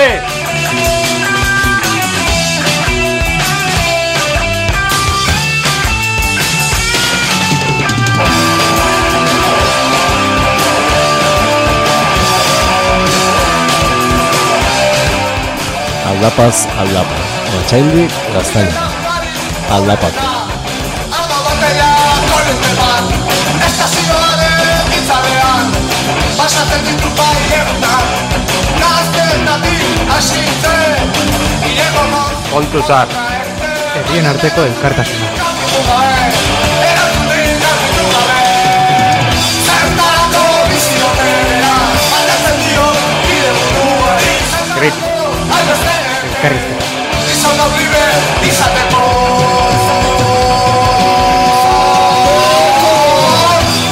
Aldapate! Aldapaz aldapa. Otsaindik gaztaina. Aldapatu. Aldo batela kolente bat Estazioaren itzalean Pasatzen ditu dio bide buruari Kritika. Albeste Elkarrizketa. Gizon hau libre izateko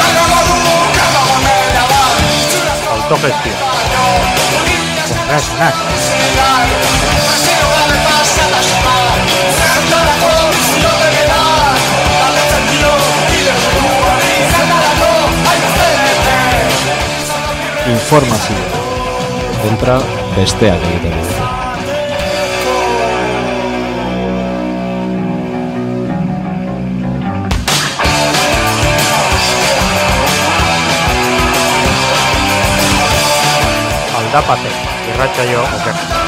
Baina modu kama moneda bat Txurazko Autogestio. Kontrasanak. informazioa. Kontra besteak egiten dute. Aldapatek. Irratxaio oker.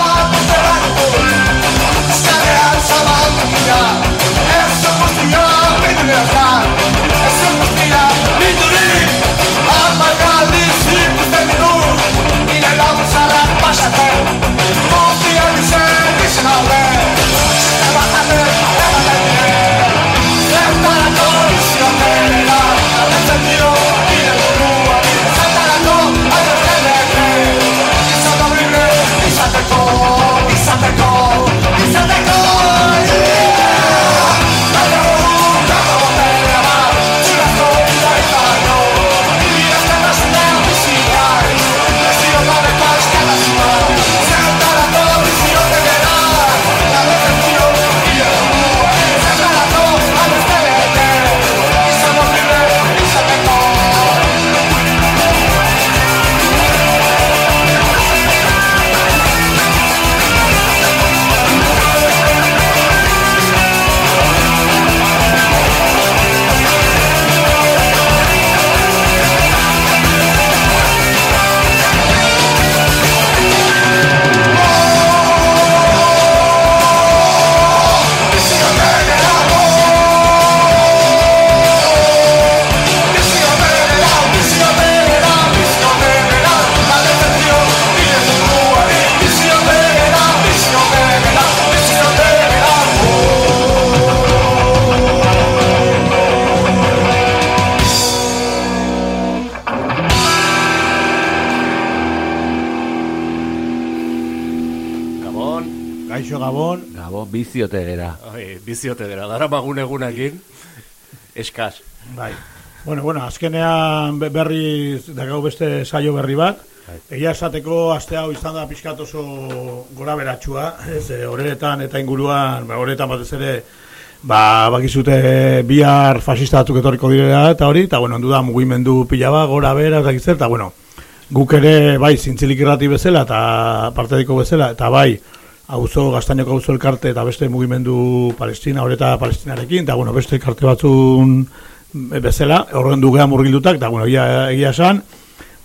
Biziote gera. Oi, biziote dira. Dara magun egunakin. Eskas. bai. Bueno, bueno, azkenean be- berriz dagau beste saio berri bat. Egia esateko aste hau izan da pixkat oso gora beratxua, ez, e, horretan eta inguruan, ba, horretan batez ere, ba, bakizute bihar fascista batzuk etorriko direla eta hori, eta bueno, ondu da mugimendu pila bat, gora bera, eta gizzer, eta bueno, guk ere, bai, zintzilik irrati bezala, eta partediko bezala, eta bai, auzo gaztainoko auzo elkarte eta beste mugimendu Palestina, horeta Palestinarekin, eta bueno, beste elkarte batzun bezala, horren dugea murgildutak, eta bueno, egia, egia esan,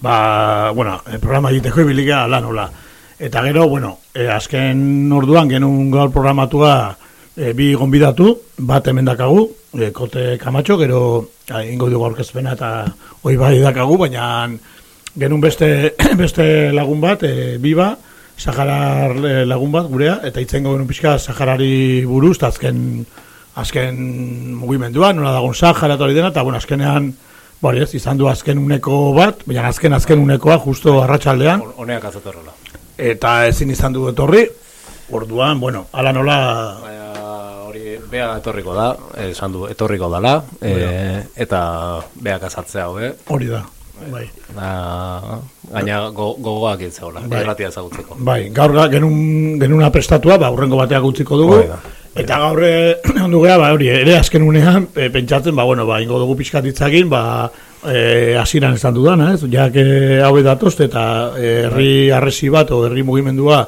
ba, bueno, eh, programa egiteko ibiliga lan hola. Eta gero, bueno, e, azken orduan genuen gaur programatua e, bi gonbidatu, bat hemen dakagu, e, kote kamatxo, gero a, ingo dugu aurkezpena eta hoi bai dakagu, baina genuen beste, beste lagun bat, e, biba, Saharar eh, lagun bat gurea, eta itzengo genuen pixka Saharari buruz, eta azken, azken mugimendua, nola dagoen Sahara eta hori dena, eta bueno, azkenean, bori ez, izan du azken uneko bat, baina azken azken unekoa, justo arratsaldean Honeak azatorrela. eta ezin izan du etorri, orduan, bueno, ala nola, hori bea etorriko da, esan du etorriko dala, e, eta beak azatzea hobe. hori da, bai. Da, gaina go, gogoak itzeola, Bai. irratia ezagutzeko. Bai, gaur ga- genuen, genuna prestatua, ba, urrengo bateak utziko dugu. Hori da. Eta gaur eh, ondu gea, ba, hori, ere azken unean, e, pentsatzen, ba, bueno, ba, ingo dugu pixkat ditzakin, ba, e, asiran esan dudana, ez? Jak e, hau datost, eta eh, herri arresi bat, o herri mugimendua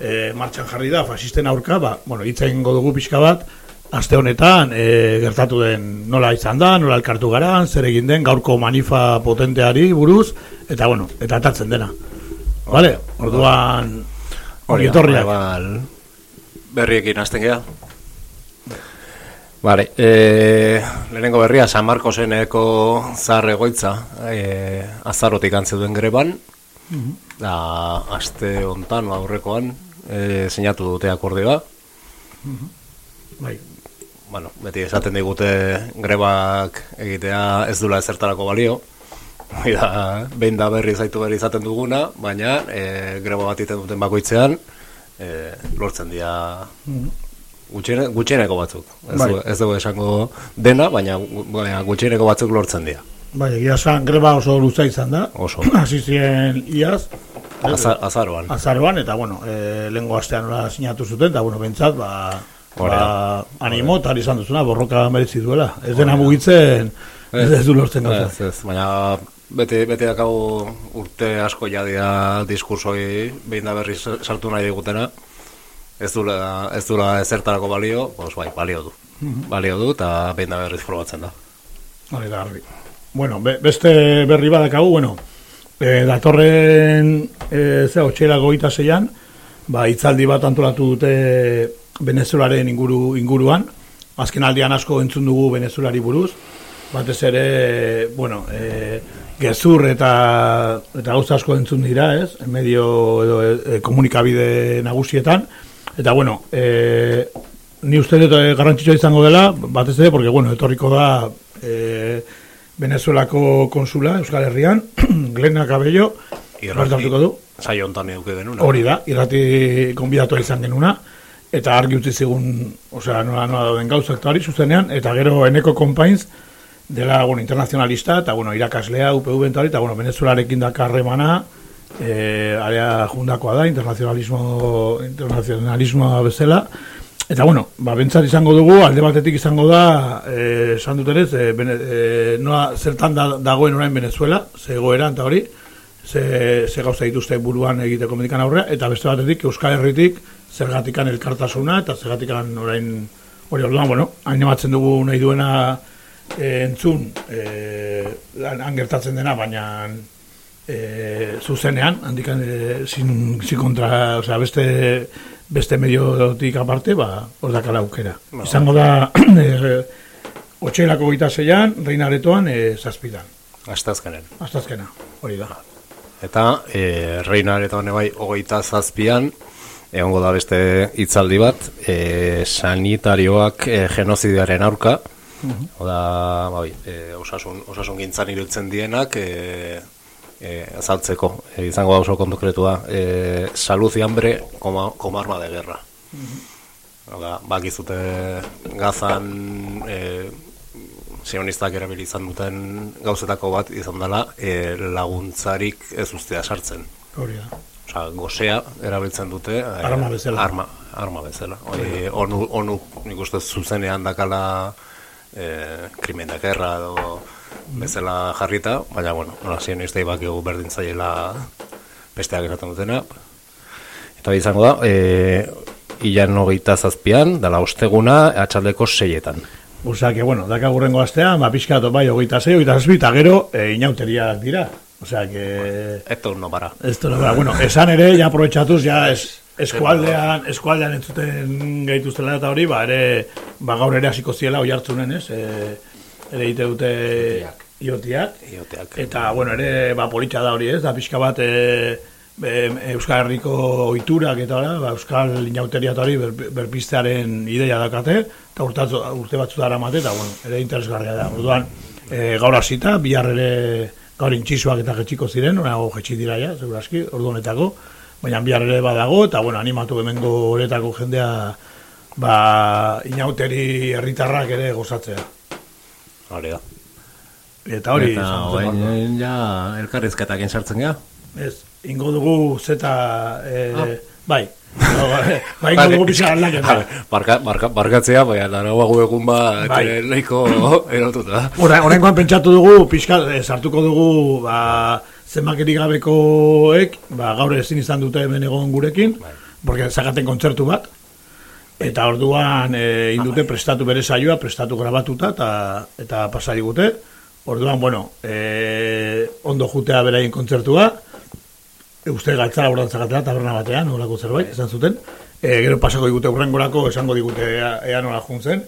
e, martxan jarri da fasisten aurka, ba, bueno, hitz egingo dugu pixka bat, aste honetan e, gertatu den nola izan da, nola elkartu gara, zer egin den gaurko manifa potenteari buruz, eta bueno, eta atatzen dena. Vale, orduan hori etorriak. Bal, berriekin hasten gea. Vale, e, lehenengo berria, San Marcoseneko zahar egoitza, e, azarotik antzeduen greban, da, aste hontan, aurrekoan, e, sinatu dute akordioa. Bai, Bueno, beti esaten digute grebak egitea ez dula ezertarako balio. Da, behin da berri zaitu berri izaten duguna, baina e, greba bat egiten duten bakoitzean, e, lortzen dira gutxiene, gutxieneko batzuk. Ez, Bai. du, ez dugu esango dena, baina, baina gutxieneko batzuk lortzen dira. bai, egia esan greba oso luza izan da. Oso. Hasi ziren iaz, Azar, azaroan. azaroan, eta bueno, e, lehengo astean nola sinatu zuten, eta bueno, bentsat, ba, ba, animo, eta izan duzuna, borroka merezi duela. Ez dena mugitzen, ez, ez du lortzen gauza. Ez, baina beti, beti dakau urte asko jadia diskursoi behin da berri sartu nahi digutena ez dula, ez dula ezertarako balio, pues bai, balio du. Balio du eta behin da berriz probatzen da. Hori da, garbi. Bueno, be, beste berri badakagu, bueno, e, datorren e, ze otxera goita zeian, ba, itzaldi bat antolatu dute Venezuelaren inguru, inguruan, azken aldian asko entzun dugu Venezuelari buruz, batez ere, bueno, e, gezur eta, eta gauza asko entzun dira, ez, medio edo e, komunikabide nagusietan, eta bueno, e, ni uste dut garrantzitsua izango dela, batez ere, porque, bueno, etorriko da e, Venezuelako konsula, Euskal Herrian, Glena Cabello, hartuko du, Saio hontan eduki genuna. hori da, irrati konbidatua izan genuna, eta argi utzi zigun, osea, nola, nola dauden gauzak eta hori zuzenean, eta gero eneko konpainz, dela, bueno, internazionalista, eta, bueno, irakaslea, UPV eta hori, eta, bueno, Venezuelarekin dakarremana, eh, area jundakoa da, internazionalismo, internazionalismoa bezala, Eta bueno, ba, bentsat izango dugu, alde batetik izango da, eh, esan dut ere, ze, bene, eh, noa, zertan da, dagoen orain Venezuela, ze egoera eta hori, ze, ze gauza dituzte buruan egiteko medikan aurrea, eta beste batetik Euskal Herritik zergatikan elkartasuna, eta zergatikan orain, hori orduan, bueno, hain ematzen dugu nahi duena eh, entzun, han han gertatzen dena, baina e, zuzenean, handikan e, sin, sin kontra, o sea, beste, beste mediotik aparte, ba, hor dakala aukera. Izango da, e, otxeilako gita zeian, reinaretoan, e, zazpidan. Astazkenen. Astazkena, hori da. Eta e, Reinar eta hone bai hogeita zazpian egongo da beste hitzaldi bat e, sanitarioak e, genozidiaren aurka Oda, bai, e, osasun, osasun gintzan irutzen dienak e, e, azaltzeko, e, izango da oso konkretua, e, salud y hambre como, como arma de guerra. Oda, bakizute gazan e, sionistak erabili izan duten gauzetako bat izan dela e, laguntzarik ez ustea sartzen. Hori da. Osa, gozea erabiltzen dute e, Arma bezala. Arma, arma bezala. Hori, onu, onu nik uste zuzenean dakala e, krimen de guerra edo bezala jarrita, baina, bueno, nola sionistei bakigu berdin zaiela besteak esaten dutena. Eta izango da, e, ilan hogeita zazpian, dala osteguna, atxaldeko seietan. Osea, que, bueno, daka gurrengo astean, ba, pixka bai, hogeita zei, hogeita zazpi, eta gero, e, inauteriak dira. Osea, que... Esto no para. Esto no, ba, bueno, esan ere, ja aprobetxatuz, ja es, eskualdean, eskualdean entzuten gaituztela eta hori, ba, ere, ba, gaur ere hasiko ziela oi hartzunen, ez? E, ere egite dute iotiak. Ioteak. Eta, bueno, ere, ba, politxa da hori, ez? Da, pixka bat, e, e, Euskal Herriko oiturak eta ora, ba, Euskal inauteria eta hori ber, berpiztearen ideia dakate, eta urte batzu dara mate, eta, bueno, ere interesgarria da. Orduan, e, gaur hasita, bihar ere gaur intxisuak eta jetxiko ziren, orago jetxi dira ja, seguraski, ordu honetako, baina bihar ere badago, eta, bueno, animatu hemengo horetako jendea, ba, inauteri herritarrak ere gozatzea. Hori da. Eta hori, Eta orain ja elkarrizketak sartzen gara. Ez, ingo dugu zeta, e, no, bai, bai, dugu pixka aldaketa. Barka, barka, barkatzea, baina larago egun ba, Bai. bai. nahiko erotuta. Ora, oraingoan pentsatu dugu, pixka, e, sartuko dugu, ba, zenbakerik gabekoek, ba, gaur ezin izan dute hemen egon gurekin, porque zakaten kontzertu bat, eta orduan e, indute prestatu bere saioa, prestatu grabatuta, eta, eta pasari gute, orduan, bueno, e, ondo jutea beraien kontzertua, uste galtzara bordan zakatela taberna batean, nolako zerbait, esan zuten, e, gero pasako digute urrengorako, esango digute ea, ea nola juntzen.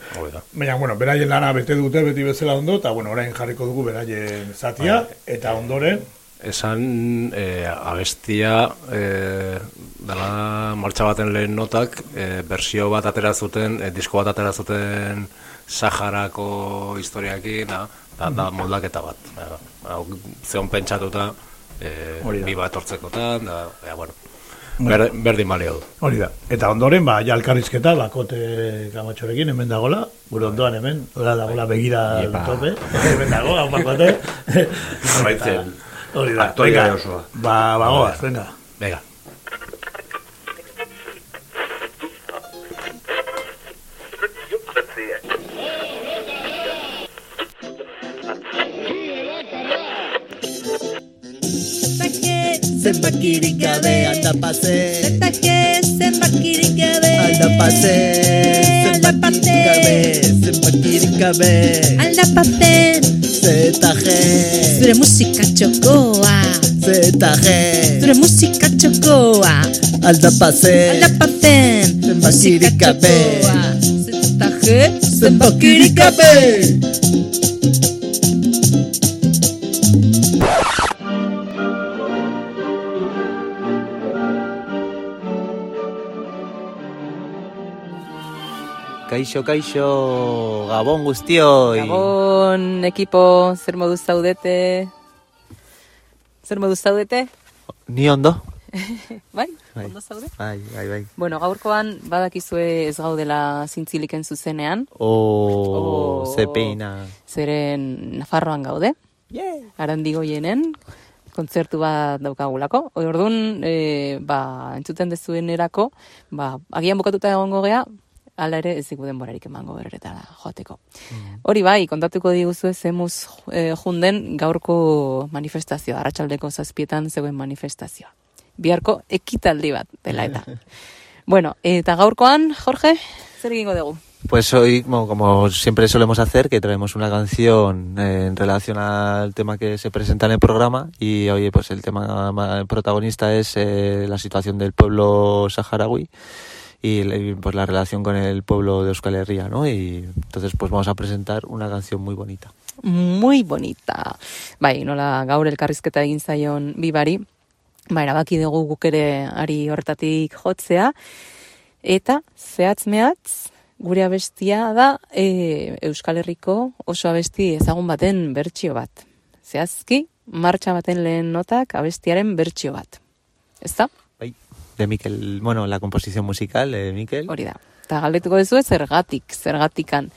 Baina, bueno, beraien lana bete dute beti bezala ondo, eta, bueno, orain jarriko dugu beraien zatia, eta ondoren, Esan e, abestia e, dela martxa baten lehen notak e, bersio bat atera zuten, e, disko bat atera zuten Saharako historiakin, da, da, da moldaketa bat. Ba, hau zeon pentsatuta e, Hori da. bi bat hortzekotan, da, ja, bueno, ber, berdin balio du. hori da. Eta ondoren, ba, ja elkarrizketa, bakote kamatxorekin, hemen dagola, gure ondoan hemen, hola dagola begira Iepa. tope, hemen dago, hau bakote. Baitzen, venga. osoa. Ba, ba, goaz, venga. Venga. Zenbakirik gabe alda pase Zetake zenbakirik gabe Alda pase Zenbakirik gabe Zenbakirik gabe Aldapaten Zeta G. Zure musika txokoa Zeta G Kaixo, kaixo, gabon guztioi. Gabon, ekipo, zer modu zaudete? Zer modu zaudete? Ni ondo? Bai, Bai. ondo zaude? Bai, bai, bai. Bueno, gaurkoan badakizue ez gaudela zintziliken zuzenean, O, Oh. ze peina. zeren Nafarroan gaude, arandigo jenen, kontzertu bat daukagulako. Orduan, e, ba, entzuten dezuenerako, ba, agian bukatuta egongo gea, hala ere ez digu denborarik emango berretara joateko. Hori bai, kontatuko diguzu zemuz e, junden gaurko manifestazioa, arratsaldeko zazpietan zegoen manifestazioa. Biharko ekitaldi bat dela eta. bueno, eta gaurkoan, Jorge, zer egingo dugu? Pues hoy, como, como siempre solemos hacer, que traemos una canción eh, en relación al tema que se presenta en el programa y hoy pues el tema ma- protagonista es eh, la situación del pueblo saharaui y pues la relación con el pueblo de Euskal Herria, ¿no? Y entonces pues vamos a presentar una canción muy bonita. muy bonita. Bai, nola gaur elkarrizketa egin zaion bibari, ba, erabaki dugu guk ere ari horretatik jotzea, eta zehatz mehatz, gure abestia da e, Euskal Herriko oso abesti ezagun baten bertsio bat. Zehazki, martxa baten lehen notak abestiaren bertsio bat. Ez da? De Miquel, bueno, la composición musical de Miquel. Hori da. Eta galdetuko duzu zergatik, zergatikan.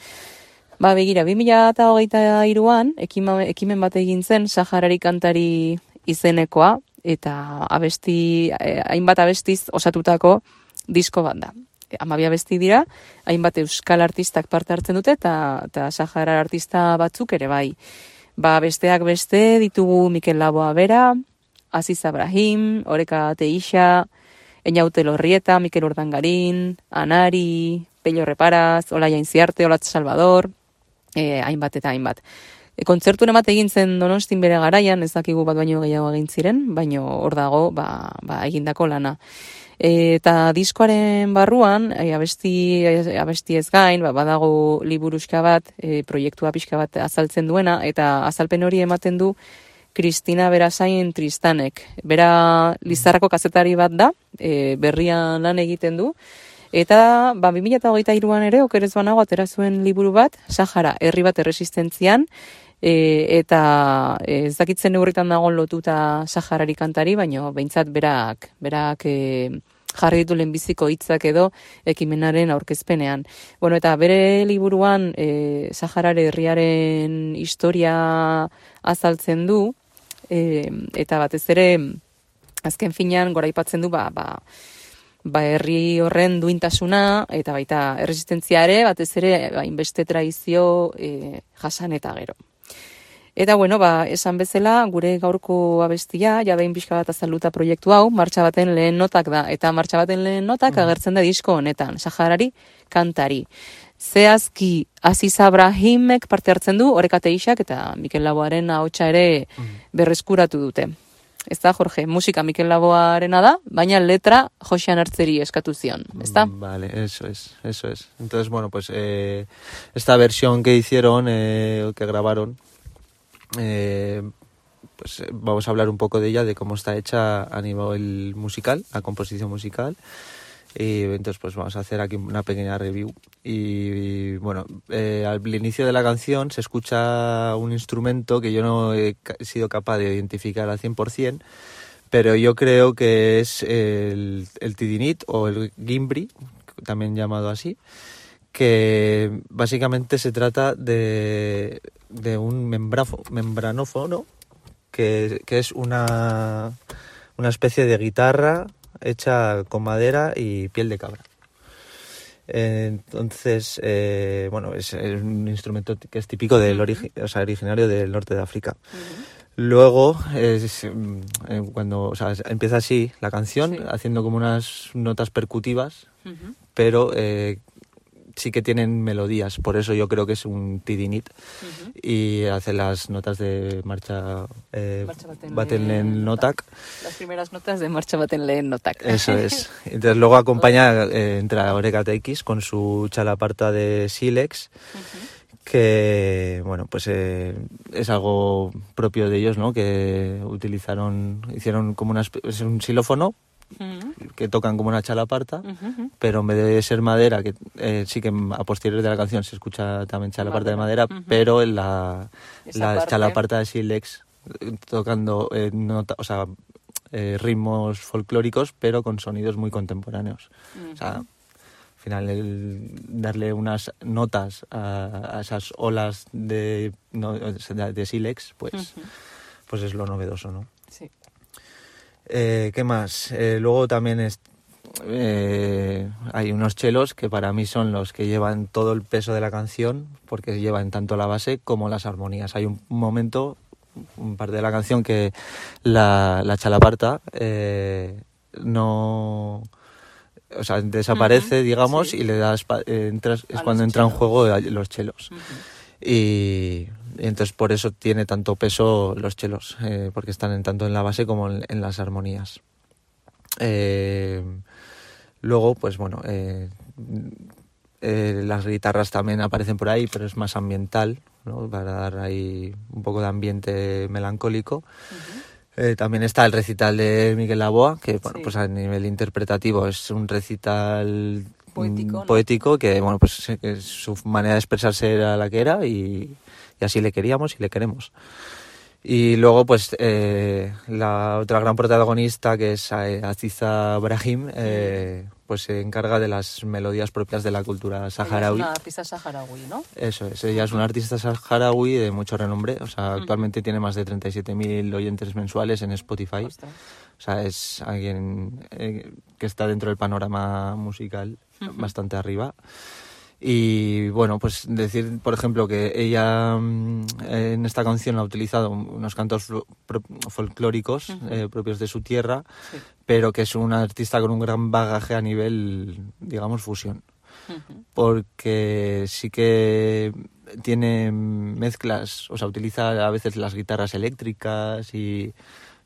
Ba, begira, 2008 iruan, ekimen bat egin zen, Saharari kantari izenekoa, eta abesti, eh, hainbat abestiz osatutako disko bat da. Amabi abesti dira, hainbat euskal artistak parte hartzen dute, eta, eta Sahara artista batzuk ere bai. Ba, besteak beste ditugu Mikel Laboa bera, Aziz Abrahim, Oreka Teixa, Eñaute Lorrieta, Mikel Urdangarin, Anari, Pello Reparaz, Olaia Inziarte, Olatz Salvador, eh, hainbat eta hainbat. E, kontzertun emate egin zen donostin bere garaian, ez dakigu bat baino gehiago egin ziren, baino hor dago ba, ba, egindako lana. E, eta diskoaren barruan, e, abesti, abesti ez gain, ba, badago liburuska bat, e, proiektua pixka bat azaltzen duena, eta azalpen hori ematen du Kristina Berasain Tristanek. Bera Lizarrako kazetari bat da, e, berrian lan egiten du, Eta, ba, 2008an ere, okerez banago, atera zuen liburu bat, Sahara, herri bat erresistentzian, e, eta e, ez dakitzen neurritan dagoen lotuta Saharari kantari, baino behintzat berak, berak e, jarri ditu lehenbiziko hitzak edo ekimenaren aurkezpenean. Bueno, eta bere liburuan e, Saharare herriaren historia azaltzen du, e, eta batez ere, azken finean, goraipatzen du, ba, ba, ba herri horren duintasuna eta baita erresistentzia ere batez ere ba, hainbeste tradizio e, jasan eta gero. Eta bueno, ba, esan bezala, gure gaurko abestia, ja behin pixka bat azalduta proiektu hau, martxa baten lehen notak da, eta martxa baten lehen notak agertzen da disko honetan, Saharari kantari. Zehazki Aziz Abrahimek parte hartzen du, orekate isak, eta Mikel Laboaren ahotsa ere berreskuratu dute. Ez da, Jorge, musika Mikel Laboarena da, baina letra Josean Artzeri eskatu zion, ez da? Mm, Vale, eso es, eso es. Entonces, bueno, pues eh, esta versión que hicieron, eh, que grabaron, eh, pues eh, vamos a hablar un poco de ella, de cómo está hecha a nivel musical, la composición musical. Y entonces, pues vamos a hacer aquí una pequeña review. Y, bueno, eh, al inicio de la canción se escucha un instrumento que yo no he sido capaz de identificar al 100%, pero yo creo que es el, el tidinit o el gimbri, también llamado así, que básicamente se trata de, de un membrafo- membranófono, que, que es una, una especie de guitarra hecha con madera y piel de cabra. Entonces, eh, bueno, es, es un instrumento que es típico del origi- o sea, originario del norte de África. Luego, es, mm, eh, cuando o sea, empieza así la canción, Sí. haciendo como unas notas percutivas, pero eh, sí que tienen melodías, por eso yo creo que es un tidinit y hace las notas de marcha, eh, Marcha notak. Las primeras notas de marcha baten lehen notak. Eso es. Entonces luego acompaña, eh, entra Oreca X con su chalaparta de Silex, que, bueno, pues eh, es algo propio de ellos, ¿no? Que utilizaron, hicieron como una, espe- es un xilófono Que tocan como una chalaparta, ujú. pero en vez de ser madera, que eh, sí que a posteriori de la canción se escucha también chalaparta de Madera, pero en la, la parte. chalaparta de Silex eh, tocando eh, nota- o sea, eh, ritmos folclóricos, pero con sonidos muy contemporáneos. O sea, al final el darle unas notas a, a esas olas de, no, de, Silex, pues, pues es lo novedoso, ¿no? Sí. Eh, ¿Qué más? Eh, luego también es- eh, hay unos chelos que para mí son los que llevan todo el peso de la canción, porque llevan tanto la base como las armonías. Hay un momento, un parte de la canción, que la, la chalaparta no... O sea, desaparece, digamos, sí. y le das... eh, entras- es cuando entra en juego los chelos. Y entonces por eso tiene tanto peso los chelos, eh, porque están en, tanto en la base como en, en las armonías. Eh, luego, pues bueno, eh, eh, las guitarras también aparecen por ahí, pero es más ambiental, ¿no? para dar ahí un poco de ambiente melancólico. Eh, también está el recital de Miguel Laboa, que bueno, Sí. pues a nivel interpretativo es un recital Poético, ¿no? poético que bueno pues que su manera de expresarse era la que era y, y así le queríamos y le queremos. Y luego, pues, eh, la otra gran protagonista, que es eh, Aziza Brahim, eh, pues se encarga de las melodías propias de la cultura Ella saharaui. Es una artista saharaui, ¿no? Eso es, ella es una artista saharaui de mucho renombre, o sea, actualmente tiene más de 37.000 oyentes mensuales en Spotify. Ostras. O sea, es alguien eh, que está dentro del panorama musical bastante arriba. Y bueno, pues decir, por ejemplo, que ella mm, en esta canción ha utilizado unos cantos folclóricos eh, propios de su tierra, Sí. pero que es una artista con un gran bagaje a nivel, digamos, fusión. Porque sí que tiene mezclas, o sea, utiliza a veces las guitarras eléctricas y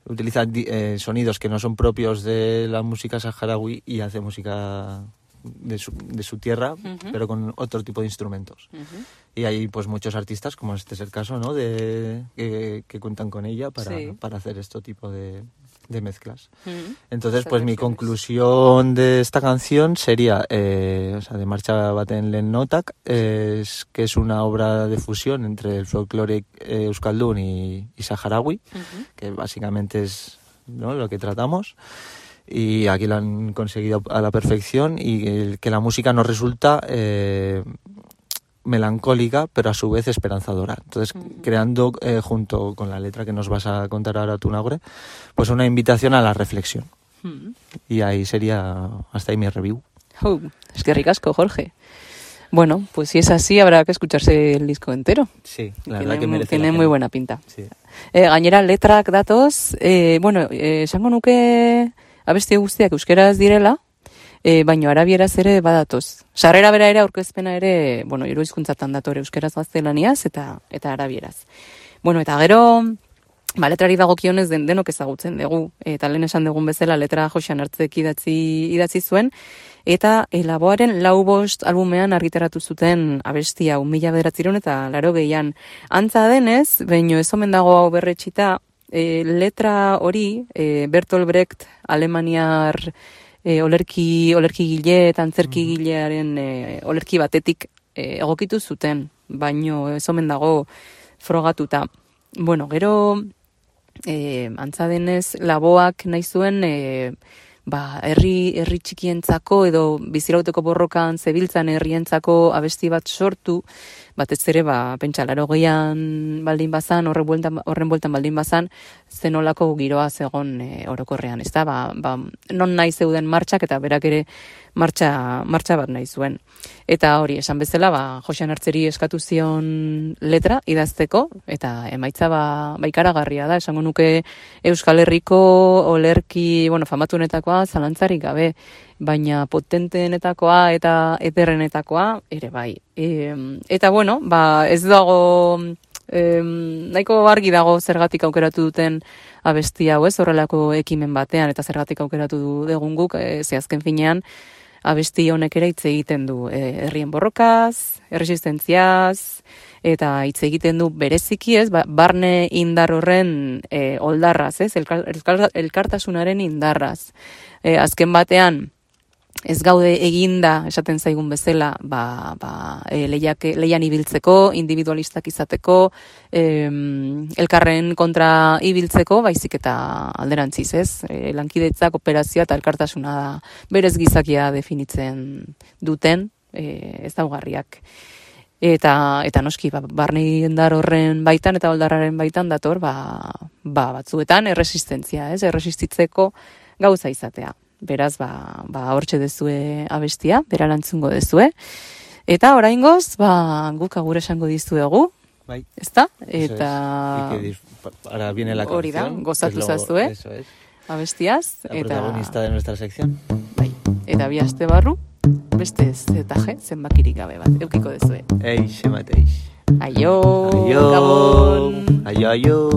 utiliza eh, sonidos que no son propios de la música saharaui y hace música de su, de su tierra, pero con otro tipo de instrumentos. Ujú. Y hay pues muchos artistas, como este es el caso, ¿no? De, que, que cuentan con ella para, Sí. para hacer este tipo de, de mezclas. Ujú. Entonces, Estas pues mi conclusión de esta canción sería, eh, o sea, de Marcha Baten Len Notak, es que es una obra de fusión entre el folclore eh, euskaldun y, y saharaui, Ujú. que básicamente es ¿no? lo que tratamos. Y aquí lo han conseguido a la perfección y el- que la música nos resulta eh, melancólica, pero a su vez esperanzadora. Entonces, creando eh, junto con la letra que nos vas a contar ahora tú, Naure, pues una invitación a la reflexión. Ujú. Y ahí sería hasta ahí mi review. Hau, eskerrik asko, Jorge. Bueno, pues si es así, habrá que escucharse el disco entero. Sí, la tiene, verdad que merece tiene la muy buena pinta. Sí. E, gainera, letrak datoz, e, bueno, e, esango nuke abesti guztiak euskeraz direla, e, baino arabieraz ere badatoz. Sarrera bera ere, aurkezpena ere, bueno, hiru hizkuntzatan datore euskeraz gaztelaniaz eta eta arabieraz. Bueno, eta gero, ba, letrari dagokionez den, denok ezagutzen dugu, eta lehen esan dugun bezala letra joxan hartzek idatzi, idatzi zuen, eta e, laboaren lau bost albumean argitaratu zuten abesti hau mila bederatziron eta laro gehian. Antza denez, baino ez omen dago hau berretxita, e, letra hori e, Bertolt Brecht alemaniar e, olerki, olerki gile eta antzerki gilearen e, olerki batetik e, egokitu zuten, baino ez omen dago frogatuta. Bueno, gero e, antza denez laboak nahi zuen e, ba, herri, herri txikientzako edo bizirauteko borrokan zebiltzan herrientzako abesti bat sortu, batez ere, ba, pentsa, laro gehian baldin bazan, horren bueltan, horren bueltan baldin bazan, zenolako giroa zegon e, orokorrean, ez da, ba, ba, non nahi zeuden martxak eta berak ere martxa, martxa bat nahi zuen. Eta hori, esan bezala, ba, Josean Artzeri eskatu zion letra idazteko, eta emaitza ba, ba ikaragarria da, esango nuke Euskal Herriko olerki, bueno, famatuenetakoa zalantzarik gabe, baina potenteenetakoa eta ederrenetakoa ere bai. E, eta bueno, ba, ez dago em, nahiko argi dago zergatik aukeratu duten abesti hau, ez horrelako ekimen batean eta zergatik aukeratu du degun guk, e, ze azken finean abesti honek ere hitz egiten du e, herrien borrokaz, erresistentziaz, eta hitz egiten du bereziki, ez, ba, barne indar horren e, oldarraz, ez, elkar, elkartasunaren indarraz. E, azken batean, ez gaude eginda, esaten zaigun bezala, ba, ba, e, lehiak, lehian ibiltzeko, individualistak izateko, em, elkarren kontra ibiltzeko, baizik eta alderantziz, ez? E, lankidetza, kooperazioa eta elkartasuna da berez gizakia definitzen duten, e, ez daugarriak. Eta, eta noski, ba, barne indar horren baitan eta oldarraren baitan dator, ba, ba, batzuetan erresistentzia, ez? Erresistitzeko gauza izatea. Beraz, ba, ba hortxe dezue abestia, beralantzungo dezue. Eta oraingoz, ba, guk agur esango dizuegu, Bai. ezta? Eta es. Ahora viene la hori da, gozatu zazue. Eso es. abestiaz, La eta, protagonista de nuestra sección. bai, eta bi aste barru, beste ez eta je, zenbakirik gabe bat, eukiko dezue. Eix, emateix. Aio, Aio. Gabon! Aio, aio.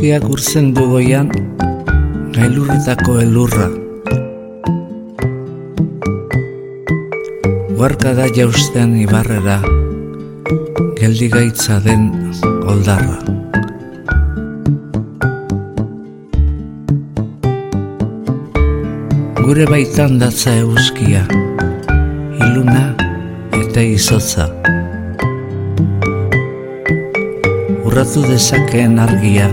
Eguzkiak urtzen du goian, gailurretako elurra. Guarka da jausten ibarrera, geldi gaitza den oldarra. Gure baitan datza eguzkia, iluna eta izotza. urratu dezakeen argia,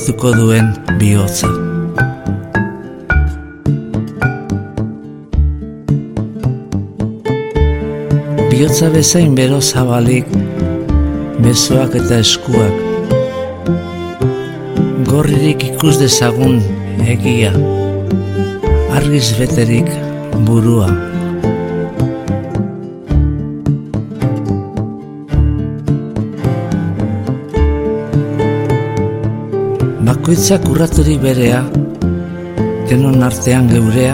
urtuko duen bihotza. Bihotza bezain bero zabalik, besoak eta eskuak. Gorririk ikus dezagun egia, argiz beterik burua. Bakoitzak urraturi berea, denon artean geurea,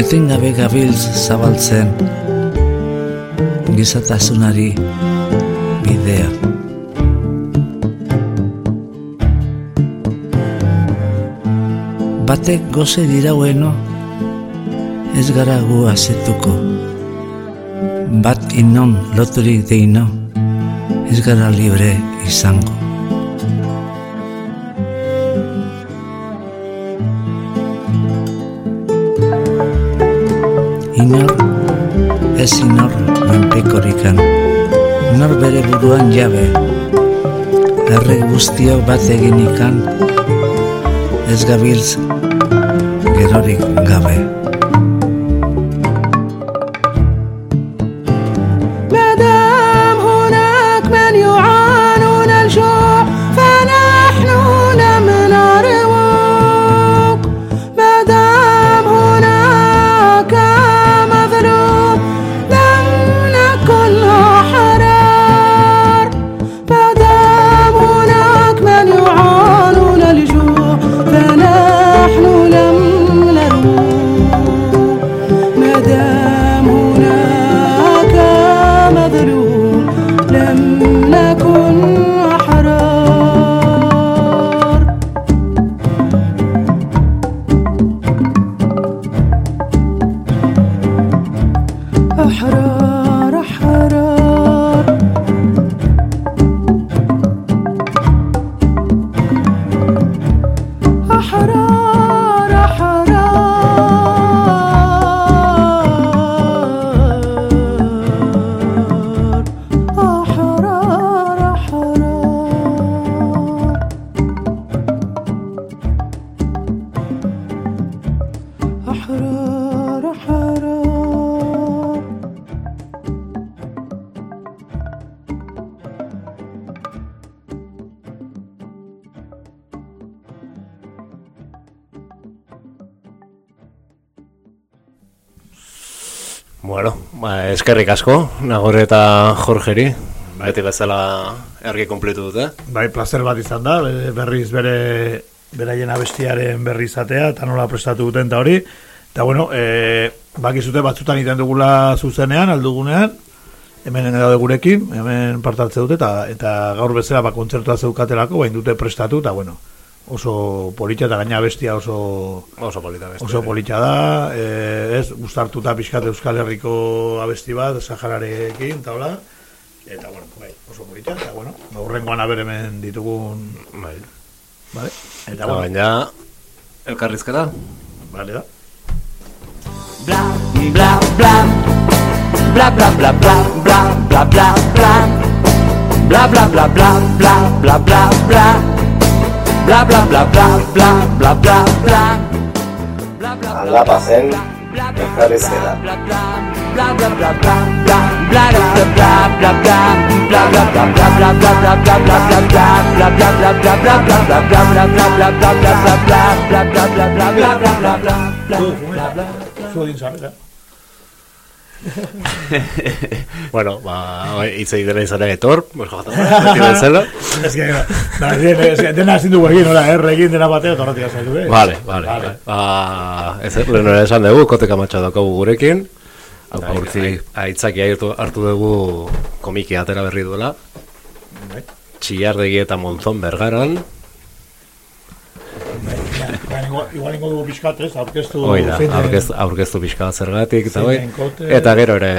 etengabe gabiltz zabaltzen, gizatasunari bidea. Batek goze diraueno, ez gara gu azetuko. Bat inon loturik deino, ez gara libre izango. Ez inor menpekorikan, nor bere buruan jabe, Herri guztiok bat egin ikan Ez gabiltz Gerorik gabe eskerrik asko, Nagore eta Jorgeri. Beti bezala ergi kompletu dute. Bai, placer bat izan da, be- berriz bere beraien abestiaren berri izatea, eta nola prestatu duten eta hori. Eta bueno, e, bakizute batzutan iten dugula zuzenean, aldugunean, hemen daude gurekin, hemen partartze dute, eta, eta gaur bezala ba, kontzertua zeukatelako, bain dute prestatu, eta bueno, oso polita eta gaina bestia oso Oso polita beste. oso polita da, e, ez, gustartuta pixkat Euskal Herriko abesti bat, Sahararekin, eta hola, eta bueno, bai, oso polita, eta bueno, gaurrengoan aber hemen ditugun, Bai. vale, eta Eta bueno, baina, elkarrizketa. vale da. bla bla bla bla bla bla bla bla bla bla bla bla bla bla bla bla bla bla bla bla bla bla bla bla bla bla Aldapa zen, elkarrizketa. Zu egin zarrera. Bueno, ba, hitz egin dela izan etor, pues jota, beti bezala. Ez que, da, ez, ez, dena ezin dugu egin, nola, erre egin dena batea, eta horretik azaitu, eh? Vale, vale. vale. Ba, ez lehen esan dugu, koteka matxa daukagu gurekin. Hau, Bai, urtzi, aitzaki hartu, hartu dugu komiki atera berri duela. Bai. Txillardegi eta Monzon bergaran. Igual ingo dugu pixkat, ez? Aurkeztu Oida, aurkeztu, aurkeztu pixkat zergatik, eta bai? Eta gero ere...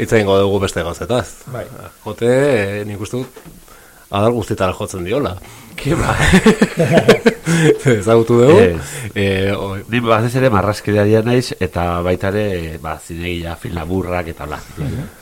Itza ingo dugu beste gauzetaz. Bai. Jote, nik uste dut, adal guztietara jotzen diola. Kiba. Ezagutu dugu. Ez. Eh, e, o... Nin bat ez ere marraskidea dian naiz, eta baitare, ba, zinegia, filaburrak eta bla. Mm -hmm.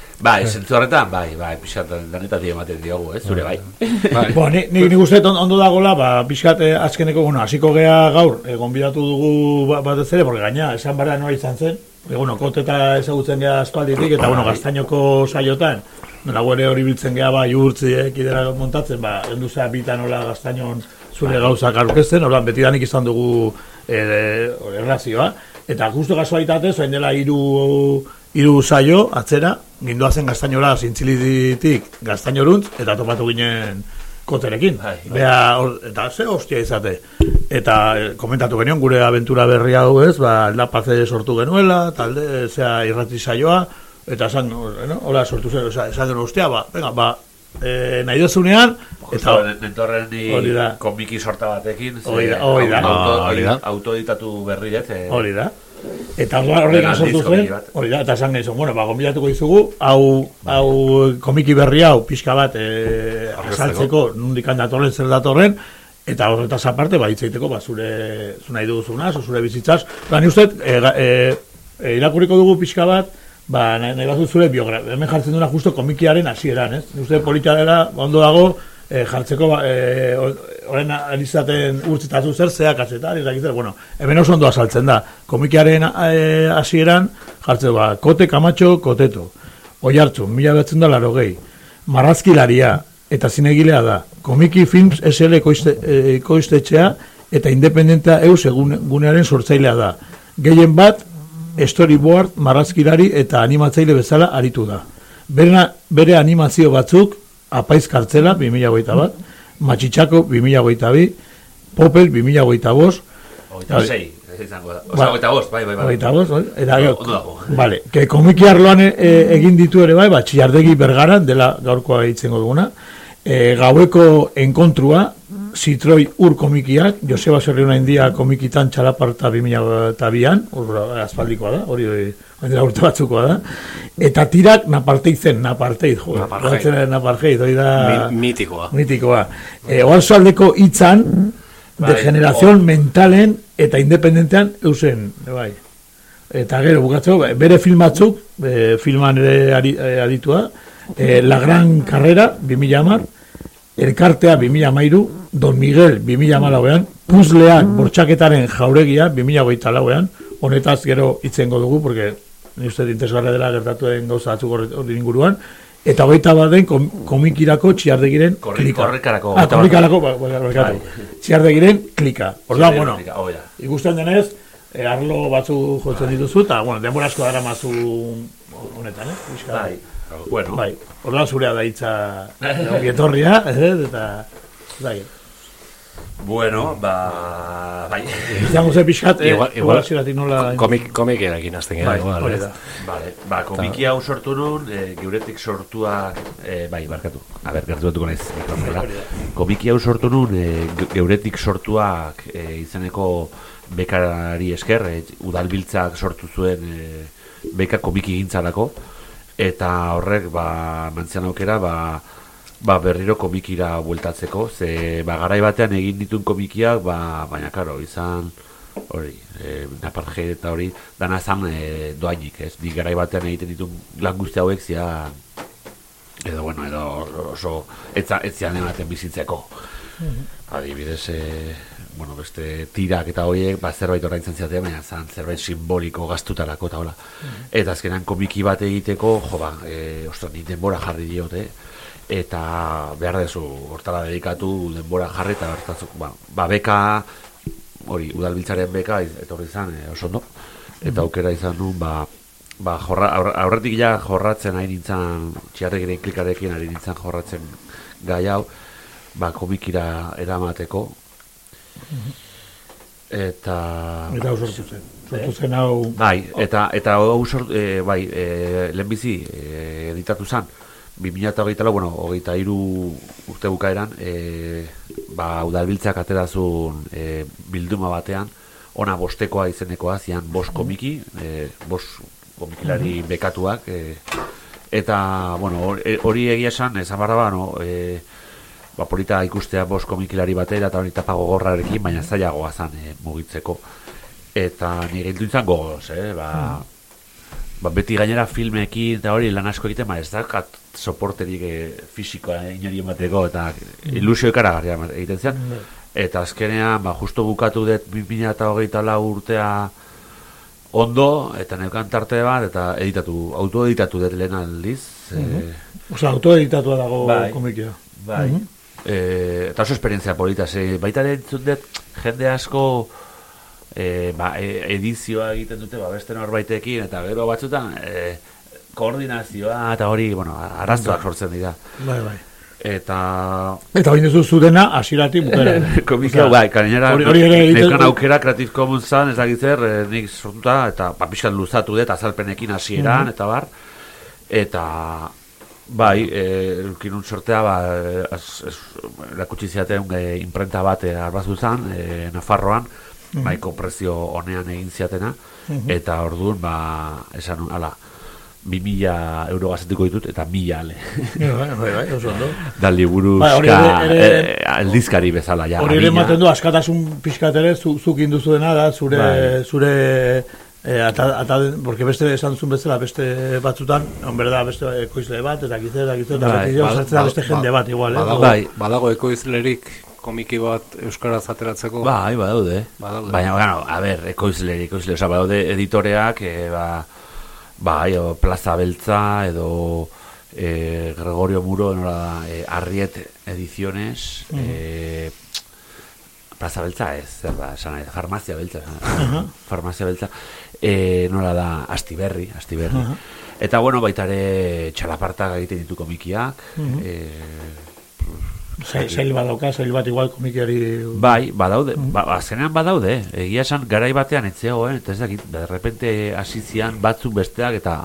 bai, zentzu horretan, bai, bai, pixat, danetatik ematen diogu, ez, zure bai. Bo, ni, ni, ni uste dut ondo dagola, ba, pixkat eh, azkeneko, bueno, hasiko gea gaur, eh, gonbidatu dugu ba- batez ere, porque gaina, esan bara noa izan zen, e, bueno, kote eta ezagutzen gea aspalditik, eta, bueno, gaztainoko saiotan, nola guere hori biltzen gea, ba, jurtziek idera montatzen, ba, enduzea bita nola gaztainon zure gauzak aurkezten, orduan betidanik izan dugu eh, erlazioa, eta justu kasualitatez, orain dela hiru hiru saio atzera, gindoazen gaztainora zintzilitik gaztainoruntzeta topatu ginen koterekin. Bea, hor, eta ze hostia izate. Eta eh, komentatu genion gure aventura berri hau ez, ba, aldapaze sortu genuela, talde, zea irrati saioa, eta esan, no, hola sortu zen, osea, esan genuen, hostia, ba, venga, ba, e, nahi dozunean, Eta eta nentorren ni Hori da. komiki sorta batekin. ze Hori da, hori da. auto- Hori da. Autoeditatu berri dut. eh, hori da. Eta orduan horregan Aldiz sortu zen, hori da, eta esan gehizun, bueno, ba, gombidatuko dizugu, hau, hau komiki berri hau, pixka bat, e, azaltzeko, nundik datorren, zer datorren, eta horretaz aparte, ba, hitz egiteko, ba, zure, zu nahi duguzunaz, o zure bizitzaz, ba, ni uste, e, e, irakurriko dugu pixka bat, ba, nahi, nahi zure biografia, hemen jartzen duna justo komikiaren hasieran, ez? Ni uste politia dela, ondo dago, e, jartzeko, ba, e, horren alizaten urtzitatu zer, zeak azetan, ez dakit zer, bueno, hemen oso ondo azaltzen da, komikiaren e, hasieran, jartzen, ba, kote kamatxo, koteto, oi hartzu, mila betzen da laro gehi, marrazkilaria, eta zinegilea da, komiki films SL ekoizte, e, ekoiztetxea, eta independentea eus egun, gunearen sortzailea da. Gehien bat, storyboard, marrazkilari eta animatzaile bezala aritu da. Bere, bere animazio batzuk, apaiz kartzela, 2008 bat, matxitxako 2008 bi, popel 2008 bost, Hogeita sei, ez izango da. Ba- Osa, hogeita bost, bai, bai, bai. Hogeita bost, bai? Eta gero. Vale, que komiki arloan e, egin ditu ere bai, ba, txillardegi bergaran, dela gaurkoa hitzengo duguna, e, gaueko enkontrua, Zitroi ur komikiak, Joseba Zerriuna India komikitan txalaparta 2002an, ur aspaldikoa da, hori dela urte batzukoa da, eta tirak naparteit zen, naparteit, jo, naparteit, naparteit, hori da... Mi- mitikoa. Mitikoa. E, Oarsoaldeko hitzan, Bai, degenerazion mentalen eta independentean eusen, bai. Eta gero, bukatzeko, bere film batzuk, e, filman ere ari, e, aditua, e, La Gran Carrera, 2000 amar, Elkartea 2000 amairu, Don Miguel 2000 amalauean, Puzleak bortxaketaren jauregia 2008 lauean, honetaz gero itzengo dugu, porque uste interesgarra dela gertatu den gauza horre- hori inguruan, eta hogeita bat kom, komikirako txiardegiren Korri- klika. korrikarako, Ah, korrikarako, ba, ba, barkatu. Bai. Txiardegiren klika. Orduan, bueno, ikusten denez, eh, arlo batzu jotzen dituzu, eta, bueno, denbora asko dara mazu honetan, eh? Pixka. Bai. Bueno. Bai, orduan zurea da hitza ongietorria, eh, eta, bai, Bueno, ba... Bai. izango ze pixkat, eh, Igual, igual, hasieratik nola... komik, komikerekin hasten gara. Bai, igual, hori da. Vale, ba, komiki hau sortu nun, e, geuretik sortuak, e, bai, barkatu, a ber, gertuatuko naiz, mikrofonera. Komiki hau sortu nun, e, ge- geuretik sortuak e, izeneko bekarari esker, e, udalbiltzak sortu zuen e, beka komiki gintzarako, eta horrek, ba, mantzian aukera, ba, ba, berriro komikira bueltatzeko, ze ba, garai batean egin dituen komikiak, ba, baina, karo, izan, hori, e, naparje eta hori, dana zan e, doainik, ez? Di garai batean egiten ditun lan guzti hauek zian, edo, bueno, edo oso, etza, etzian ematen bizitzeko. Adibidez, e, bueno, beste tirak eta horiek, ba, zerbait oraintzen ziatea, baina zan zerbait simboliko gastutarako eta hola. Eta azkenan komiki bat egiteko, jo ba, e, ostra, ni denbora jarri diote, eta behar dezu hortara dedikatu denbora jarri eta bertatzuk, ba, ba beka, hori, udalbiltzaren beka, etorri izan e, oso ondo, eta aukera izan nun, ba, ba jorra, aurre- aurretik ja jorratzen ari nintzen, txiarregiren klikarekin ari nintzen jorratzen gai hau, ba, komikira eramateko, eta... Eta hau sortu zen. Sortu zen hau... Bai, eta eta hau sort, e, bai, e, lehenbizi e, editatu zen 2024, bueno, hogeita hiru urte bukaeran, e, ba, udalbiltzak aterazun e, bilduma batean, ona bostekoa izenekoa, zian bost komiki, e, bost komikilari bekatuak, e, eta, bueno, hori- egia esan, esan barra ba, no, e, ba, polita ikustea bost komikilari batera, eta hori tapa gogorrarekin, baina zailagoa zan e, mugitzeko. Eta nire giltu izan gogoz, eh? Ba, ba, beti gainera filmekin eta hori lan asko egiten, ba, ez da, soporterik e, fisikoa eh, inori emateko, eta ilusio ikaragarria egiten zen. Eta azkenean, ba, justo bukatu dut 2008 lau urtea ondo, eta neukan tarte bat, eta editatu, autoeditatu dut lehen aldiz. eh, Osa, autoeditatua dago Bai. komikia. Bai. Mhm. Eh, eta oso esperientzia polita, ze baita dut jende asko e, ba, e, edizioa egiten dute ba, beste norbaitekin, eta gero batzutan e, koordinazioa eta hori, bueno, arazoak sortzen dira. Bai, bai. Eta... Eta hori duzu zudena, asiratik bukera. Komikio, bai, egiten- neukan aukera Creative Commons zan, ez dakit zer, eh, nik sortuta, eta papixan luzatu dut, azalpenekin hasieran, Mhm. eta bar, eta, Bai, eh, eukinun sortea, ba, eh, az, ez, erakutsi ziaten eh, imprenta bat eh, arbazu zan, eh, Nafarroan, Mhm. nahiko prezio honean egin ziatena, Mhm. eta orduan, ba, esan, ala, bi mila euro gazetiko ditut, eta mila ale. Bai, bai, bai, oso ondo. da liburuzka, Bai, eh, aldizkari bezala, ja. Hori ere ematen du askatasun pixkat ere zu, zuk induzuena da zure Bai. zure eh, ata, ata, porque beste esan duzun bezala beste batzutan, on berda beste ekoizle bat eta gizera gizera eta Bai, bada- beste ba- jende bat igual, eh? Badago, Bai. badago ekoizlerik komiki bat euskaraz ateratzeko. Bai, badaude. Badaude. Baina, bueno, a ber, ekoizle, ekoizle, oza, badaude editoreak, e, ba, bai, o, Plaza Beltza, edo e, Gregorio Muro, nola da, e, Arriet Ediciones, Mhm. e, Plaza Beltza ez, zer da, esan nahi, Farmazia Beltza, esan Aha. Farmazia Beltza, e, nola da, Astiberri, Astiberri. Aha. Eta, bueno, baita ere txalapartak egiten ditu komikiak, Mhm. e, Zail, bat dauka, zail bat igual komikiari... Bai, badaude, ba, azkenean badaude. Egia esan garai batean etzegoen, eta ez dakit, de repente hasi zian batzuk besteak eta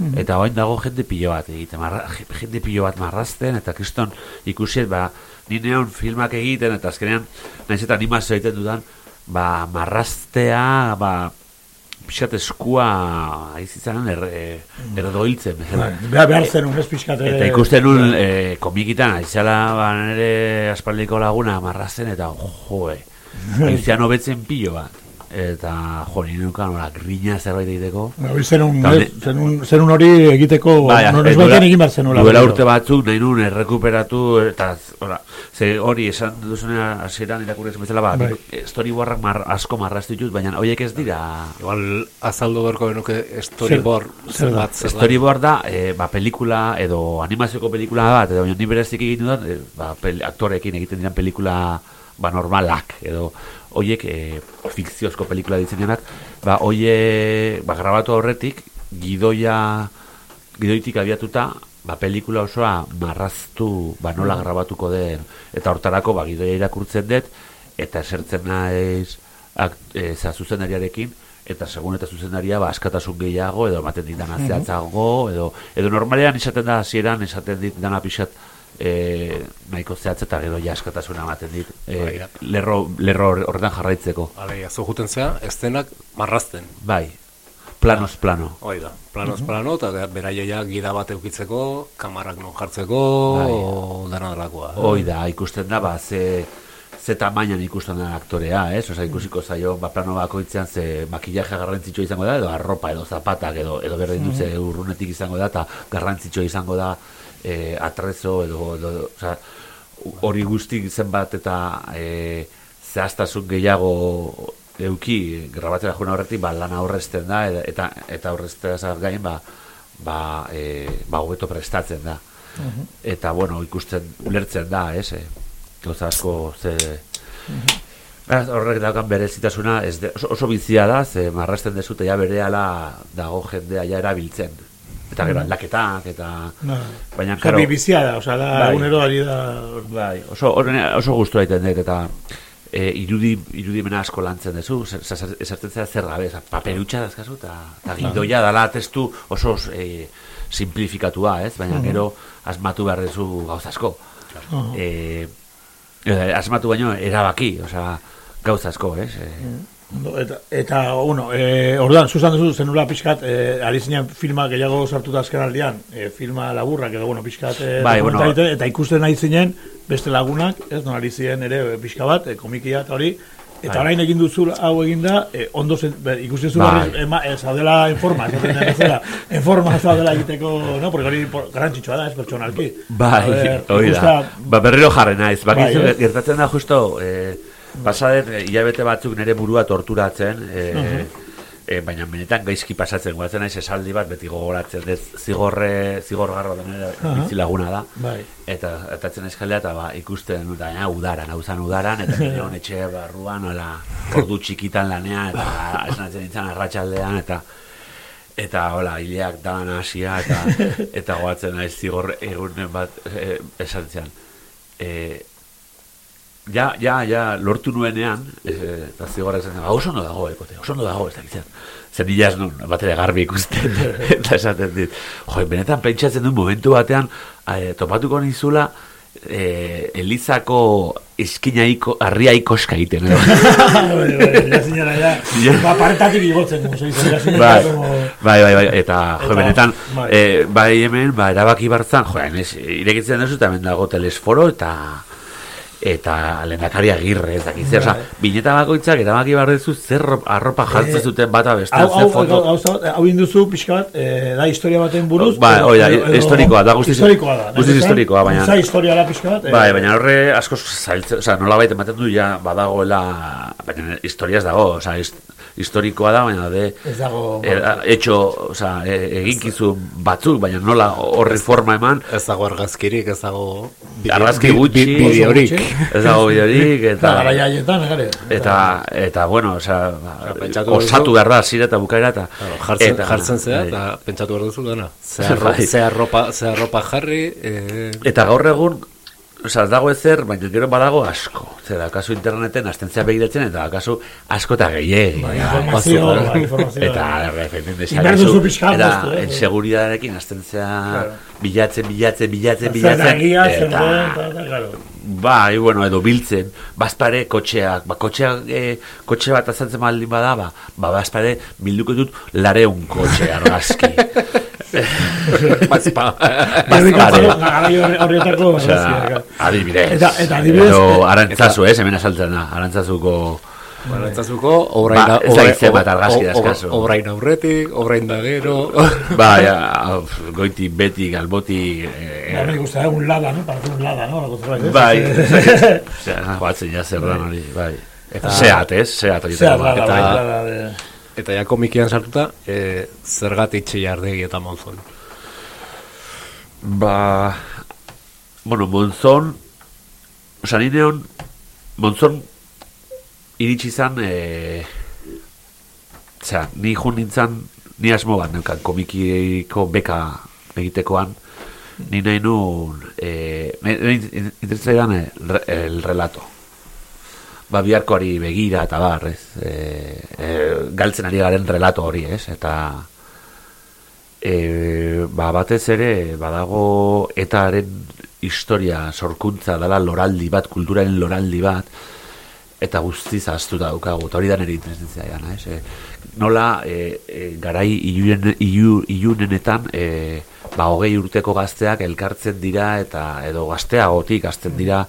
Mhm. eta orain dago jende pilo bat egiten, marra, jende pilo bat marrazten eta kriston ikusiet ba ni neon filmak egiten eta azkenean naiz eta animazio egiten dudan, ba marraztea, ba pixat eskua aizitzen er, eh, erdoiltzen. Bai, behar, behar zenun, ez pixkat. Eta ikusten nun e, komikitan, aizala ba, nire aspaldiko laguna marrazen eta joe, aizian hobetzen pilo bat. Eta jo, nire nukan nola grina zerbait egiteko. Ba, hori zenun, ez, hone- zenun, zenun hori egiteko, Bai, no, eh, nos batean egin behar zenula. duela urte batzuk nahi nun errekuperatu eta ora, ze hori esan duzunea hasieran irakurri bezala ba, Bai. bai. storyboardak mar, asko marraztu ditut, baina horiek ez dira Igual azaldu berko benuke storyboard Zer- bat. Storyboard da, e, ba, pelikula edo animazioko pelikula bat, edo baina ni berezik egin dudan, e, ba, pel, aktorekin egiten diren pelikula ba, normalak, edo hoiek e, fikziozko pelikula ditzenenak, ba, hoie, ba, grabatu aurretik, gidoia, gidoitik abiatuta, ba, pelikula osoa marraztu, ba, nola Mhm. grabatuko den, eta hortarako, ba, gidoia irakurtzen dut, eta esertzen naiz, ak, e, za, zuzendariarekin, eta segun eta zuzendaria ba, askatasun gehiago edo ematen dit dana Mhm. zehatzago edo, edo normalean esaten da hasieran esaten dit dana pixat e, nahiko zehatz eta gero ja askatasuna ematen dit e, lerro, lerro hor- horretan jarraitzeko Alegia, zu juten zea, estenak marrazten. bai, planos plano Hoi da, planos plano, eta beraioia gida bat eukitzeko, kamarak non jartzeko, Bai. o dana delakoa. hoi da, ikusten da ba, ze ze tamainan ikusten da aktorea, ez? Osa, ikusiko zaio, ba, plano bakoitzean ze makillaje garrantzitsua izango da, edo arropa, edo zapatak, edo, edo berdin dutze urrunetik izango da, eta garrantzitsua izango da e, atrezo, edo, edo osa, hori guztik zenbat eta e, zehaztasun gehiago euki grabatzera joan horretik, ba, lana aurrezten da, eta, eta, aurreztea gain, ba, ba, e, ba, hobeto prestatzen da. Eta, bueno, ikusten, ulertzen da, ez, e, gauza asko, ze... Beraz, Horrek daukan berezitasuna, ez de, oso, oso bizia da, ze marrasten dezute ja berehala dago jendea ja erabiltzen. Eta gero Mhm. aldaketak, eta... No. Baina, Osa, karo... bi- bizia da, osa, da, Bai. egunero ari da... Bai, oso, oso gustu egiten dut, eta e, irudi, irudimena asko lantzen duzu, zer- zer- zera zer gabe, oza, paperutxa dazkazu, eta eta gidoia dala testu oso e, simplifikatua, ez? Baina Mhm. gero asmatu behar duzu gauz asko. Aha. E, e, asmatu baino erabaki, osea, gauz asko, ez? E, Eta, eta bueno, e, orduan, zuzan duzu, zenula pixkat, e, ari zinen filma gehiago sartuta azken aldian, e, filma laburrak, edo, bueno, pixkat, e, Bai, bueno. egiten, eta ikusten nahi zinen, beste lagunak, ez, non ari ziren ere, pixka bat, e, komikia eta hori, eta Bai. orain egin duzu hau eginda, e, ondo zen, ber, ikusten zu Bai. berriz, ema, e, zaudela en forma, den bezala, en forma zaudela egiteko, no, porque hori por- garrantzitsua da, ez pertsonalki. Bai, hori da. Ba, berriro jarri naiz. Bakizu, Bai, eh? gertatzen da justo, eh, pasadet, eh, hilabete batzuk nire burua torturatzen, eh, Mhm. eh, baina benetan gaizki pasatzen, guatzen naiz esaldi bat beti gogoratzen, ez zigorre, zigorgarro da nire Aha. bizilaguna da. Bai. Eta atatzen eskalea eta ba, ikusten eta ja, udaran, hau zan udaran, eta nire hon etxe barruan, hola, ordu txikitan lanean, eta esnatzen nintzen arratsaldean eta eta hola, hileak dalan hasia, eta eta goatzen naiz zigor egunen bat e, esan zian. E, ja, ja, ja, lortu nuenean, eh, eta zigorra esan, "Ah, oso ondo dago, ekote, oso ondo dago, ez dakitzen. Zer nila ez nun, bat ere garbi ikusten, eta esaten dit, jo, benetan pentsatzen duen momentu batean, eh, topatuko nizula, eh, Elizako eskinaiko, arria ikoska egiten, edo. Ba, paretatik igotzen, bai, bai, bai, eta, jo, Eta, benetan, bai. eh, bai hemen, ba, erabaki bartzan, jo, irekitzen duzu, eta hemen dago telesforo, eta eta lehendakari agirre, ez dakit, zer, Bai. osea, bineta bakoitzak erabaki behar duzu zer ro- arropa jartzen Eh, zuten bata bestean, Hau, hau, hau, hau, induzu pixka bat, eh, da historia baten buruz. Ba, hoi da, historikoa da, guztiz- Historikoa da. guztiz historikoa, baina- Za historia da pixka bat. eh, Bai, baina horre asko zailtzen, oza, nola baita ematen du ja badagoela, baina historia ez dago, oza, historikoa da, baina de, Ez dago... e, etxo, oza, e, eginkizun batzuk, baina nola horri forma eman, Ez dago argazkirik, ez dago... argazki gutxi, bi- bideorik. ez dago bideorik, Eta eta... gara jaietan, gare. Eta, eta, bueno, osea, pentsatu osatu behar da, zira eta bukaera, eta... Jartzen, eta- jartzen zea, bai. eta pentsatu behar duzu dena. Ze arro- Bai. ze arropa, ze arropa jarri... Eh, Eta gaur egun, osea, ez dago ezer, baina gero badago asko. Zera, kasu interneten astentzia begiratzen, eta kasu asko eta gehiegi. Bai, informazio, bai, informazio. Eta, pixka bat, Eta, eh? inseguridadekin astentzia Claro. bilatzen, bilatzen, bilatzen, Zer bilatzen. zer eta, eta. Bai, bueno, edo biltzen, bazpare kotxeak, ba, kotxeak, e, kotxe bat azaltzen baldin bada, ba, ba bazpare bilduko dut lareun kotxe argazki. Bazpa. Argazkiak. adibidez. Eta- eta adibidez, Edo arantzazu, ez, hemen asaltzen da, arantzazuko... Bueno, entzazuko, obrain, Ba, ez da izen bat argazki da eskaso. Obrain aurretik, obrain da gero... Ba, ja, goiti, beti, galboti... Eh, Ba, me gusta, un lada, no? Parece un lada, no? Bai, batzen ja zer dan hori, bai. Eta- Seat, ez? Seat horietako Zeat, bat. lada, eta- ja komikian sartuta, eh, zergatik txillardegi eta monzon. Ba, bueno, Monzon, oza, ni neon, Monzon iritsi zan, e, zera, ni jun nintzen, ni asmo bat neukan, komikiko beka egitekoan, ni nahi nun, e, interesaidan el, el relato. Ba, biharkoari begira eta bar, ez, e, e, galtzen ari garen relato hori, ez, eta e, ba, batez ere badago etaren historia sorkuntza dela loraldi bat, kulturaren loraldi bat eta guztiz ahaztuta daukagu. Eta hori da nire interesentzia jana, ez? E, nola e, e, garai ilunen, ilu, ilunenetan e, ba, hogei urteko gazteak elkartzen dira eta edo gazteagotik azten dira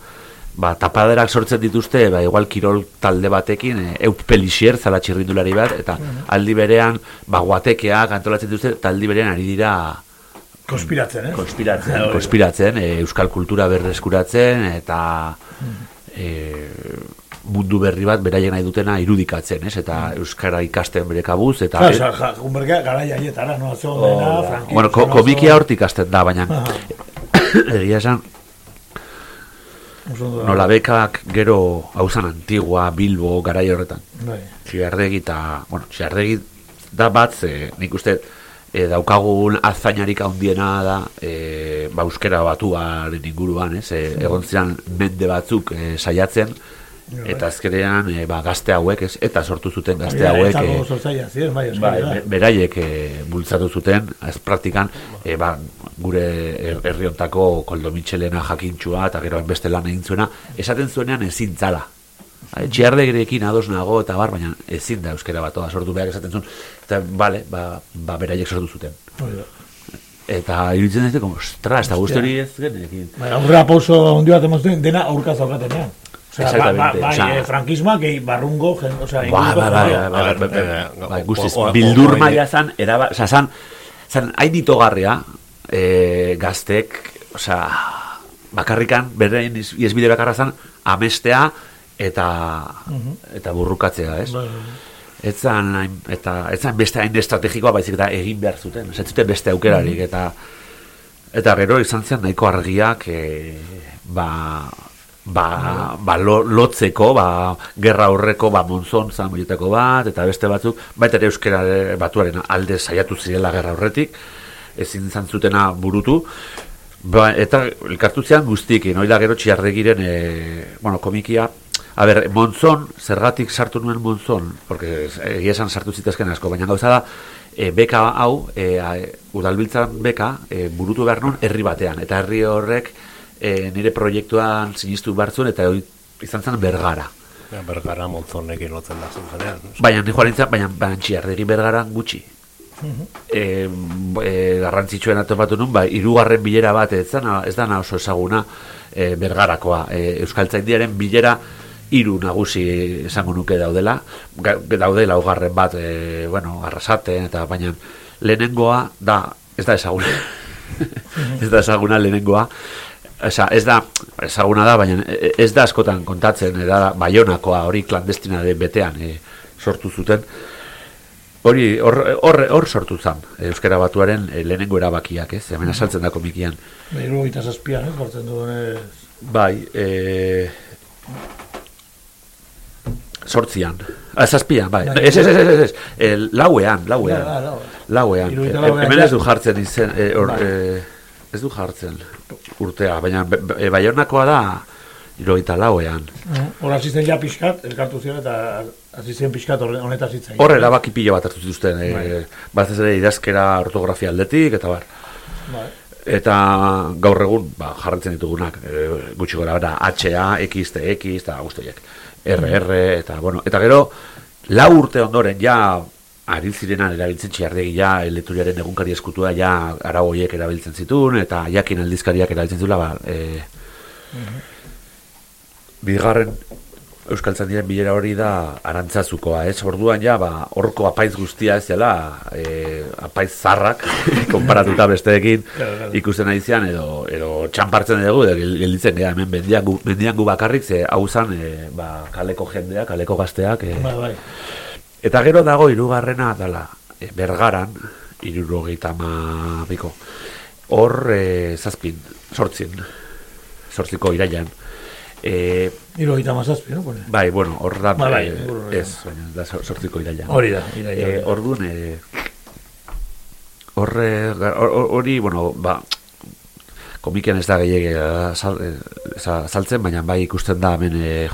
ba, tapaderak sortzen dituzte, ba, igual kirol talde batekin, e, eup pelixier, zala txirrindulari bat, eta aldi berean, ba, guatekeak antolatzen dituzte, eta aldi berean ari dira Konspiratzen, eh? konspiratzen, konspiratzen, e, euskal kultura berreskuratzen, eta e, mundu berri bat beraiek nahi dutena irudikatzen, ez? Eta euskara ikasten bere kabuz, eta... Claro, sea, ja, Junberga garai haietara, no? Atzo dena, frankismo, bueno, ko, komikia hortik ikasten da, baina egia esan. Nola bekak gero hauzan antigua, Bilbo, garai horretan. Bai. Txiardegi eta, bueno, txiardegi da bat, ze, nik uste, e, daukagun azainarik handiena da, e, ba, euskera batuaren inguruan, ez, e, egon ziren mende batzuk e, saiatzen, eta azkenean e, ba, gazte hauek, ez, eta sortu zuten gazte Hori da, hauek, e, bai, Bai, da. beraiek e, bultzatu zuten, ez praktikan, e, ba, gure her- herri hontako koldo mitxelena jakintxua, eta gero beste lan egin zuena, esaten zuenean ezin zala. Txiardegirekin ados nago eta bar, baina ezin da euskera batoa sortu behar esaten zuen. Eta, bale, ba, ba beraiek sortu zuten. Da. Eta iruditzen dut, como, ostras, eta guzti hori ez genekin. Bai, aurrera pauso handi bat emozten, dena aurka zaukatenean. Ba, ba, Exactamente, bai, eh, frankismoa, gehi barrungo, Bai, bai, bai, jendea. bai, bai, bai, bai, eh, bai, guztiz, o- o- bildur o- maila zan, eraba, oza, zan, zan, hain ditogarria, e, gaztek, oza, bakarrikan, berrein iz- iesbide bakarra zan, amestea, eta, eta burrukatzea, ez? Bai, bai. Ez zan, hain- eta, ez zan beste hain estrategikoa, baizik eta egin behar zuten, ez zuten beste aukerarik, eta, eta gero izan zen nahiko argiak, e, ba, ba, ba lo, lotzeko, ba, gerra aurreko, ba, monzon zan horietako bat, eta beste batzuk, baita ere euskera batuaren alde saiatu zirela gerra aurretik, ezin izan zutena burutu, Ba, eta elkartu zean guztiekin, oila gero txiarregiren, e, bueno, komikia, a ber, Monzon, zergatik sartu nuen Monzon, porque egia esan sartu zitezken asko, baina gauza da, e, beka hau, e, a, udalbiltzan beka, e, burutu behar nun herri batean, eta herri horrek e, nire proiektuan sinistu bartzun, eta izan zen bergara. Ja, bergara montzonekin lotzen da zuzenean. Baina ni nintzen, baina, baina txiarregi bergaran gutxi. e, e, garrantzitsuen topatu nun, ba, irugarren bilera bat ez, dana, ez dana oso ezaguna e, bergarakoa. E, Euskaltzaindiaren bilera hiru nagusi esango nuke daudela, Ga- daude laugarren bat, e, bueno, arrasaten, eta baina lehenengoa da, ez da ezaguna, ez da ezaguna lehenengoa, Osa, ez da, ezaguna da, baina e- ez da askotan kontatzen, e, da baionakoa, hori klandestina de betean e, sortu zuten. Hori, hor, hor, hor sortu zan, Euskara Batuaren e, lehenengo erabakiak, ez? Hemen asaltzen da komikian. Iru gita zazpian, ez, gortzen duenez. Bai, e... Sortzian. Ah, zazpian, bai. Bai. Ez, ez, ez, ez, ez. E, lauean, lauean. Lau. Lauean. E, hemen ez du jartzen izen, e, or, Bai. e, ez du jartzen urtea, baina be- be- e, baionakoa da irogeita lauean. Hor hasi zen ja pixkat, elkartu zion eta hasi zen pixkat honetaz hitz. Horre erabaki pilo bat hartu zituzten, e, Bai. batez ere idazkera ortografia aldetik, eta bar. Bai. Eta gaur egun, ba, jarraitzen ditugunak, e, gutxi gora bera, HA, X, TX, eta guztiak, RR, eta, bueno, eta gero, lau urte ondoren, ja, aril zirenan erabiltzen txiardegi, ja, elekturiaren egunkari eskutua, ja, arau horiek erabiltzen zituen, eta jakin aldizkariak erabiltzen zula, ba, e, bigarren Euskaltzandiren bilera hori da arantzazukoa, ez? Orduan ja, ba, horko apaiz guztia ez dela, e, apaiz zarrak, konparatuta besteekin, ikusten ari zian, edo, edo txampartzen dugu, edo gel- gelditzen gara, hemen mendian gu, mendian gu bakarrik, ze hau zan, e, ba, kaleko jendeak, kaleko gazteak, e, Bai, bai. Eta gero dago hirugarrena dala e, bergaran, irurogeita biko. Hor e, zazpin, sortzin, sortziko irailan. E, Hiru gita mazazpi, no? Pone. bai, bueno, hor da, Bai, bai, e, ez, baina da sor- sortziko irailan. Hori da, iraila, hori E, e, hor- hor- hori, bueno, ba, komikian ez da gehiagia sal, eh, sa- saltzen, baina bai ikusten da hemen e,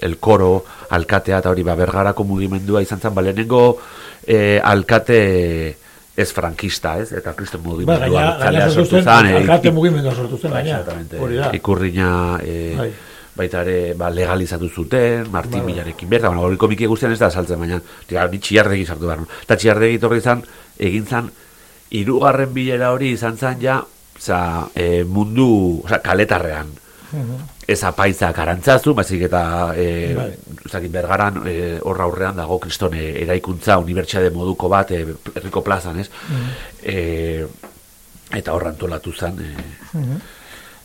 el koro, alkatea eta hori ba, bergarako mugimendua izan zen, ba, lehenengo e, alkate ez frankista, ez? Eta kristen Ba, mugimendua gaina, gaina sortu zen, alkate mugimendua sortu zen, gaina. da. Ikurriña e, Bai. baita ere ba, legalizatu zuten, Martin Bai, bai. Milarekin berta, bueno, hori komiki guztian ez da saltzen, baina tira, ni txiardegi sartu behar. Eta txiardegi torri izan, egin zan, hirugarren bilera hori izan zan ja, oza, e, mundu, oza, kaletarrean. Ez apaitzak arantzazu, baizik eta e, Bai. ezakit, bergaran e, horra aurrean dago kriston e, eraikuntza unibertsiade moduko bat e, herriko plazan, ez? E, eta horra antolatu zen e,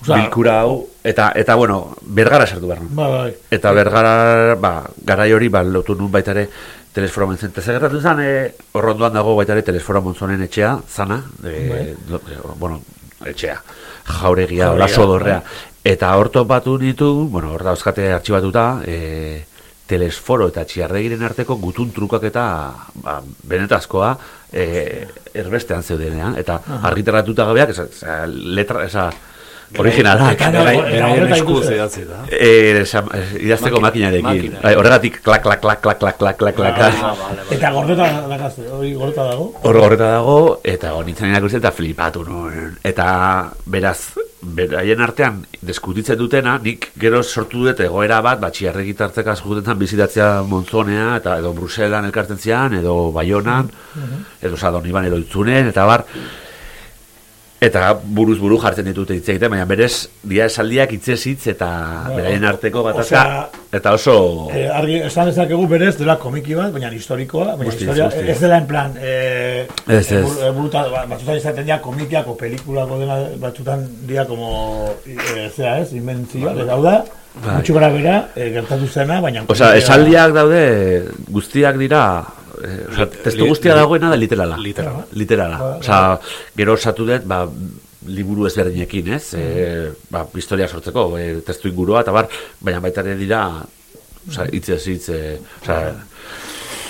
Osea, bilkura hau eta eta bueno, bergara sartu behar. Ba, bai. Eta bergara, ba, garai hori, ba, lotu nun baita ere telesforo montzen. Eta zegertatu zen, e, horrondoan dago baita ere montzonen etxea, zana, e, Bai. do- e, bueno, etxea, jauregia, olaso dorrea. Eta hor topatu nitu, bueno, hor dauzkate artxibatuta, e, telesforo eta txiarregiren arteko gutun trukak eta ba, benetazkoa e, erbestean zeudenean. Eta Aha. argitaratuta gabeak, esa, esa letra, esa, originalak. Eta- eta- idatzi da. Eh, idazteko makinarekin. makina. Bai, horregatik klak, klak, klak, klak, klak, klak, klak, klak. Ah, Eta gordeta dakazte, hori gordeta dago. Hor horreta dago, eta honitzen irakurtzen eta flipatu nuen. Eta beraz, beraien artean diskutitzen dutena, nik gero sortu dut egoera bat, batxiarregi tartzeka juten bizitatzea Monzonea, eta edo Bruselan elkartzen zian, edo Baionan, edo Sadoniban, edo Itzunen, eta bar, eta buruz buru jartzen ditute hitz egiten, baina berez, dia esaldiak hitzez hitz eta Bai, beraien arteko gatazka, osea, eta oso... Eh, argi, esan dezakegu berez dela komiki bat, baina historikoa, baina Guztiz, historia guztiz. ez dela en plan, eh, Ez, ez. eh, buru- eh, buruta, ba- batzutan izaten dira komikiako pelikulako dena, batzutan dira como, eh, zera ez, inventzioa, Bai. eta hau da, Bai. gara bera, eh, gertatu zena, baina... Komikia- esaldiak daude, guztiak dira, eh, osea, testu guztia li- dagoena da literala. Literala. Literala. Osea, gero osatu dut, ba, liburu ezberdinekin, ez? E, ba, historia sortzeko, e, testu ingurua, eta bar, baina baita ere dira, osea, hitz ez hitz, e, osea,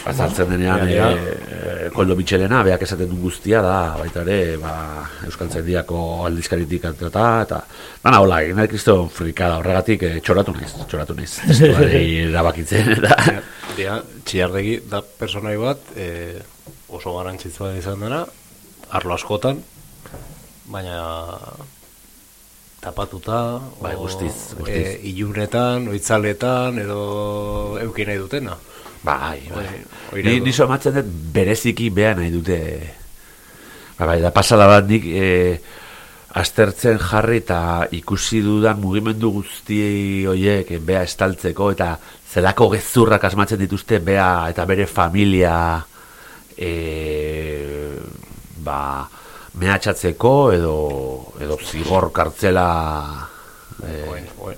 azaltzen denean e, e, Koldo Mitxelena, beak esaten du guztia da, baita ere, ba, Euskal Zendiako aldizkaritik atrata, eta, bana, hola, egin nahi kriston frikada horregatik, e, txoratu naiz, txoratu naiz, testuari erabakitzen, eta, Dia, txiardegi da personai bat, e, oso garantzitsua izan dena, arlo askotan, baina tapatuta, Bai, guztiz, guztiz. E, ilunetan, oitzaletan, edo euki nahi dutena. Bai, bai. Hori Ni, ni somatzen dut bereziki beha nahi dute, ba, bai, da pasada bat nik, e, aztertzen jarri eta ikusi dudan mugimendu guzti horiek eh, bea estaltzeko eta zelako gezurrak asmatzen dituzte bea eta bere familia e, ba, mehatxatzeko edo, edo zigor kartzela e,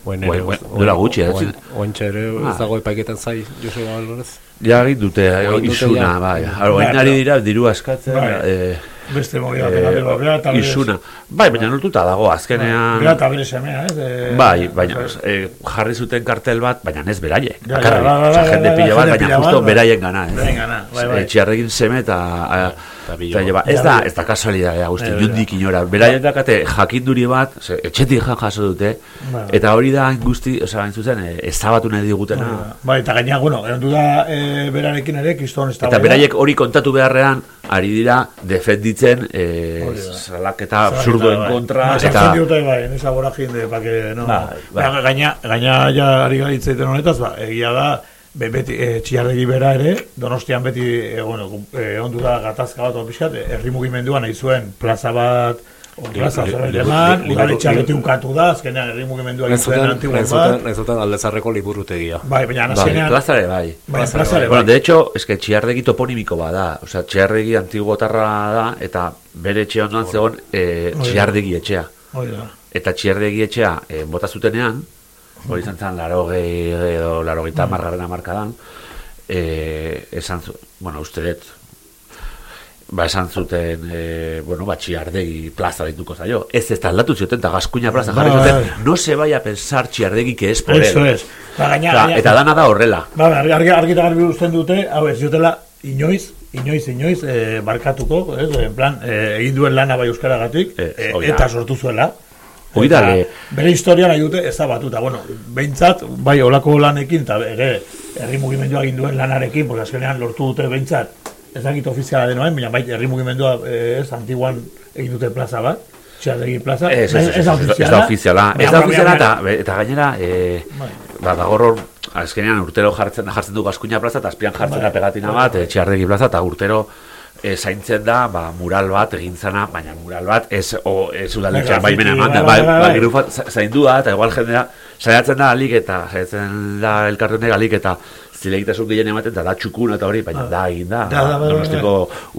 oen- duela gutxi, eh? Oentxe ere Ah. ez dago epaiketan zai, Joseba Alvarez. Ja, egin dute, isuna, bai. Orain ari dira diru askatzen, Bai. eh, Beste movida eh, bera eta isuna. Bai, baina lortuta dago, azkenean... Bera eta bere semea, ez? Eh, Bai, baina bai. eh, jarri zuten kartel bat, baina ez beraiek. Ja, ja, bakarrik. Osea, bai, jende pila bat, baina justo beraien gana. Ez, Beraien gana, bai, bai. Eh, txiarregin seme eta... eta ez da, ez da kasualidadea guzti, Bai, bai, nondik inora. Beraien dakate jakinduri bat, ze, etxetik jan jaso dute, Bai. eta hori da hain guzti, osea, hain zuzen, eh, ezabatu nahi digutena. Bai, eta gaina, bueno, egon da e, berarekin ere, kiston ez Eta beraiek hori kontatu beharrean, ari dira defenditzen eh, da. salaketa absurdoen bai. kontra. Ba, Eta, diote, bai, en esa voragin de, pa que, no... Bai, bai. Ba, gaina, gaina, ja, ari egiten honetaz, ba, egia da, be, beti, e, txiardegi bera ere, donostian beti, e, bueno, e, ondu da gatazka bat, opiskat, herri mugimenduan nahi zuen plaza bat, plaza li- eman, li- beti ukatu da, azkenean herri zuen zuten, antiguan bat, zuten aldezarreko liburutegia. bai, baina bai, azkenean... plazare bai. Baina plazare, Bueno, bai. de hecho, es que txiardegi toponimiko bada. O sea, txiardegi antiguotarra da, eta bere etxe ondoan zegoen eh, da. txiardegi etxea. Hori da. Eta txiardegi etxea eh, bota zutenean, hori izan zen laro gehi edo laro gehi tamargarren amarkadan, eh, esan zu, bueno, uste dut, ba esan zuten, eh, bueno, ba txiardegi plaza dituko zaio. Ez ez da aldatu zioten, eta gaskuña plaza jarri Bai, zuten, bai. no se vaya a pensar txiardegi que es por Eso él. es. Ba, gaina, Osea, gaina- eta dana da horrela. Ba, argi, argi, argi eta garbi uzten dute, hau ez, ziotela, inoiz, inoiz, inoiz, eh, barkatuko, ez, en plan, eh, egin duen lana bai euskaragatik, da. eta sortu zuela. Hori da, le- Bere historia nahi dute ezabatuta, bueno, behintzat, bai olako lanekin, eta ere, herri mugimendua egin duen lanarekin, porque azkenean lortu dute behintzat, ez dakit ofiziala denoen, baina bai herri mugimendua, eh, ez, antiguan egin dute plaza bat, txardegi plaza, Ez, ez, ez, ez, da ez, ez da ofiziala. Ez da ofiziala eta, eta gainera, e, ba, dago hor, azkenean urtero jartzen, jartzen du gaskuña plaza, eta azpian jartzen da Bai. pegatina bat, e, txiardegi plaza, eta urtero e, zaintzen da, ba, mural bat egin zana, baina mural bat ez, o, ez udaletxean Bai, baimena eman, da, bai, bai, bai, bai, bai. grufa za- zaindu da, eta igual jendea, saiatzen da alik eta, saiatzen da elkartenek alik eta zilegitasun gehien ematen, eta da txukun eta hori, baina da egin da, Da, da, bai, bai, donostiko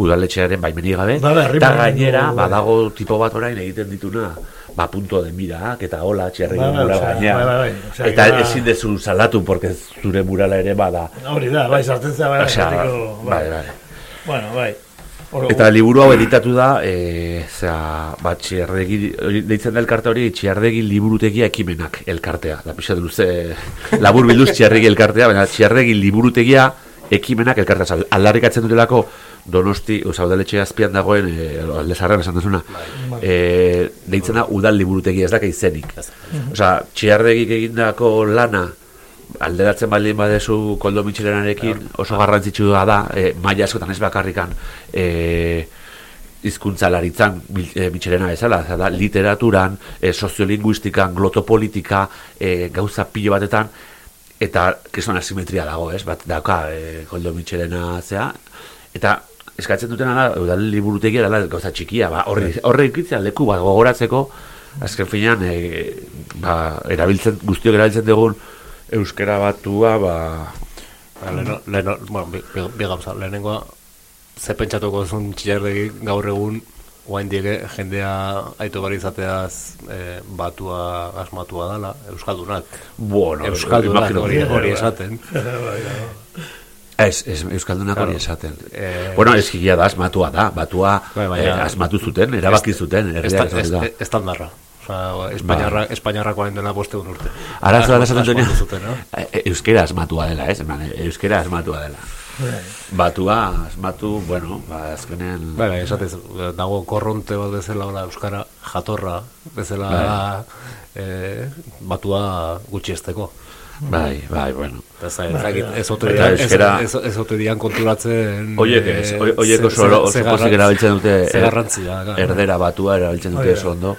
udaletxearen baimenik gabe, Bai, bai, eta gainera, bai. badago tipo bat orain egiten dituna, ba, punto de mirak, eta hola, txerri Bai, bai, mural osea, gainean. bai, bai, bai. Osea, Eta ezin dezu salatu, porque zure murala ere bada. Hori da, bai, sartzen zera, bai, Osea, esateko, bai, bai. Bueno, bai. Oro- Eta liburu hau editatu da, e, zera, ba, txiardegi, deitzen da elkarte hori, txiardegi liburutegia ekimenak elkartea. Da, pixat luze, labur bilduz txiardegi elkartea, baina txiardegi liburutegia ekimenak elkartea. Osa, aldarrikatzen dutelako, donosti, oza, azpian dagoen, e, aldezarren esan duzuna, e, deitzen da udal liburutegia, ez daka izenik. Osa, txiardegik egindako lana, alderatzen baldin badezu koldo mitxelenarekin oso garrantzitsua da, e, maila askotan ez bakarrikan, e, hizkuntzalaritzan e, mitxelena bezala, da, literaturan, e, soziolinguistikan, glotopolitika, e, gauza pilo batetan, eta kriston asimetria dago, ez? Bat dauka e, koldo mitxelena zea, eta eskatzen dutena da, udal liburutegia dela gauza txikia, ba, horre, horre leku bat gogoratzeko, azken finean, e, ba, erabiltzen, guztiok erabiltzen dugun euskera batua, ba, Ba, leheno, leheno, bueno, bi, bi, bi gauza, lehenengoa, ze pentsatuko zuen txilardegi gaur egun, guain diege jendea aitu bari izateaz e, batua asmatua dala, Euskaldunak. bueno, Euskaldunak hori, hori bai. esaten. Ez, ez, Euskaldunak hori Claro. esaten. Eh, bueno, eskigia da, asmatua da. Batua Bai, eh, baina- asmatu zuten, erabaki zuten, herriak esan da. est, estandarra. Osa, Espainiarra, Espainiarrakoa dela bosteun urte. Arazoa da esaten no? eh, euskera asmatua dela, ez? Eman, euskera asmatua dela. Batua, asmatu, bueno, ba, azkenean... Bai, bai, esatez, dago korronte bat bezala hola euskara jatorra bezala eh, batua gutxiesteko. Bai, bai, bueno. Ez, ez, Bai, dakit, bai. ez ote dian- konturatzen... Oiek ez, eh, oi- oiek oso, oso pozik garrantzi- erabiltzen dute Ze garrantzia, gara. erdera batua erabiltzen dute oso ondo.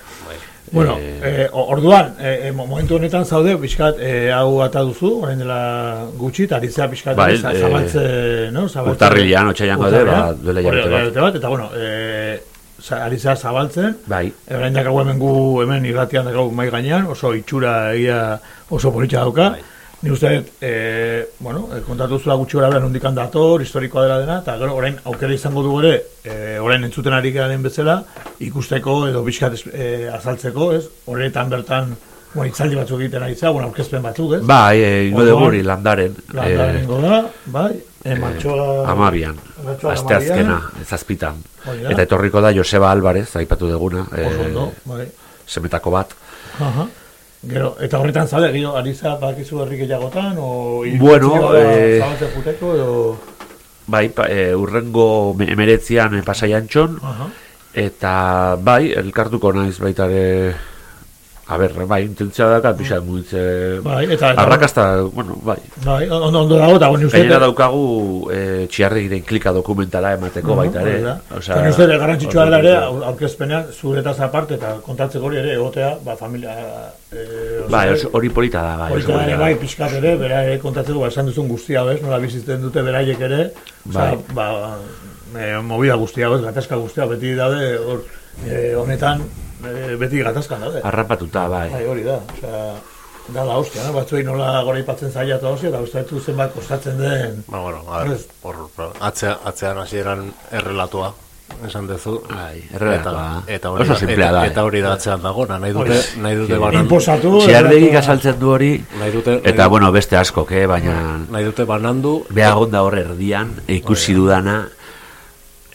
Bueno, Eh, eh, o- orduan, eh, eh, mo- momentu honetan zaude, pixkat, eh, hau ata duzu, orain dela gutxi, eta aritzea pixkat, eh, zabaltze, no? Zabaltze, urtarrilean, otsailean gaude, ba, duela Hori, hilabete bat. Eta, bueno, eh, aritzea zabaltzen, Bai. eh, orain dakago hemen gu, hemen irratian dakago mai gainean, oso itxura egia oso politxa dauka, Bai. Ni uste, eh, bueno, eh, kontatu zula gutxi gara nondikan dator, historikoa dela dena, eta gero orain aukera izango du ere, eh, orain entzuten ari garen bezala, ikusteko edo bizkat eh, azaltzeko, ez? Horretan bertan, bueno, itzaldi batzuk egiten ari za, bueno, aurkezpen batzuk, ez? Bai, eh, ingo hori landaren. Landaren ingo da, bai, eh, martxoa... Amabian, martxoa aste amabian. azkena, zazpitan. Hori da. Eta etorriko da Joseba Álvarez, aipatu deguna, Oso eh, ondo, bai. semetako bat. Aha. Gero, eta horretan zaude, gero, ari za, bakizu herri gehiagotan, o... Bueno, eh, Zabaltzen juteko, edo... Bai, pa, e, urrengo me- emeretzian e, pasaiantxon, Aha. eta bai, elkartuko naiz baita ere, a ber, bai, intentzia daka, pixat muitze, Bai, eta- eta- arrakasta, bueno, bai. Bai, ondo, ondo dago, eta bueno, uste... Gainera daukagu e, txiarregiren klika dokumentala emateko baita ere. Osea, Baina uste, garrantzitsua dela ere, aur- aurkezpenean, zuretaz aparte, eta kontatzeko hori ere, egotea, ba, familia... Eh, osea, Bai, hori polita da, bai. Polita ere, da. bai, pixkat ere, bera ere kontatzeko, ba, esan duzun guztia, bez, nola bizitzen dute beraiek ere, osea, Bai. ba, e, movida guztia, bez, gatazka guztia, beti daude, hor, e, honetan, e, beti gatazkan daude. Harrapatuta, bai. Bai, hori da, osea, da la hostia, no? Batzuei nola gora ipatzen zaila eta hostia, eta beste batzu zenbat kostatzen den. Ba, bueno, a ver, Ez. hor, atzea, atzean hasieran errelatua, esan dezu. Bai, errelatoa. Eta, eta hori, Oso da- sinplea eta, da, eta eh. hori da atzean dagona, nahi dute, nahi dute banan, Inposatu, Txiardegik errelatoa- azaltzen du hori, nahi dute, nahi, eta bueno, beste askok, eh, baina... nahi dute banandu, Beagon da hor erdian, ikusi dudana,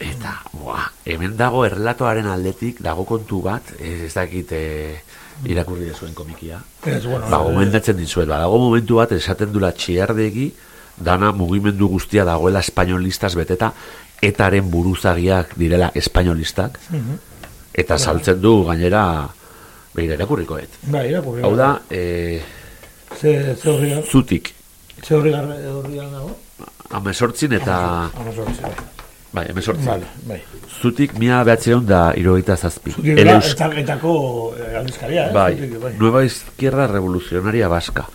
eta, buah, hemen dago erlatoaren aldetik, dago kontu bat, ez, dakit eh, irakurri dezuen komikia. Ez, bueno, Ba, eh, gomendatzen dizuet, ba, dago momentu bat, esaten dula txiardegi, dana mugimendu guztia dagoela espainolistaz beteta, etaren buruzagiak direla espainolistak, eta saltzen du gainera, begira, irakurrikoet. Bai, irakurri. Hau da, eh, Ze, ze horri zutik, ze horri dago? amesortzin eta... Amazortzi, bai. Emesortzin. Vale, bai. Zutik mila behatzeron da irogeita zazpi. Zutik El Eus- etako eh, aldizkaria, eh? Bai, Zutik, bai. Nueva Izquierda Revolucionaria Vasca.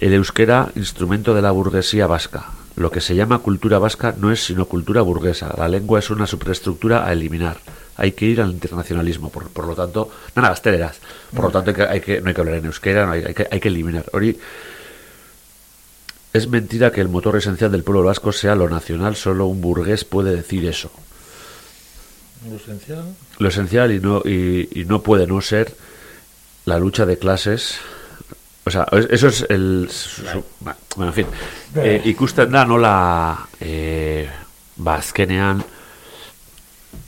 El euskera, instrumento de la burguesía vasca. Lo que se llama cultura vasca no es sino cultura burguesa. La lengua es una superestructura a eliminar. Hay que ir al internacionalismo. Por, por lo tanto, nada, gazteleraz. Por lo tanto, hay que, hay que- no hay que hablar en euskera, no hay, hay que, hay que eliminar. Ori, es mentira que el motor esencial del pueblo vasco sea lo nacional. Solo un burgués puede decir eso. Ausencia. lo esencial y no y, y no puede no ser la lucha de clases o sea es- eso es el su- bueno en fin eh, ikusten da nola eh, ba azkenean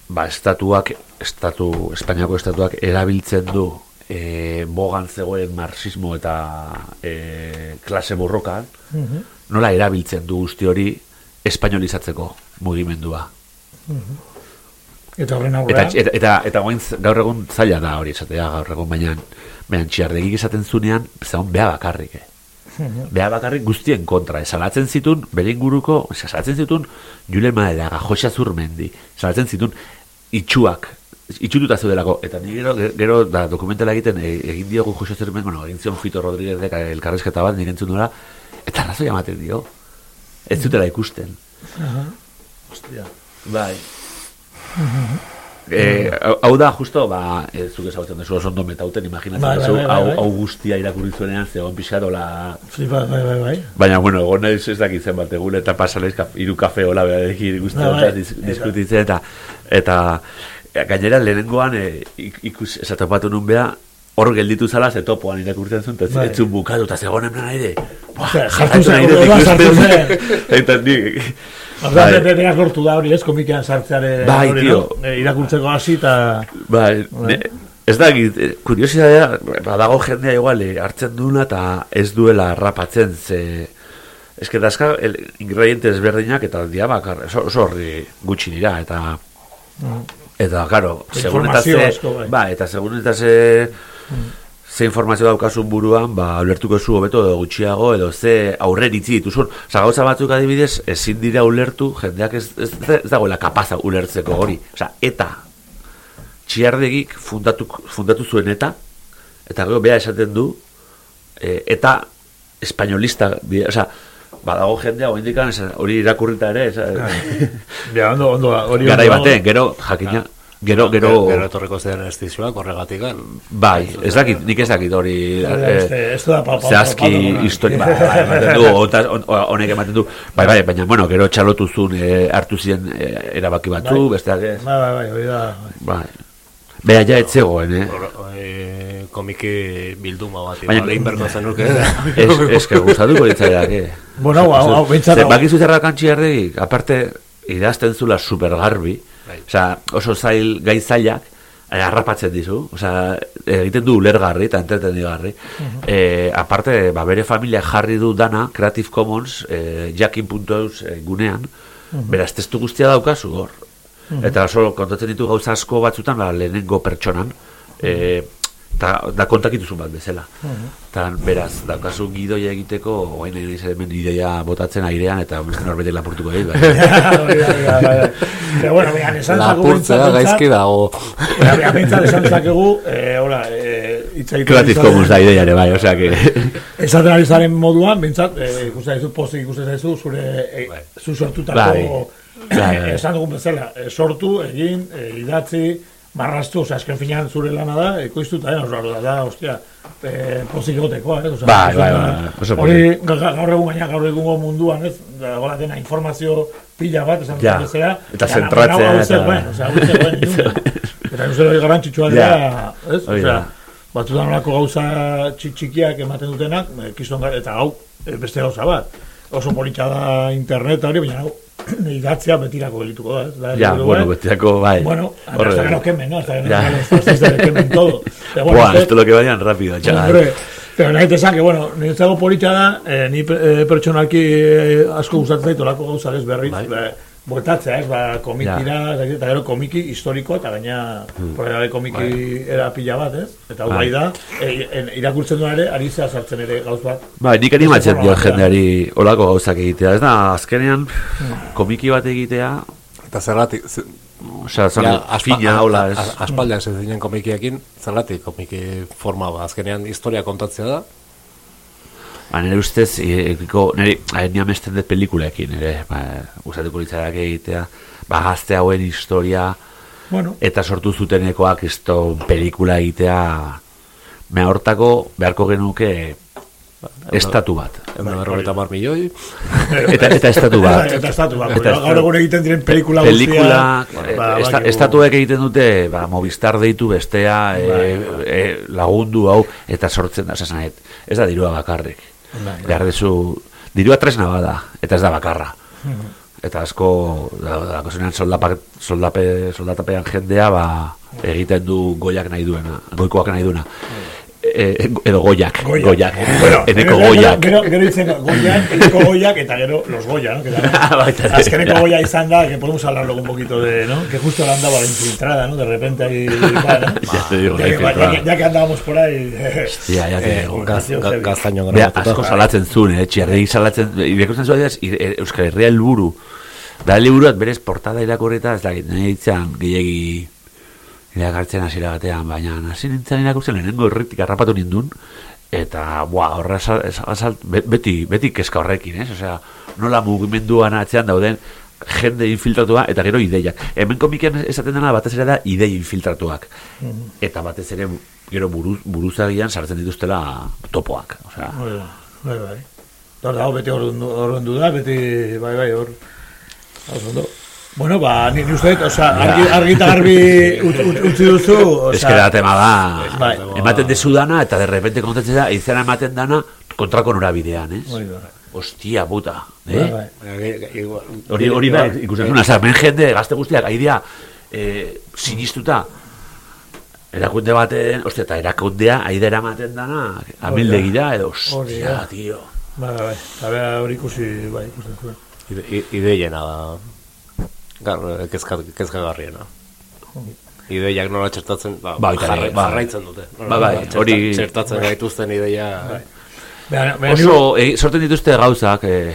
ba estatuak estatu Espainiako estatuak erabiltzen du eh, bogan zegoen marxismo eta eh, klase borrokan Mhm. nola erabiltzen du guzti hori espainolizatzeko mugimendua Eta horren Eta, aurrean. eta, eta, eta guain gaur egun zaila da hori esatea gaur egun, baina, baina txiardegik esaten zunean, zegoen beha bakarrik, eh? Mhm. Beha bakarrik guztien kontra, esalatzen zitun, bere inguruko, esalatzen zitun, Julen Maderaga, Josia Zurmendi, esalatzen zitun, itxuak, itxututa zeudelako, eta ni gero, gero da, dokumentala egiten e, egin diogu Josia Zurmendi, bueno, egin zion Fito Rodríguez deka elkarrezketa bat, nire entzun nola, eta arrazoi ematen dio, ez zutela ikusten. Aha. Hostia. Bai. Eh, hau- hau da, justo, ba, ez zuk ezagutzen duzu oso ondo metauten, imaginatzen Bai, bai, duzu, bai, bai, hau, bai. hau guztia irakurri zuenean, zegoen pixarola... Flipa, bai, bai, bai. Baina, bueno, egon naiz ez dakit zenbat egun, eta pasalez iru kafe hola beharekin Bai, guztia bai. dis, diskutitzen, eta, eta e, gainera lehenengoan e, ik- ikus esatopatu nun beha, hor gelditu zala, ze topoan irakurtzen zuen, eta Bai. ez zuen bukatu, eta zegoen hemen nahi de, sartu zen, nahi dut ikusten. zen. Eta nik, Orduan, Bai. berak lortu da hori, ez, komikean sartzeare Bai, hori, tio. no? E, irakurtzeko hasi eta... Bai, ne, ez da, eh, kuriosidadea, badago jendea igual eh, hartzen duena eta ez duela harrapatzen, ze, Ez que dazka el, ingrediente ezberdinak eta dia bakar, oso, oso horri gutxi dira, eta eta, karo, segun eta Informazio ze, asko, bai. ba, eta segun eta ze informazio daukazun buruan, ba, ulertuko zu hobeto edo gutxiago, edo ze aurreritzi dituzun. Osa, gauza batzuk adibidez, ezin dira ulertu, jendeak ez, ez, ez dagoela kapaza ulertzeko hori. Osa, eta txiardegik fundatu, fundatu zuen eta, eta gero bea esaten du, e, eta espainolista, osea, badago jendea, esan- hori irakurrita ere, esan, Ja, ondo, ondo, hori garai baten, gero, jakina, gero, gero, Gero etorriko zean estizioak horregatikan. bai, ez dakit, nik ez dakit hori, Hori da, este, esto da pa- pa- zehazki historia, bai, bai, ematen du, onta- on- honek ematen du, bai, bai, baina, bueno, gero txalotu zuen, eh, hartu ziren eh, erabaki batzu, Bai. besteak ez, Bai, bai, bai, hori da. bai, Bea ja etzegoen, eh? Eh, komiki bilduma bat, Baina- egin berko zenuke. Ez, ez que gustatuko litzaidak, eh? Bueno, hau, hau, Zer, hau. bakizu zerra kantxiardegik, aparte, idazten zula supergarbi, osea, oso zail, gai zailak, eh, harrapatzen dizu, osea, egiten du ulergarri eta entretenigarri. eh, aparte, ba, bere familia jarri du dana, Creative Commons, eh, jakin.eus eh, gunean, beraz, testu guztia daukazu hor. Mhm. Eta oso kontatzen ditu gauza asko batzutan, ba, lehenengo pertsonan, eh, ta, da kontakituzun bat bezala. Mhm. Eta beraz, daukazu gidoia egiteko, oain naiz hemen gidoia botatzen airean, eta norbetek lapurtuko dit, bai. Bai, bai. Pero bueno, behan, esan zaku Lapurtzea gaizki dago. behan, behintzat esan zakegu, eh, hola, eh, Creative ari Commons da ideia ere, bai, osea que... Esaten ari zaren moduan, bintzat, eh, ikusten zaizu, pozik ikusten zaizu, zure, eh, zu sortutako, Bai. Bai. esan dugun bezala, eh, sortu, egin, eh, idatzi, marrastu, esken finean zure lana da, ekoiztuta, eh, osea, da, da, ostia, eh, pozik egotekoa, eh, bai, da- bai, oso hori, gaur egun gaina, gaur egungo munduan, ez, dagoela dena informazio pila bat, esan Ja, bezala, eta zentratzea, eta- inungo. Eta uste hori garrantzitsua dira, ez, osea, da. batzutan olako gauza txik- txikiak ematen dutenak, eh, kiston eta hau, eh, beste gauza bat. Oso politxa da internet hori, baina hau, idatzia betirako gelituko da, ez? Da, Ja, helburu, bueno, eh? betirako, bai. Bueno, hasta que no quemen, ¿no? Hasta que no Ya. fascistas que quemen todo. Pero bueno, Buah, este- esto lo que vayan rápido, chaval. Hombre, pero nahi tesan, que bueno, niretzako politxa da, eh, ni eh, pertsonalki eh, asko gustatzen zait olako gauza ez berriz, Bai. Ba, bueltatzea, ez, ba, komikira, ez dakit, eta gero komiki historiko, eta gaina, Hmm. komiki era pila bat, ez? Eta hau Bai. bai da, e, en, irakurtzen duen ere, ari zea sartzen ere gauz bat. Bai, nik animatzen dio jendeari olako gauzak egitea. Ez da, azkenean, komiki bat egitea, Eta zergatik... osea, zan, Ja, fina, hola, ez. a- a- Aspaldian ez zinen komikiekin, zergatik komiki forma ba, azkenean historia kontatzea da. Ba, nire ustez, ikiko, nire, ni amesten dut pelikulekin, nire, ba, gustatuko litzarak egitea, ba, gazte hauen historia, Bueno. eta sortu zutenekoak esto pelikula egitea, me hortako beharko genuke estatu bat. Egun berrogeita mar milioi. Eta, eta estatu bat. Eta estatu bat, Eta gaur egun egiten diren pelikula Pelikula, eh, ba, esta, bakigu. estatuek egiten dute, ba, Movistar deitu bestea, e, e, lagundu hau, eta sortzen da, nahi, ez da dirua bakarrik. Bai. Behar dezu, dirua tresna bada, eta ez da bakarra. Eta asko, da, da, da soldapak, soldape, soldatapean jendea, ba, egiten du goiak nahi duena, goikoak nahi duena. E, edo goiak, goiak, Goiak. eneko gero- goiak. Gero, gero ditzen goiak, eneko goiak, eta gero los goya, ¿no? Que también- Baita ere, Azkeneko ja. goya izan da, que podemos hablar luego un poquito de, ¿no? Que justo le andaba la infiltrada, ¿no? De repente ahí, bueno, Ya te digo, ya, que, ya, ya que andábamos por ahí, Ja, ja, Eh, que, gaz, ga, gaztaino Bea, grabatuta. asko salatzen zuen, eh? txerregi salatzen, irakurtzen zuen adibidez, i- e- Euskal Herria helburu. Da liburuat berez portada irakurrita, ez dakit, nahi ditzen gehiagi irakartzen hasiera batean, baina hasi nintzen irakurtzen lehenengo erritik harrapatu nindun, eta, boa, horra sal, beti, beti kezka horrekin, ez? Osea, nola mugimenduan atzean dauden jende infiltratua eta gero ideiak. Hemen komikian esaten dena batez ere da idei infiltratuak. Eta batez ere gero buruz, buruzagian sartzen dituztela topoak. Osea, Bai, bai, bai. Hor dago, beti hor da, beti, bai, bai, hor, hor. Bueno, ba, ni, ni uste dut, osea, argi, argi eta garbi ut- ut- utzi duzu, Ez osea, que da tema da, Bai. ematen dezu dana, eta de repente kontatzen da, izena ematen dana, kontrako norabidean, ez? Hori da. Ostia, puta, Bai, eh? bai. Hori, hori bai, ikusten zuna, oza, men jende, gazte guztiak, aidea, eh, sinistuta, erakunde baten, ostia, eta erakundea, aidera ematen dana, amildegira, edo, ostia, da. tio. Bai, bai, hori ikusi, bai, ikusten zuen. Ideiena da. Gar, kezka, kezkagarriena. Ideiak nola txertatzen, ba, Ba, jarra- bai. jarraitzen dute. Nola Ba, bai, txerta- hori- Txertatzen gaituzten ideia... Baina, baina, Oso, e, sorten dituzte gauzak, e,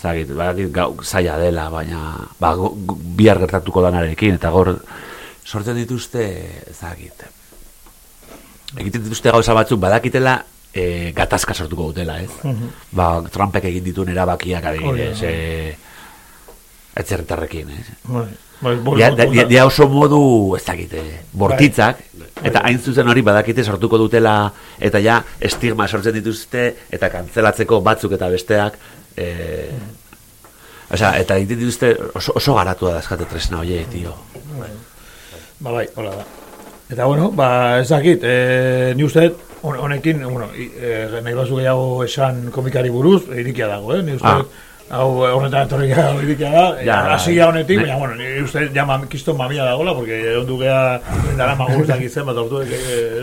zagit, badakit gau, zaila dela, baina ba, go- go- bihar gertatuko danarekin, eta gor sortzen dituzte, zagit, egiten dituzte gauza batzuk badakitela e, gatazka sortuko dutela, ez? Mhm. Ba, Trumpek egin dituen erabakiak adibidez, Hori da, e, etzerretarrekin, ez? Bai, bai, Ja, da, dia oso modu, ez dakite, bortitzak, Bai. eta hain zuzen hori badakite sortuko dutela, eta ja, estigma sortzen dituzte, eta kantzelatzeko batzuk eta besteak, e, Osea, eta dituzte oso, oso garatua da eskate tresna horiek, tio. Bai. Ba, bai, hola da. Eta, bueno, ba, ez dakit, e, ni uste, honekin, bueno, e, nahi bazu gehiago esan komikari buruz, irikia dago, eh? Ni uste, Ah. Hau eh, horretan etorri gara irikia da, Ja, ja, honetik, ne- baina, bueno, ni uste, ja, mam, kiston mamia dagoela, porque ondu geha, dara magur dakitzen bat, ordu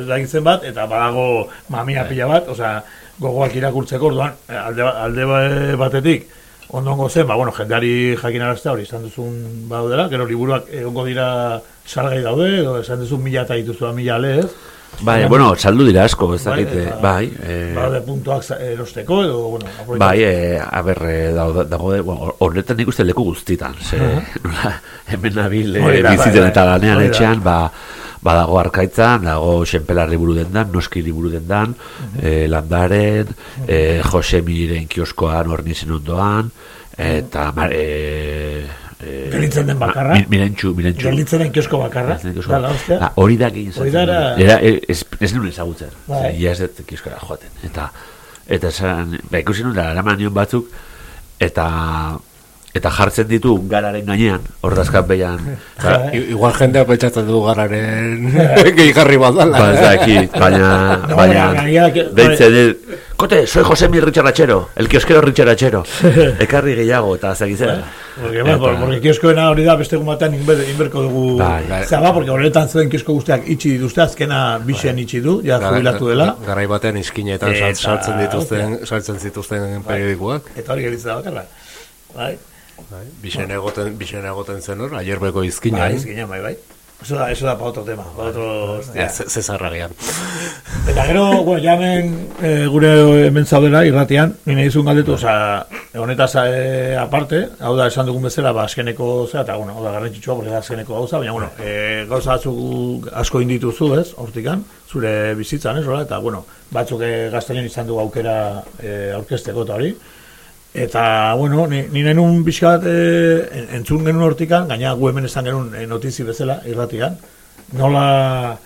dakitzen bat, eta badago mamia pila bat, osea, gogoak irakurtzeko, orduan, eh, alde, ba- alde ba- batetik, ondongo zen, ba, bueno, jendari jakinaraztea hori izan duzun baudela, gero liburuak egongo dira salgai daude, edo esan duzun mila eta dituzu mila ale, Bai, bueno, saldu dira asko, ez Bai, dakit, eta- bai, eh, Badaude puntuak erosteko, edo, bueno. Bai, e, aber, e, dago, dago, de- bueno, horretan nik uste leku guztitan, ze, nola, hemen nabil e, Hori da, bai, bizitzen bai, eta lanean etxean, ba, badago arkaitzan, dago xenpelar liburu dendan, noski liburu dendan, e, landaren, e, Jose Miren kioskoan hornizen ondoan, eta, mar, e, e, Gelditzen den bakarra. Mi- Mirentxu, mirentxu. Gelditzen den kiosko bakarra. Den kiosko Dala, hostia. Ah, hori da egin Hori da era- Era, ez, ez nuen ezagutzen. Bai. Ia ez dut kioskara joaten. Eta, eta esan, ba, ikusi nuen, eraman nion batzuk, eta eta jartzen ditu gararen gainean, ordazkan behan. Gara, i- igual jendea pentsatzen du gararen gehi jarri bat dala. Ba, ez baina, No, baina, baina, deitzen kote, soy Jose Mi Richarachero, el kioskero Richarachero. Ekarri gehiago, eta zagitzen. Porque, bueno, por- porque kioskoena hori da beste egun batean inber, inberko dugu Bai, bai. zaba, porque horretan zuen kiosko guztiak itxi dituzte, azkena bixen itxi du, ja jubilatu dela. Garai batean iskinetan Eta- sartzen dituzten, sartzen zituzten periodikoak. Eta hori geritzen da bakarra. Bai, Bixen egoten, bixen egoten zen hor, aierbeko izkina. bai, eh? izkina, bai, bai. Eso da, eso da pa otro tema, pa otro... hostia. Ja, ze- Zezarragian. Eta gero, bueno, ja hemen e, gure hemen zaudela irratian, nire izun galdetu, oza, honetaz e, aparte, hau da esan dugun bezala, ba, azkeneko, zera, eta, bueno, hau da garrantzitsua, porque da azkeneko gauza, baina, bueno, e, gauza batzuk asko indituzu, ez, hortikan, zure bizitzan, ez, hola, eta, bueno, batzuk e, gaztainan izan du aukera e, aurkezteko eta hori, Eta, bueno, ni, ni nenun pixka bat e, en- entzun genuen hortikan, gaina gu hemen esan genuen e, notizi bezala, irratian, nola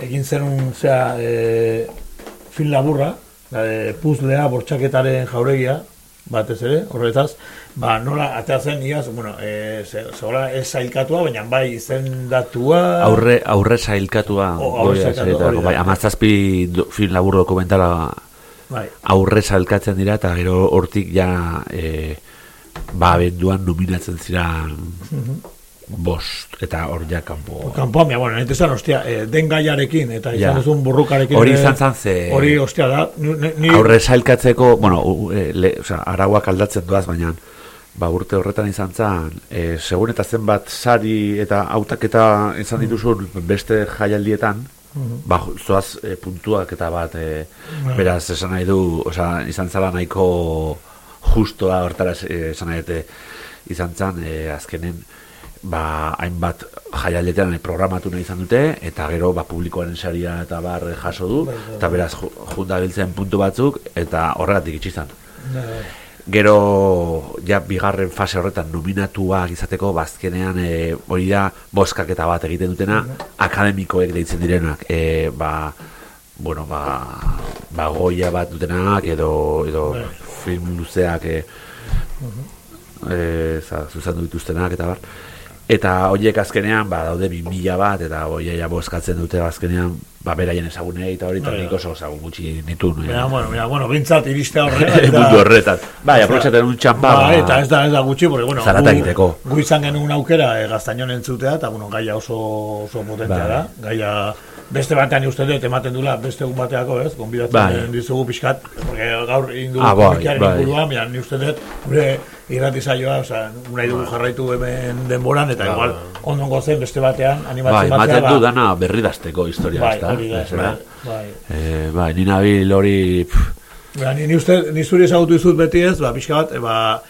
egin zenun, zera, e, fin laburra, e, puzlea, bortxaketaren jauregia, batez ere, horretaz, ba, nola, atea zen, iaz, bueno, e, ze- zegoela ez zailkatua, baina bai izendatua... Aurre, aurre zailkatua, aurre zailkatua, bai, amazazpi film labur dokumentala Bai. aurre zailkatzen dira, eta gero hortik ja e, ba, abenduan nominatzen ziran Mhm. bost, eta hor ja kanpo. Kanpoan, mia, bueno, nete zan, ostia, e, den gaiarekin, eta izan Ja. duzun burrukarekin... Hori izan zan ze- Hori, ostia, da, ni, ni, Aurre zailkatzeko, bueno, e, le, o sea, arauak aldatzen doaz, baina ba, urte horretan izan zen, e, segun eta zenbat sari eta hautaketa izan dituzun beste jaialdietan, Ba, zoaz e, puntuak eta bat, e, Bai. beraz, esan nahi du, osea, izan zala nahiko justoa hortara e, esan nahi dute izan zen, e, azkenen, ba, hainbat jaialdetan programatu nahi izan dute, eta gero ba, publikoaren saria eta bar eh, jaso du, Bai, bai, eta beraz ju- junta biltzen puntu batzuk, eta horregatik itxi izan. Bai. Gero, ja, bigarren fase horretan nominatuak izateko, bazkenean e, hori da boskak eta bat egiten dutena, akademikoek deitzen direnak, e, ba, bueno, ba, ba goia bat dutenak, edo, edo Bai. film luzeak e, e, za, dituztenak, eta bar. Eta horiek azkenean, ba, daude bi mila bat, eta horiek ja bozkatzen dute azkenean, ba, beraien ezagunei, eta hori, eta Bai, nik oso ezagun gutxi nitu. Mira, bueno, mira, bueno, bintzat iristea horrela. Mundu horretan. Bai, aprobetxaten un txampa, Ba, ba, eta ez da, ez da gutxi, porque, bueno, Zarata gu- egiteko. Gu izan genuen aukera e, gaztainon entzutea, eta, bueno, gaia oso, oso potentea Bai. da, gaia beste batean uste dut ematen dula beste egun bateako, ez? Gonbidatzen Bai. dizugu pixkat, porque gaur indu Ah, bai, bai. inguruan, mira, ni uste dut gure irrati saioa, osea, nahi dugu jarraitu hemen denboran, eta Bai. igual ondongo zen beste batean, Bai, animatzen ematen batean, du dana berridazteko historia, Bai, ezta? hori da, Ez, eh? bai. Eh, bai, ni nabil hori... Ba, ni, ni uste, ni zuri ezagutu dizut beti ez, ba, pixka bat, e, ba,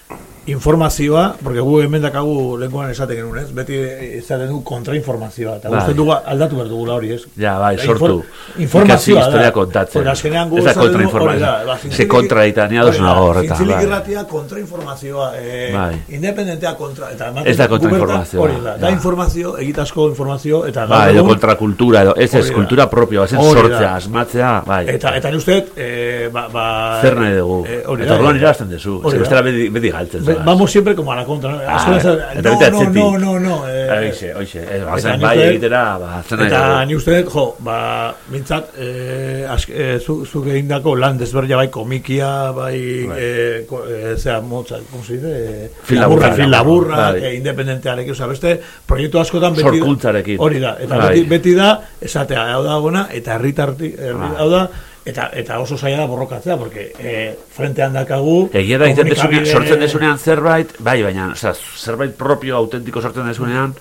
informazioa, porque gu hemen dakagu lenguan esaten genuen, ez? Beti izaten du kontrainformazioa, eta Bai. dugu aldatu behar dugula hori, ez? Ja, bai, sortu. infor- informazioa historia kontatzen. Porque azkenean gu Ez esaten dugu, hori da, ba, zintzilik- kontra hori da, nago horretan, zintzilik bai. irratia kontrainformazioa, eh, Bai. independentea kontra, eta Ez da kontrainformazioa, Hori da, da informazio, egitazko informazio, eta Bai, edo kontrakultura, edo, ez ez, kultura propioa, da. sortzea, asmatzea, bai. Eta, eta ni uste, eh, ba, ba, Zer nahi dugu. eh, Eta orduan irabazten dezu. bestela beti galtzen Zoaz. Vamos siempre como a la contra, ¿no? Ah, no, no, no, no, no, eh, Hoxe, hoxe, eta bazen bai egitera, ba, zer nahi Eta ni uste dut, jo, ba, mintzat, eh, ask, eh, zu, zuk egindako lan desberdia bai komikia, bai, eh, ko, eh, zera, motza, ¿cómo se dice? Eh, Film laburra, laburra, film laburra, bai. eh, independentearekin, oza, beste, proiektu askotan beti... Sorkuntzarekin. Hori da, eta Bai. beti, beti da, esatea, hau da gona, eta herritarti, herri, Bai. hau da, eta, eta oso zaila da borrokatzea, porque eh, frentean dakagu... Egia da, egiten desunean, komunikabide- sortzen desunean zerbait, bai, baina, osea, zerbait propio, autentiko sortzen desunean,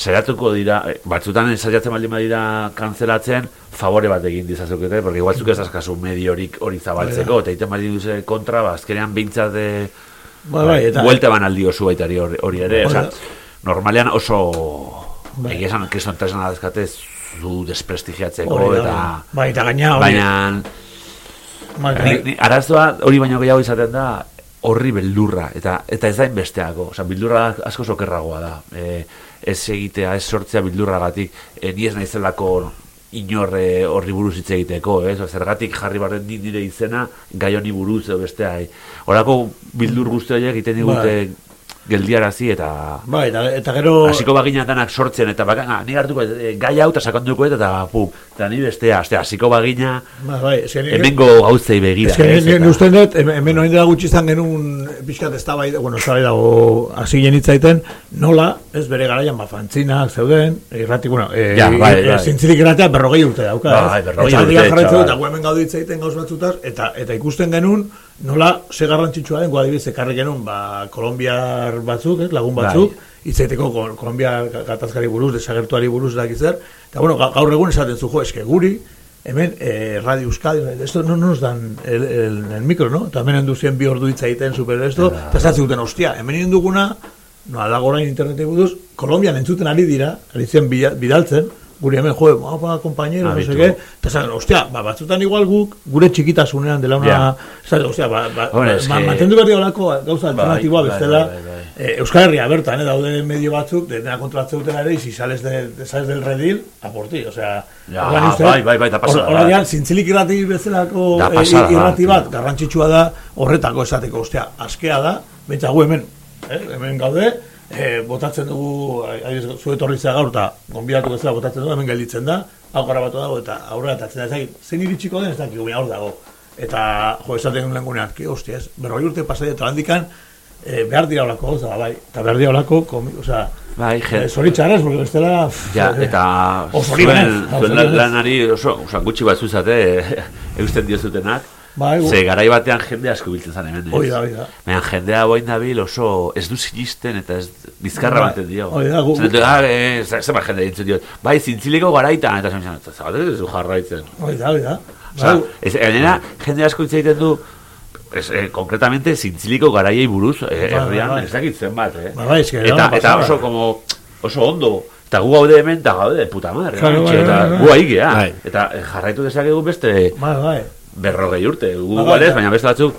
saiatuko dira, eh, batzutan saiatzen baldin badira kanzelatzen, favore bat egin dizazukete, porque igual zuk ez askazu mediorik hori zabaltzeko, eta egiten baldin duze kontra, ba, azkenean bintzat de... Bai, bai, eta- Buelta eman aldi oso baitari hori, ere, Hori osea, da. normalean oso... Bai. Egia esan, kriston tresna dazkate zu desprestigiatzeko, Hori eta... Bai, eta gaina hori- Baina... Bai, arazoa hori baino gehiago izaten da horri beldurra eta eta ez da inbesteako, osea beldurra asko sokerragoa da. E, ez egitea, ez sortzea beldurragatik, e, ni ez naizelako inor e, horri buruz hitz egiteko, ez? Osea, zergatik jarri barren nire izena gai honi buruz edo bestea. E. Horako bildur guzti horiek egiten digute geldiarazi eta Bai, eta, eta gero... hasiko bagina danak sortzen eta baka, ah, ni hartuko e, gai hau eta sakonduko eta pum, eta ni bestea, osea, hasiko bagina Bai, bai, eske ni- hemengo gauzei begira, Eske ez? ni- eta- uste dut, hemen orain dela gutxi izan genuen pixkat ez bueno, ez dago hasi genitzaiten, nola, ez bere garaian, ba, fantzinak zeuden, irrati, bueno, e, Ja, bai, bai. zintzilik irratea berrogei urte dauka, ez? Bai, berrogei urte, jarraitzen dut, eta gu hemen gaude hitz egiten gauz batzutaz, eta, eta ikusten genuen, nola, ze garrantzitsua den, guadibidez, ekarri genuen, ba, kolombiar batzuk, ez, lagun batzuk, hitzaiteko Kol- Kolombia gatazkari buruz, desagertuari buruz dakit zer, eta bueno, ga- gaur egun esaten zu, jo, eske guri, hemen eh, Radio Euskadi, esto no nos dan el, el, el micro, ¿no? Eta hemen enduzien bi ordu hitz egiten super esto, eta esatzen duten, ostia, hemen egin duguna, no, dago orain internete buruz, Kolombian entzuten ari dira, ari zen bidaltzen, guri hemen, jo, mapa, compañero, no qué, eta esaten, ostia, ba, batzutan igual guk, gure txikitasunean dela una, Ja. esaten, ostia, ba, ba, Hombre, ba, que- mantendu berri olako gauza alternatiboa bai, bestela, bai, bai. Eh, Euskal Herria bertan, eh, daude medio batzuk, de dena kontratzen ere, y si sales, de, de- sales del redil, a por ti, o sea... Ja, bai, bai, bai, da pasada hor- bat. Orduan, zintzilik irrati bezalako eh, irrati bat, garrantzitsua da, horretako esateko, ostia, askea da, bentsa gu hemen, eh, hemen gaude, eh, botatzen dugu, zu etorri zea gaur, eta gonbidatu bezala botatzen dugu, hemen gelditzen da, hau garabatu dago, eta aurrera atatzen da, ez dakit, zein iritsiko den, ez dakit, baina hor dago. Eta, jo, esaten duen lengunean, ki, hostia, ez, berroi urte pasai eta handikan, eh, behar dira olako gauza, bai, eta behar dira olako, komi, osea, Bai, gen- eh, zoritxarrez, porque bestela... Ja, eta oso zuen, oso zuen lanari oso, oza, gutxi bat zuzate eusten diozutenak. Bai, Ze garai batean jende asko biltzen zen hemen. ez? Hori da, hori da. Baina jendea boin dabil oso ez du sinisten eta ez bizkarra Bai, baten dio. hori da, gu- ah, eh, zer- zenbat jende dintzen dio. Bai, zintziliko garaitan, eta zen zen, zagatek ez du jarraitzen. Hori da, hori da. Osa, Bai, ez, gainera, jende asko egiten du, ez, eh, konkretamente zintziliko garaiei buruz, eh, Bai, herrian, bai, bai. ez dakit zenbat, eh? Bai, bai, eske, eta, da, eta oso, como, oso ondo, eta gu gaude hemen, eta gaude de puta madre, Claro, bai, eta bai, bai. gu aigea, Bai. eta eh, jarraitu dezakegu beste Bai, bai. Berrogei urte, gu Bai, bai. ez, baina beste batzuk,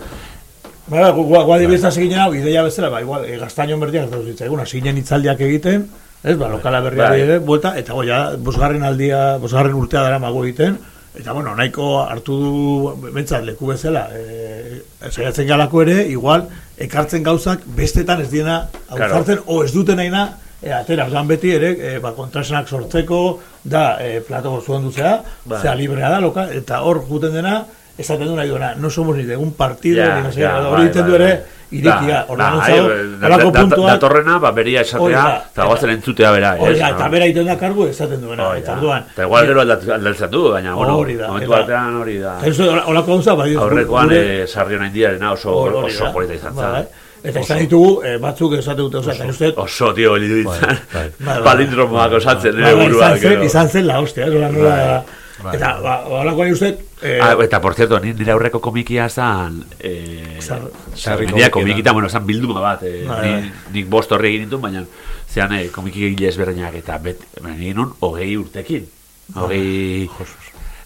Bai, bai, gu- gu- gu adibidez hasi ginen hau, ideia bezala, ba, igual, e, gaztañon berdiak, ez zitzaigun, hasi ginen hitzaldiak egiten, ez, ba, lokala berriari Bai. ere, buelta, eta goia, bosgarren aldia, bosgarren urtea dara mago egiten, eta, bueno, nahiko hartu du, bentsat, leku bezala, e, saiatzen galako ere, igual, ekartzen gauzak, bestetan ez diena, Claro. hauzartzen, o ez duten naina, e, atera, orduan beti ere, e, ba, kontrasenak sortzeko, da, e, plato zuen duzea, Bai. zea librea da, loka, eta hor juten dena, esaten du nahi duena, no somos ni de un partido, Ja, ni no ja, hori bai, bai, ere, bai. irikia, orduan da, zago, ai, da- da- puntuak, Datorrena, ba, beria esatea, eta goazen entzutea bera? Hori da, eta bera egiten da kargu esaten duena, eta orduan. Eta igual gero aldat- aldatzen du, baina, bueno, Hori da, momentu batean hori da. Eta uste, horako gauza, bai, Aurrekoan, eh, sarriona indiarena oso, oso polita izan Bai, zen. Eta izan ditugu, eh, batzuk esate dute, oza, eta uste, Oso, tio, hori. Bai, bai. Palindromoak osatzen, Bai, eh, bai, buruak. izan zen, izan zen la hostia, ez, nola, Bai, eta, bai. ba, horako nahi uste, eh, Ah, eta, por cierto, ni- nire aurreko komikia zan... Eh, Sar- sarri komikita, bueno, zan bilduma bat. Eh, Bai, ni, bai. nik bost horri egin ditun, baina zean eh, komiki egile ezberdinak eta bet, baina egin nun hogei urtekin. Hogei...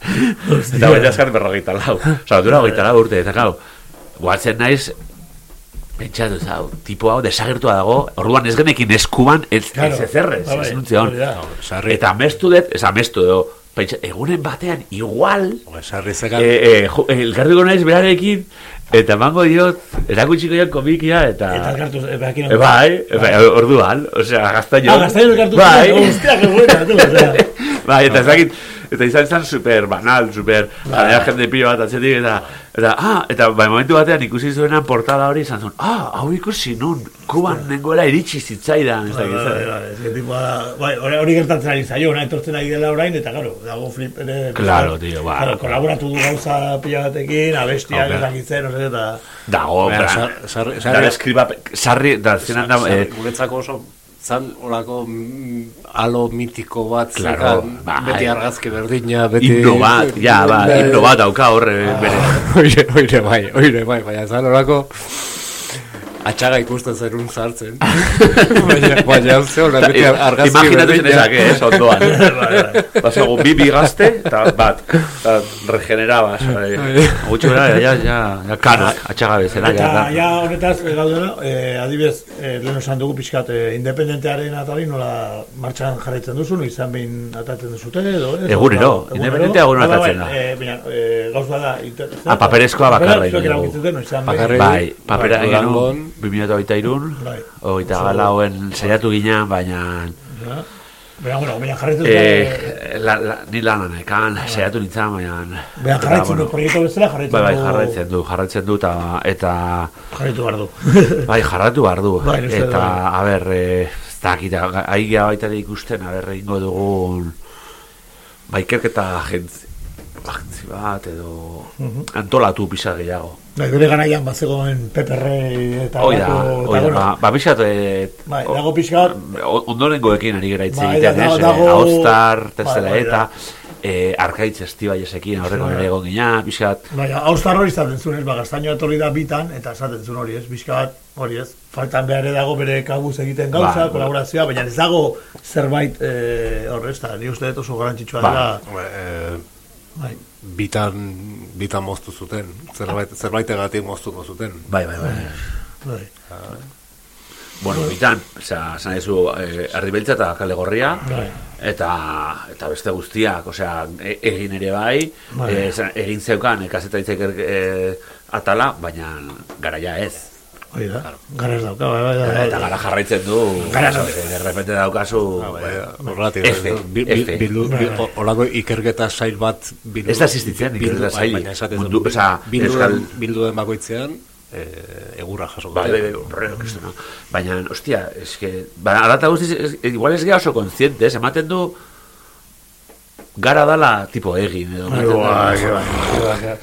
eta baita eskat berrogeita lau. Osa, dura hogeita lau urte, eta gau, guatzen naiz, pentsatu zau, tipo hau desagertua dago, orduan ez genekin eskuban, ez, Claro. ez ezerrez, Bai, ez nuntzion. hori da. Eta amestu dut, ez amestu edo, pentsa, egunen batean, igual, Sarri zekan. eh, eh, jo- elkartuko naiz berarekin, eta emango diot, erakutsiko diot komikia, eta... Eta elkartu, eta ekin E, bai, e, bai, orduan, osea, gaztaino. Ah, gaztaino elkartu Bai. zen, hostia, que buena, bai, eta ez dakit, eta izan zen super banal, super, bai. jende pilo bat atzetik, eta, eta, ah, eta bai, momentu batean ikusi zuenan portada hori, izan zuen, ah, hau ikusi nun, kuban nengoela iritsi zitzaidan, ez zer. bai, ez da- bai, hori gertatzen ari zaio, ona etortzen ari dela orain, eta claro, dago flip ere... Claro, tío, ba. Claro, kolaboratu du gauza pila batekin, abestiak, Hombre. ez dakitzen, no sé, eta... Dago, Baina, bra, sar- sarri- da, sarri- eskriba, sarri, da, zenan da, Sarri- eh, guretzako oso zan olako mm, alo mitiko bat Claro, zekan, bai. beti argazki berdina, beti... himno bat, ja, ba, Bai. himno bat dauka horre, bere. Oire, oire, bai, oire, bai, baina zan olako atxaga ikusten zerun sartzen. baina, baina, ze hola, beti ar- argazki Imaginatu berdina. zenezak, eh, ondoan. Basago, bi bi gazte, eta bat, eta regenerabas. Bai. Gutxo bera, ja, ja, ja, kanak, atxaga bezala, ja, Eta, da. ja, honetaz, eh, gaudela, eh, adibidez, eh, lehen esan dugu pixkat, eh, independentearen atari nola martxan jarraitzen duzu, no izan behin atatzen duzute, edo, ez? Egunero, independentea egunero Bai, bai, atatzen da. Eh, baina, gauz bada, inter- Ah, paperezkoa bakarra. Bakarrik. Bai, papera Bai, egin Durangon. nun, 2008 irun, Bai. oita gala hoen saiatu ginen, baina... Ja. Baina, bueno, baina dute, Eh, la, la, ni lan honekan, saiatu nintzen, baina... baina jarraitzen du, proiektu bezala jarraitzen Bai, bai, du. jarraitzen du, jarraitzen du, eta, eta Jarraitu behar du. bai, jarratu behar du. Bai, eta, bai. a ber, eh, ez dakit, ahi geha baita ikusten, a ber, egingo dugun, ba, ikerketa agentzi, agentzi bat, edo Mhm. antolatu pisa gehiago. Bai, bere garaian bat zegoen Pepe Rey eta Hoi da, horrelako- hoi eta da, bueno, ba, ba pixat, eh, Bai, dago pixkat, o- ondorengoekin ari gara hitz Bai, egiten, da- ez? dago- Eh, Austar, tercera Bai, bai, eta, eh, arkaitz aurreko Bai. nire egon gina, pixat, Baina, haustar hori izaten zuen, ez, ba, gaztaino etorri da bitan, eta esaten zuen hori, ez, bat, hori ez, faltan behar dago bere kabuz egiten gauza, Ba, kolaborazioa, baina ez dago zerbait, eh, horre, ez da, ni uste dut oso garantzitsua Ba. dela, Eh, bai, bitan, bitan moztu zuten, zerbait, zerbaitegatik moztuko zuten. bai, bai, bai. bai, Bueno, bitan, osea, esan ezu, eh, erdibeltza eta kale gorria, bai, eta, eta beste guztiak, osea, e- egin ere bai, Bai. esan- egin zeukan, ekazetaitzek eh, atala, baina garaia ez. Hori da, gara ez dauka, bai, bai, bai, Eta gara jarraitzen du, eh, de repente daukazu, Horregatik, F, bi- bi- F. bildu, Bai, bi- bai. olako ikerketa sail bat bildu. Ez da existitzen ikerketa bai, sail. Baina esaten du, osea, bildu, euskal- bildu den bakoitzean, eh, egurra jaso. Bai, bai, bai. Baina, ostia, eske, ba, alata guztiz, igual ez geha oso kontzientes, ematen du gara dala tipo egin, edo. Bai, bai, bai, bai.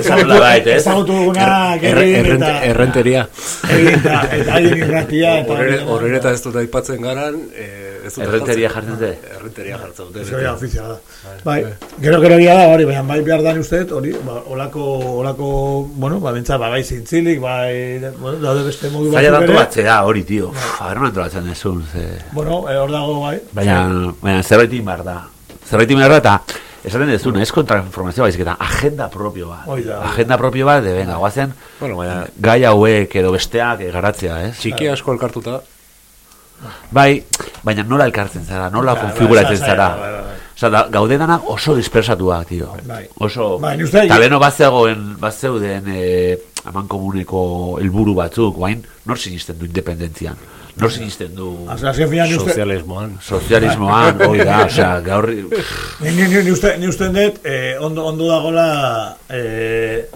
Ezagutu- Ezagutu- duguna, Er- errent- errenteria. eta, haien irratia, eta... Horren horren eta ez dut aipatzen garan, eh, ez dut Errenteria jartzen dute? Errenteria jartzen dute. Eso ya ofiziala da. Bai, gero gero egia da hori, baina bai behar da uste hori, ba, olako, olako, bueno, ba, bentsa, ba, bai zintzilik, bai, bueno, daude beste modu Zaila batzuk da ere. antolatzea hori, tio. A ber, antolatzen dezun. Bueno, eh, hor dago, bai. Baina, baina zerbait behar da. Zerbait da, eta esaten dezun, ez kontrainformazioa baizik eta agenda propio bat. Hoi da, hoi da. Agenda propio bat, de venga, guazen, Bueno, baina gai hauek edo besteak eh, garatzea, ez? txiki asko elkartuta, Bai, baina nola elkartzen zara, nola Bai, konfiguratzen bai, zara. bai, bai. Osa, da, gaude danak oso dispersatuak, tio. Bai. Oso, Bai, ni uste- eta leno bazegoen, bazeuden eh, aman komuneko helburu batzuk, guain, nor sinisten du independentzian. Nor sinisten du Azken- ni uste- Sozialismoan. sozialismoan, hori da, osea, gaur... Ni, ni, ni, ni, uste, ni uste dut, eh, ondo, ondo dagola, eh,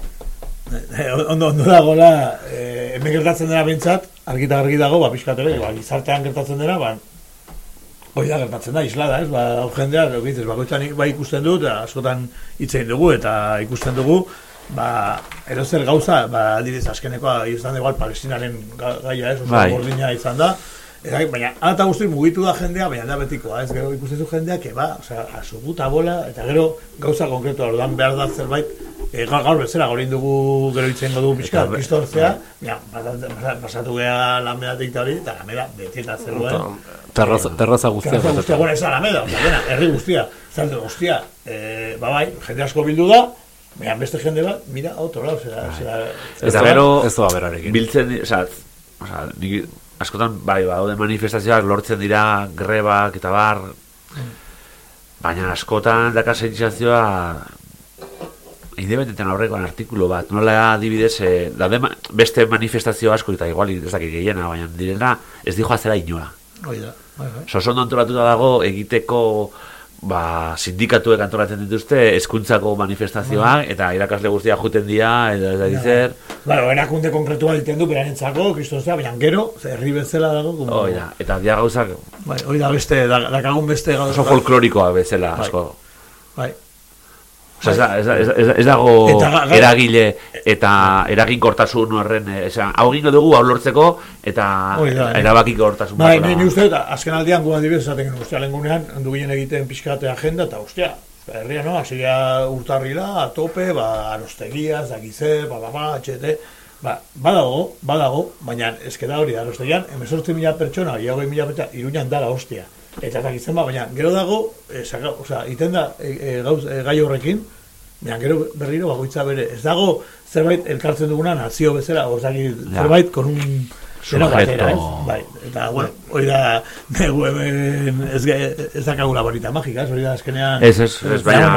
eh, ondo, ondo dagola, eh, hemen gertatzen dena bintzat, argita argi dago, ba, pixkat ere, ba, gizartean gertatzen dena, ba, hori da gertatzen da, islada, ez, ba, hau jendea, bakoitzan ba, ikusten dut, askotan hitz egin dugu, eta ikusten dugu, ba, erozer gauza, ba, adibidez, azkenekoa, izan da igual, palestinaren ga- gaia, ez, oso Bai. gordina izan da, Eta, baina, ala eta guzti mugitu da jendea, baina da betikoa, ez gero ikusten zu jendea, que ba, osea, a su puta bola, eta gero gauza konkretu, orduan behar da zerbait, e, gaur, gaur bezala, gorin dugu gero itzen dugu pixka, Eta be- kristonzea, baina, pasatu- pasa- pasatu geha lamedatik eta hori, eta lameda beti eta zegoen. Terraza, terraza guztia. Terraza guztia, bueno, ez da lameda, herri guztia, zaldu, hostia, e, ba bai, jende asko bildu da, baina beste jende bat, mira, otro lado, zera, zera, Eta gero, ez doa berarekin. biltzen, di- osea, osea, nik askotan, bai, badaude manifestazioak lortzen dira, grebak eta bar, baina askotan daka sentsazioa independenten aurrekoan artikulu bat, nola adibidez, eh, daude ma- beste manifestazio asko eta igual ez dakit gehiena, baina direna ez dijo azera inora. hori da, bai, bai. Sosondo antolatuta dago egiteko ba, sindikatuek antolatzen dituzte hezkuntzako manifestazioak eta irakasle guztia juten dira eta ez dakit zer. Bueno, erakunde konkretua egiten du, beranentzako, kristonzea, baina gero, herri bezala dago, como, Hoi da, eta dia gauzak Bai, hori da beste, da, dakagun beste gauza. oso folklorikoa bezala, Bai. asko. Bai. Osa, ez, da- ez, da- ez, ez, ez dago Eta eragile eta eraginkortasun horren, eh, esan, hau egingo dugu hau lortzeko eta Hori da, bai. Bai, ni, da. uste dut, azken aldean gu adibidez esaten genuen, ostia, lehen gunean, handu ginen egiten pixkate agenda, eta ostia, herria, no, hasiria urtarrila, a tope, ba, arostegia, zakizer, ba, ba, ba, etxete, ba, badago, badago, baina eske da hori, arostegian, emezortzi mila pertsona, ia hogei mila pertsona, iruñan dala, ostia. Eta zakitzen ba, baina gero dago, e, saka, osea, iten da e, e, gauz, e, gai horrekin, baina gero berriro bakoitza bere, ez dago zerbait elkartzen duguna nazio bezala, ozaki, Ja. zerbait con Sujeto. batera, ez? Bai, eta, bueno, hori da, negu hemen ez, ez dakagula barita magika, ez? hori da, azkenean... Ez, ez, ez, baina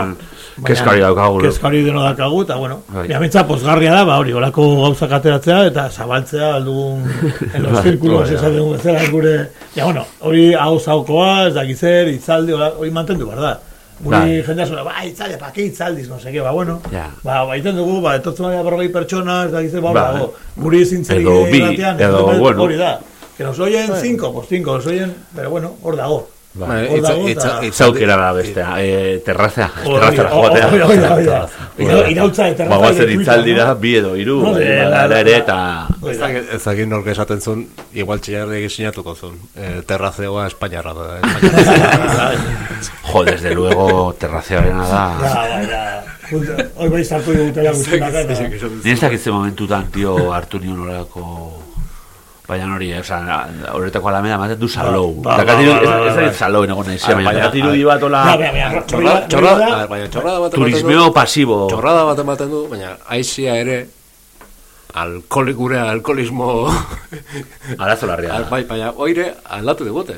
kezka hori daukagu. Kezka hori deno daukagu, eta, bueno, Bai. ja, mentza, pozgarria da, ba, hori, olako gauzak ateratzea, eta zabaltzea, aldugun, en los Bai, círculos, bai, esaten dugun bezala, gure, ja, bueno, hori hau zaukoa, ez dakizer, itzaldi, hori mantendu, behar da. Guri Bai. jendea zuen, ba, itzaldi, pa, ke itzaldiz, no seke, ba, bueno, Ja. ba, baiten dugu, ba, etortzen baina berrogei pertsona, ez dakizer, ba, Bai. ba, guri zintzerik Edo bi, batean, edo, bueno. hori da. Que nos oyen cinco, pues cinco, nos oyen, pero bueno, hor dago. Hor itza- itza- itza- Zaukera da bestea, eh, terrazea, Hori, terrazera hori, joatea. irautza de terraza Ba, Twitter, itzaldira, bi edo hiru, No, eh, ba, la- la ba, ere ba. eta... Ez da. dakit- ez nork esaten zuen, igual txillarrik sinatuko zuen. E, terrazeoa Espainiarra da. Jo, desde luego, da... Bai, ja. Punta- Hoi bai sartu guztiak, eta... Ni ez dakitze momentutan, tio, hartu nion horako... Baina hori, eh, oza, horretako alameda ematen du salou. Ba, ba, ba, ba, ez ba, ez ba. dakit salou egon naizia, Ah, baina baina- dakatiru di bat hola... Ja, baina, baina, Txorra, hori da- txorra, hori da- a ver, baina txorrada bat. Turismeo pasibo. Txorrada bat ematen du, baina aizia ere alkoholik gure alkoholismo Arazo larria Al- da. bai, baina oire aldatu digute.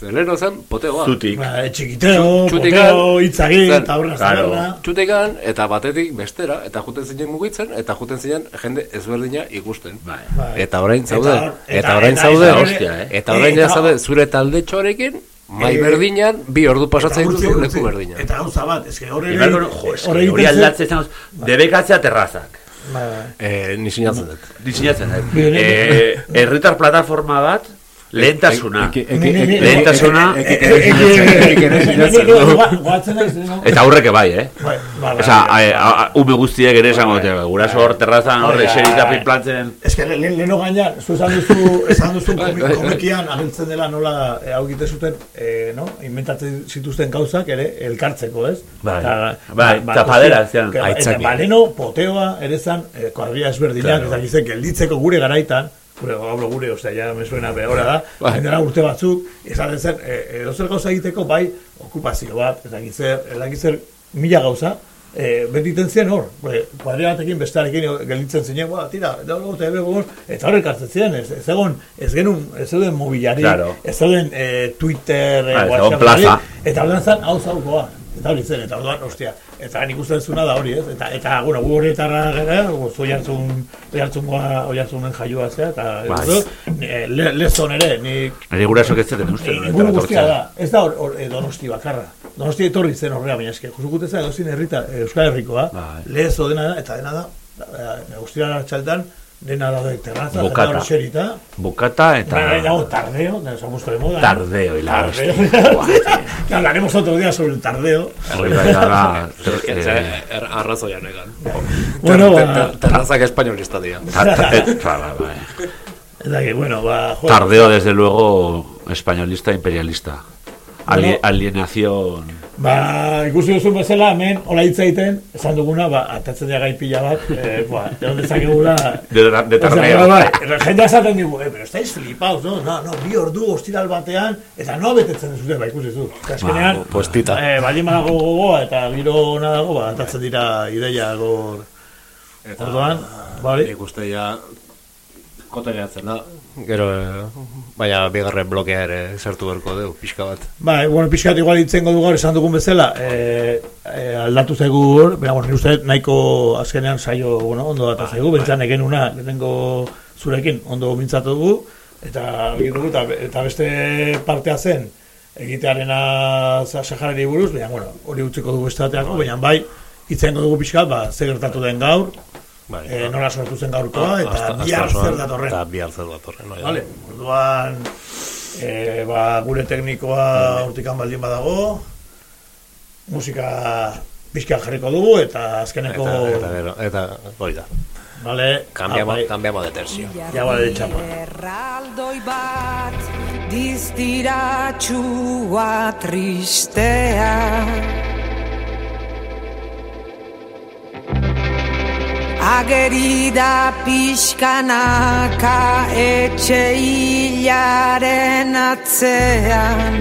Zeleno zen potegoa. Zutik. Ba, txikiteo, Txutikan, poteo, hitzagin, zen, taberna, claro. taberna. Txutekan eta batetik bestera eta juten zinen mugitzen eta juten zinen jende ezberdina ikusten. Bai. Bai. Eta orain Eta zaude, hor- eta, eta- orain eta- zaude, eta- hostia, eh? eta orain Eta- zaude zure taldetxoarekin mai Eh, berdinan bi ordu pasatzen Eta utzi, leku berdinan. Eta gauza bat, eske hori egiten zen- aldatzen zen, debekatzea terrazak. Bai, bai. Eh, ni sinatzen dut. Disinatzen dut. Bien, Eh, herritar plataforma bat, lehentasuna. Lehentasuna, Eh, eh, eh, eh, eh, eta aurreke bai, eh? Bai, bai, bai, Osa, bai. ume guztiek ere esango dute, guraso hor terrazan, hor Bai, eserita bai. pinplantzen. Ez que lehen leheno gaina, zu esan duzu, esan duzu Bai, komi, bai, bai. komikian agertzen dela nola eh, hau egite zuten, eh, no? Inventatzen zituzten gauzak ere elkartzeko, ez? Bai. Bai, ba- tapadera, zian, Eta baleno, poteoa, ere zan, eh, kuadria ezberdinak, eta gizek, gelditzeko gure garaitan, gure, hablo gure, ostia, ja me suena behora da, Bai. urte batzuk, esaten zen, eh, edozer gauza egiteko, bai, okupazio bat, eta gizzer, eta gizzer, mila gauza, eh, bentiten zen hor, eh, kuadria batekin bestearekin gelditzen zinen, ba, tira, da hor eta ebe eta horrek hartzen ziren, ez, ez egon, ez genuen, ez zeuden mobilari, Claro. ez zeuden eh, Twitter, eh, Ah, WhatsApp, plaza. eta horren zen, hau zaukoa. Eta hori zen, eta orduan, ostia, eta nik uste duzuna da hori, ez? Eta, eta bueno, gu horretarra gara, oi hartzun, oi hartzun goa, oi hartzunen jaioa zea, eta Bai. bai. le, lezon ere, nik Nire gurasok ez zeten uste. Inguru guztia da, ez da hor, hor, eh, donosti bakarra. Donosti etorri zen horrela, baina eske, jusukuteza edozin herrita, eh, Euskal Herrikoa, Bai. lehezo dena da, eta dena da, eh, guztia txaltan, dena da de terraza, Bokata. dena hor xerita, Bukata eta... Eta dago tardeo, no, se ha puesto de moda. ¿no? Tardeo, y la Tardeo. hostia. Buah, tío. Que hablaremos otro día sobre el tardeo. Hori bai da, Eh, er- arrazoia negan. Bueno, Ter- ba- ter- Terrazak espainolista dira. Ta- ta- eh, ba, ba, Eta que, bueno, ba, joder. Tardeo, desde luego, españolista imperialista. Ali- Bueno. alienación... Ba, ikusi duzun bezala, hemen, hola hitz egiten, esan duguna, ba, atatzen dira gai pila bat, eh, ba, egon dezakegula... De, de. Osea, bai, bai, jendea esaten digu, eh, pero estáis flipados, no? No, no, bi ordu ostiral batean, eta no betetzen duzute, ba, ikusi zu. Eta azkenean, Ba, puestita. eh, baldin badago gogoa, eta giro ona dago, ba, atatzen dira ideia gor... Orduan, ba, hori. Nik uste ja kote geratzen da. Gero, eh, baina bigarren blokea ere sartu berko dugu, pixka bat. Bai, bueno, pixkat igual itzengo du gaur esan dugun bezala, e, e, aldatu zaigu hor, baina, bueno, uste nahiko azkenean saio, bueno, ondo data zaigu, bentsaan egenuna, lehenengo zurekin, ondo mintzatu dugu, eta dugu, eta, eta beste partea zen, egitearena Saharari buruz, baina, bueno, hori utziko dugu beste bateako, baina bai, itzengo dugu pixkat, ba, zer gertatu den gaur, Bai, e, nola sortu zen gaurkoa, eta Hasta- bihar hasta zer datorren. Eta bihar zer datorren. no, ja. Vale, orduan e, ba, gure teknikoa hortikan baldin badago musika pixka jarriko dugu eta azkeneko Eta, eta, gero, eta, hori da. vale, Cambiamos, ah, bai. cambiamos de tercio. Ja, vale, de txapa. Erraldoi bat diztiratxua tristea Ageri da pixkanaka etxe hilaren atzean.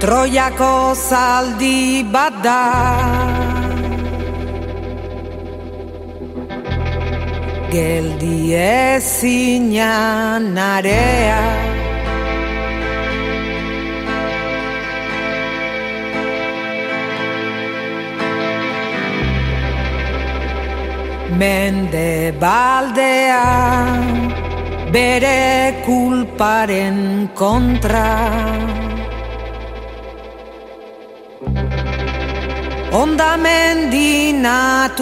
Troiako zaldi bat da. Geldi ezinan area Mende baldea bere kulparen kontra. Ondamendi naturalak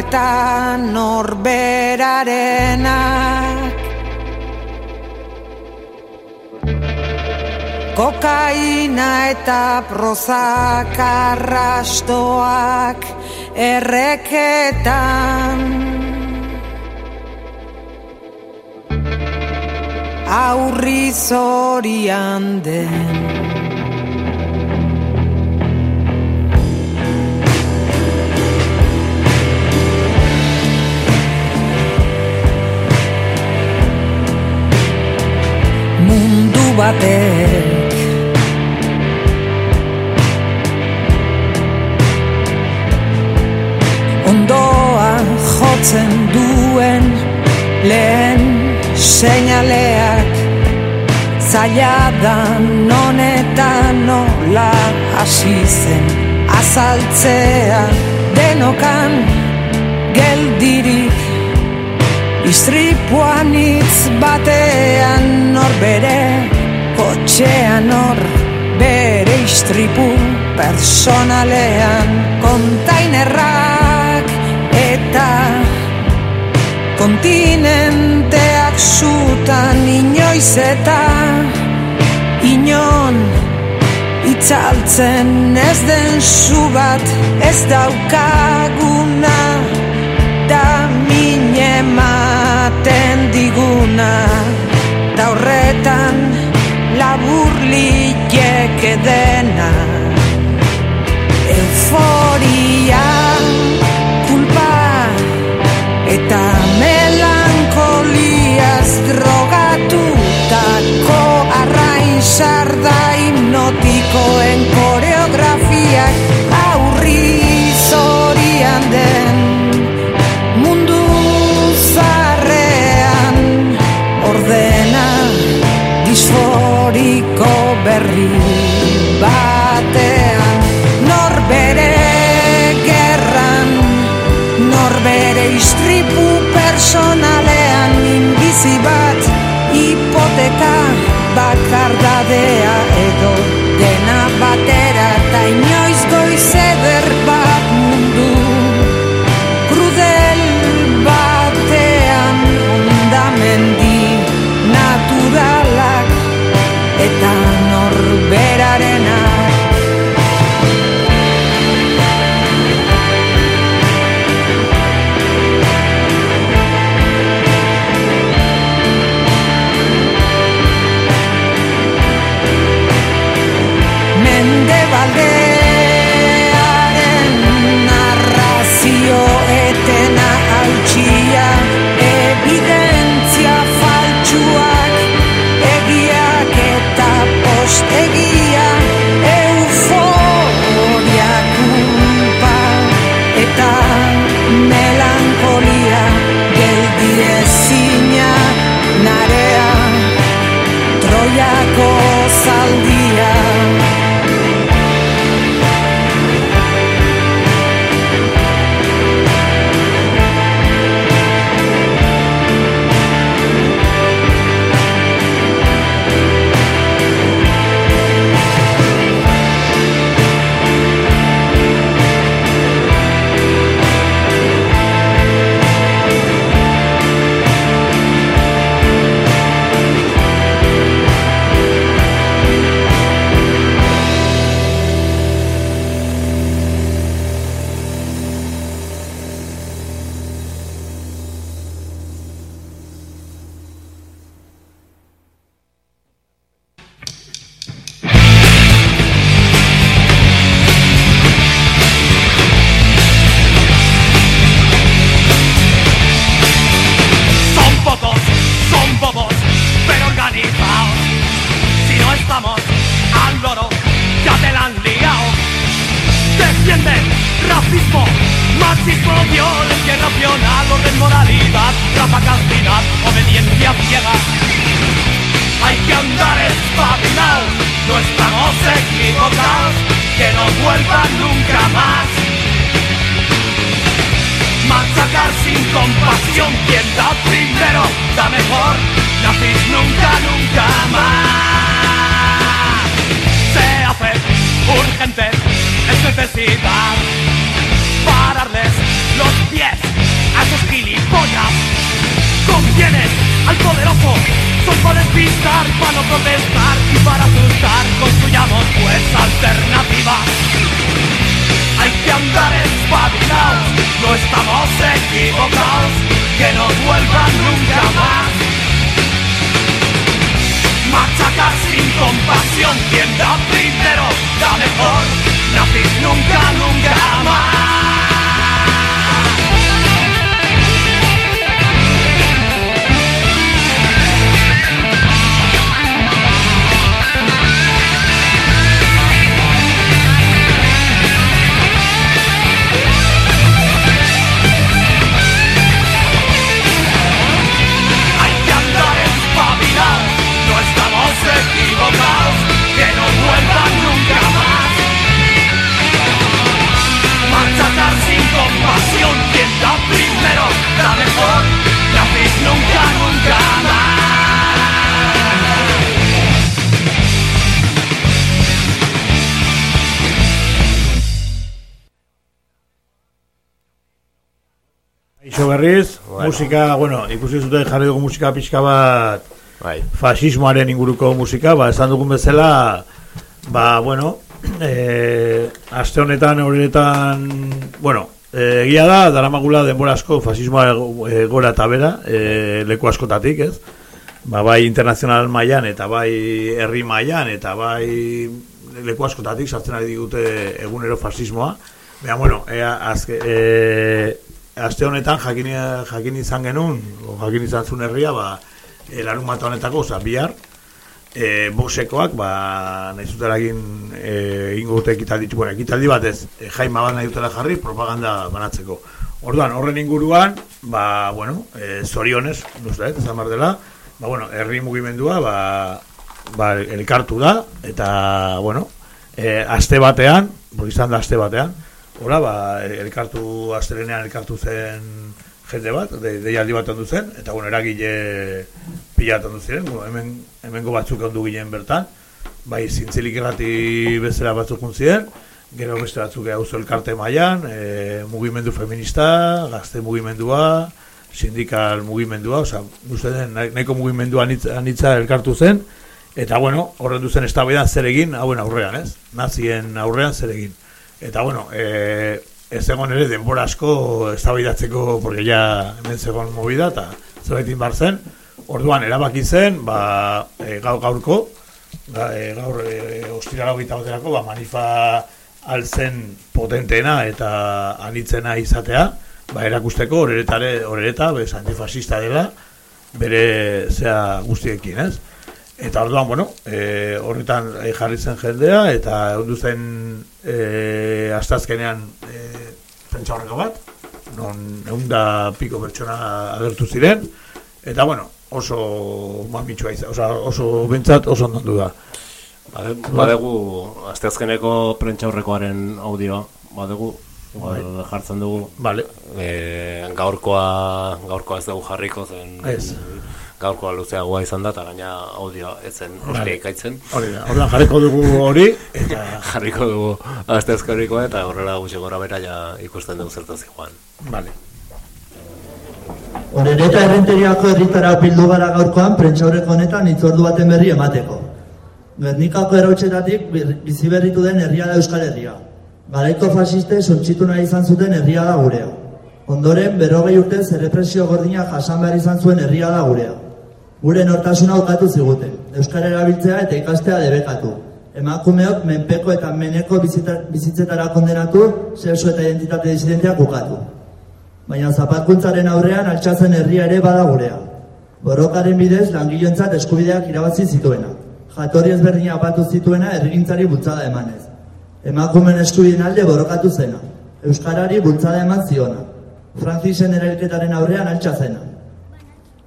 eta norberarenak. Kokaina eta prozak arrastoak erreketan. Aurri zorian den. Mundu jotzen duen lehen seinaleak zaila da non eta nola hasi zen azaltzea. Denokan geldirik Istripuan hitz batean nor bere Kotxean nor bere istripu personalean. Kontainerrak eta kontinenteak zutan inoiz eta inon itzaltzen ez den zu bat ez daukaguna da min ematen diguna. Da horretan labur liteke dena euforia drogatutako arrain sarda hipnotikoen koreografiak no estamos equivocados, que no vuelvan nunca más. Machacar sin compasión, quien da primero, da mejor, nazis nunca, nunca más. Berriz, Bueno. musika, bueno, ikusi zuten jarri dugu musika pixka bat Bai. fasismoaren inguruko musika, ba, esan dugun bezala, ba, bueno, e, aste honetan, horretan, bueno, e, egia da, daramagula denbora asko fasismoa e, gora eta bera, e, leku askotatik, ez? Ba, bai internazional mailan eta bai herri mailan eta bai leku askotatik sartzen ari digute egunero fasismoa. Baina, bueno, ea, azke, e, aste honetan jakin, jakin izan genuen, o jakin izan zuen herria, ba, e, larun bat honetako, oza, bihar, e, boxekoak, ba, nahi zutela egin e, ingo dute ekitaldi, bueno, ekitaldi bat ez, e, jaima bat nahi dutela jarri, propaganda banatzeko. Orduan, horren inguruan, ba, bueno, e, zorionez, esan behar dela, ba, bueno, herri mugimendua, ba, ba, elkartu da, eta, bueno, e, aste batean, izan da aste batean, Hola, ba, elkartu, astelenean elkartu zen jende bat, de, deialdi bat ondu zen, eta bueno, eragile pilat ondu ziren, hemen, hemengo batzuk ondu ginen bertan, bai zintzilik irrati bezala batzuk ziren, gero beste batzuk auzo elkarte mailan, e, mugimendu feminista, gazte mugimendua, sindikal mugimendua, osea, uste den nahi- nahiko mugimendua anitza, elkartu zen, eta bueno, horren duzen eztabaidan zer egin, hauen aurrean, ez? Nazien aurrean zer egin. Eta bueno, e, ez egon ere denbora asko eztabaidatzeko, porque ja hemen zegoen movida, eta zerbaitin bar zen, orduan erabaki zen, ba, e, gaur gaurko, ga, e, gaur e, ostirala hogeita baterako, ba, manifa altzen potenteena eta anitzena izatea, ba, erakusteko horeretare, horereta, bez, antifasista dela, bere zea guztiekin, ez? Eta orduan, bueno, e, horretan e, jarri zen jendea, eta ondu zen e, astazkenean e, pentsaurreko bat, non eunda piko pertsona agertu ziren, eta bueno, oso mamitsua izan, oso, oso bentsat oso ondondu da. Bade- Badegu, asteazkeneko prentxaurrekoaren audioa, badegu, Bai. ba, jartzen dugu. Vale. E, gaurkoa, gaurkoa ez dugu jarriko zen. Ez. Gaurkoa luzeagoa izan da, eta gaina audioa ez zen Vale. hori ikaitzen. Hori da, orduan jarriko dugu hori, eta... jarriko dugu asteazkenikoa, eta horrela gutxi gora bera ja ikusten dugu zertaz joan. Vale. Horereta errenteriako herritara bildu gara gaurkoan prentsaurreko honetan itzordu baten berri emateko. Gernikako erautxetatik bir- bizi berritu den herria da Euskal Herria. Garaiko fasiste sontxitu nahi izan zuten herria da gurea. Ondoren, berrogei urtez errepresio gordina jasan behar izan zuen herria da gurea. Gure nortasuna ukatu ziguten, Euskara erabiltzea eta ikastea debekatu. Emakumeok menpeko eta meneko bizitzetara kondenatu, sexu eta identitate disidenteak ukatu. Baina zapatkuntzaren aurrean altxatzen herria ere bada gurea. Borrokaren bidez langileentzat eskubideak irabazi zituena. Jatorri ezberdina apatu zituena herrigintzari bultzada emanez. Emakumen eskubideen alde borrokatu zena. Euskarari bultzada eman ziona. Francisen erailketaren aurrean altxa zena.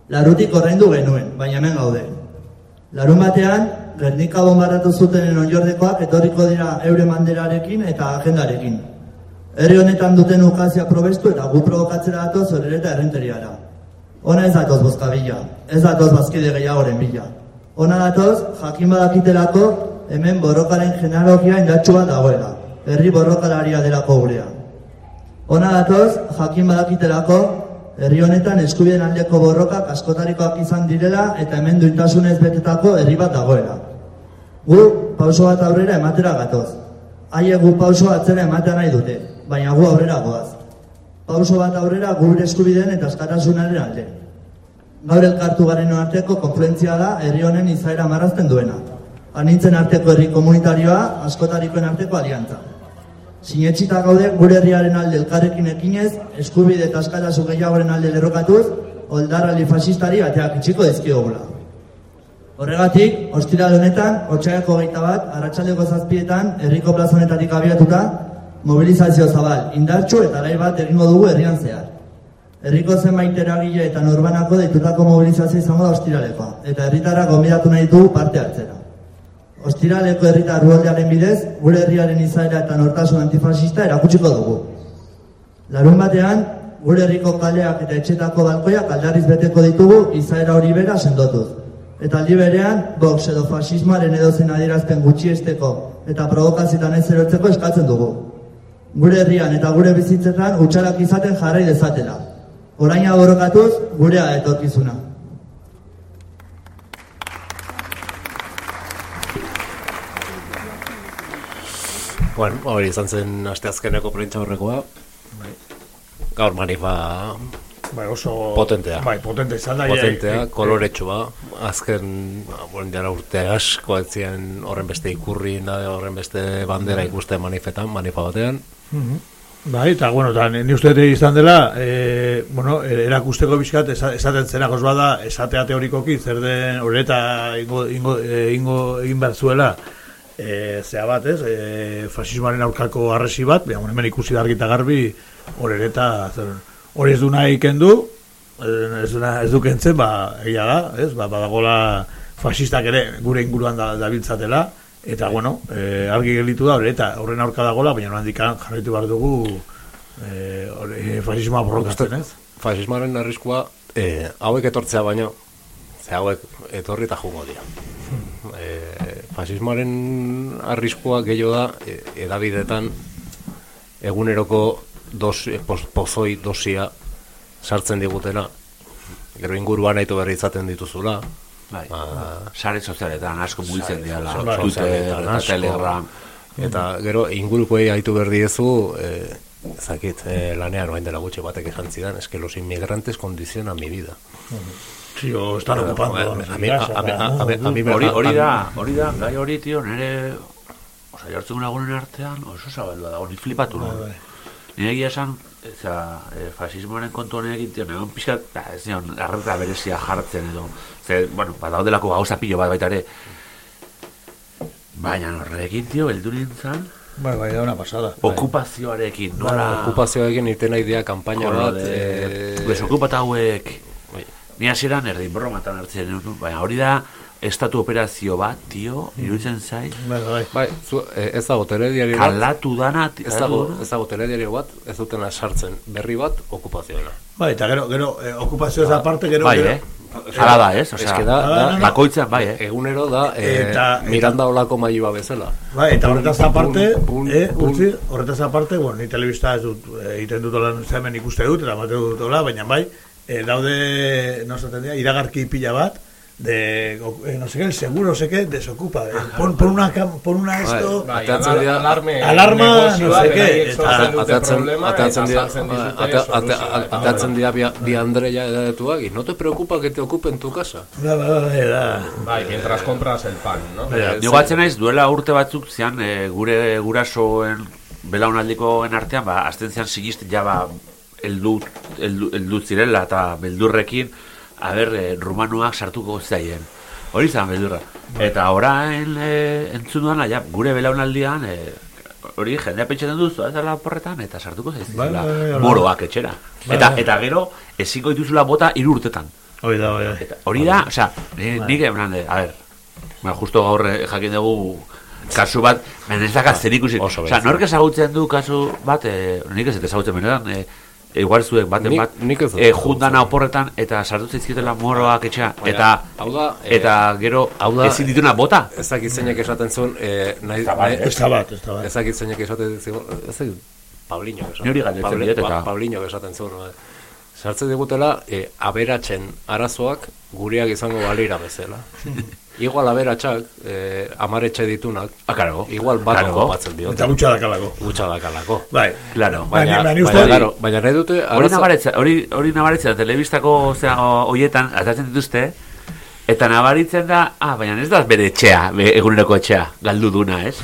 Larutik ordaindu genuen, baina hemen gaude. Larun batean, Gernika bombaratu zutenen onjordekoak etorriko dira eure manderarekin eta agendarekin. Herri honetan duten ukazia probestu eta gu provokatzera datoz horreta errenteriara. Ona ez datoz bozkabila, ez datoz bazkide gehiagoren bila. Ona datoz, jakin badakitelako, hemen borrokaren genealogia indatxu bat dagoela. Herri borrokalaria delako gurea. Ona datoz, jakin badakitelako, herri honetan eskubideen aldeko borrokak askotarikoak izan direla eta hemen duintasunez betetako herri bat dagoela. Gu pauso bat aurrera ematera gatoz. Haie gu pauso atzera ematea nahi dute, baina gu aurrera goaz. Pauso bat aurrera gure eskubideen eta askatasunaren alde. Gaur elkartu garen arteko konfluentzia da herri honen izaera marrazten duena. Anintzen arteko herri komunitarioa, askotarikoen arteko aliantza. Sinetxita gaude gure herriaren alde elkarrekin ekinez, eskubide eta askatasun gehiagoren alde lerrokatuz, oldarraldi fasistari ateak itxiko dizkiogula. Horregatik, ostiral honetan, otxaiako geita bat, arratsaldeko zazpietan, herriko plaza honetatik abiatuta, mobilizazio zabal, indartxu eta gai bat egingo dugu herrian zehar. Herriko zenbait eragile eta norbanako deitutako mobilizazio izango da ostiralekoa, eta herritarra gonbidatu nahi dugu parte hartzera. Ostiraleko herritar ruoldearen bidez, gure herriaren izaera eta nortasun antifasista erakutsiko dugu. Larun batean, gure herriko kaleak eta etxetako balkoiak aldarriz beteko ditugu izaera hori bera sendotuz. Eta aldi berean, box edo fasismoaren edozen adierazpen gutxiesteko eta provokazioetan ez erortzeko eskatzen dugu. Gure herrian eta gure bizitzetan utxarak izaten jarrai dezatela. Oraina borrokatuz, gurea etorkizuna. Bueno, hori izan zen asteazkeneko prentza horrekoa. Gaur manifa Bai, oso potentea. Bai, potente izan da. Potentea, eh, koloretsua. Azken, bueno, jara urte asko ez ziren horren beste ikurri, horren beste bandera ikuste manifetan, manifa batean. Mhm. Bai, eta, bueno, eta ni uste izan dela, e, bueno, e, erakusteko bizkat esa- esaten zena bada, esatea teorikoki, zer den horreta ingo, ingo, e, ingo egin behar zuela, e, zea bat, ez, e, fasismoaren aurkako arresi bat, bueno, hemen ikusi da argi eta garbi, horreta, zer, hori ez du nahi kendu, e, ez, du na- ez du kentzen, ba, egia da, ez, ba, badagola fasistak ere gure inguruan da, dabiltzatela, Eta, bueno, eh, argi gelditu da, hori, eta horren aurka dagola, baina handik jarraitu behar dugu eh, hori, fasismoa borrokatzen, ez? Fasismoaren arriskua, eh, hauek etortzea baino, ze hauek etorri eta jungo dira. Eh, fasismoaren arriskua gehiago da e, edabidetan eguneroko dosi, pos, pozoi dosia sartzen digutena gero inguruan aitu berri izaten dituzula Bai. Ba, Sare sozialetan asko mugitzen diala, Twitter eta. Telegram. Eta gero ingurukoei aitu berdi diezu, eh, zakit, eh, lanean orain dela gutxi batek esan zidan, es que los inmigrantes condicionan mi vida. Sí, o están ocupando A mí- casa, Hori, da, hori da, gai hori, tio, nire... Osa, jartzen lagunen artean, oso zabaldua da, hori flipatu Bai, no? Nire egia esan, eza, e, fasismoaren kontu honekin, tio, negon pixka, ba, ez nion, arreta berezia jartzen edo, ze, bueno, ba, daudelako gauza pilo bat baita ere, baina horrekin, tio, heldu nintzen, Bai, bai, da una pasada. okupazioarekin, nola... Okupazioekin irten nahi dira kanpaina bat, Jode, eh, desokupat hauek ni hasieran erdi bromatan hartzen dut baina hori da estatu operazio bat tio iruditzen zait. Bai, bai. Bai, zu, eh, ez dago telediario bat. kalatu dana Ez dago, ez dago telediario bat, ez dutena sartzen. Berri bat okupazioena. Bai, eta gero, gero, eh, okupazioa ez aparte, gero, bai gero, eh? Hala da ez? Es osea da, da, bakoitzan bai eh? Egunero da eh, Eta- Miranda olako mailua bezala. Bai, eta horretaz aparte, eh, utzi, horretaz aparte, bueno, ni telebista ez dut, eh, egiten dut hemen ikuste dut, eta mate dut baina bai, eh, daude, no esaten dira, iragarki pila bat, de, eh, no sé qué, el seguro, no sé qué, desocupa, eh, pon, pon una, pon una esto, Bai, atatzen dira alarme, Alarma, no sé qué, Atatzen, dira, atatzen bi, Andrea edadetuak, y no te preocupa que te ocupen tu casa. Bai, da. Bai, mientras compras el pan, no? Baina, Nio batzen naiz duela urte batzuk zian e, gure gurasoen belaunaldikoen artean ba azten zian sinisten ja ba eldu, eldu, eldu zirela eta beldurrekin a ber e, rumanoak sartuko zaien hori zan beldurra eta orain e, entzun ja gure belaunaldian e, hori jendea pentsatzen duzu ez dela porretan eta sartuko bai, bai, bai. moroak etxera Bai, eta bai. eta gero ezingo dituzula bota hiru urtetan Hori da, hori da. Hori da, osea, ni- nik eman a ber, ba, justo gaur eh, jakin dugu kasu bat, baina ez dakat zer ikusi. oso Osea, berezi. nork ezagutzen du kasu bat, eh, nik ez ezagutzen benetan, eh, igual zuek baten bat, nik ez dut eh, jundana oporretan, eta sartu zaizkitela moroak etxea, eta, hau da, eh, eta gero, hau da, ezin dituna bota. Ez dakit zeinek esaten zuen, eh, nahi, eh? Ez da bat, ez da bat. Ez dakit zeinek esaten zigun, ez dakit, Paulinho esaten. Ni hori galdetzen diet, eta- Pa- Paulinho esaten zuen. bai. Sartzen digutela, eh, aberatzen arazoak gureak izango balira bezala. Igual aberatsak, eh, amaretxe ditunak, Ah, claro. igual bat Claro. okopatzen diote. Eta gutxa dakalako. Gutxa dakalako. Bai. Claro. Baina, Baina- baina baina, claro, baina nahi dute, Hori arazo- nabaretza, hori, hori nabaretza, telebistako zera, hoietan, atatzen dituzte, eta nabaritzen da, ah, baina ez da bere etxea, be, eguneroko etxea, galdu duna, ez?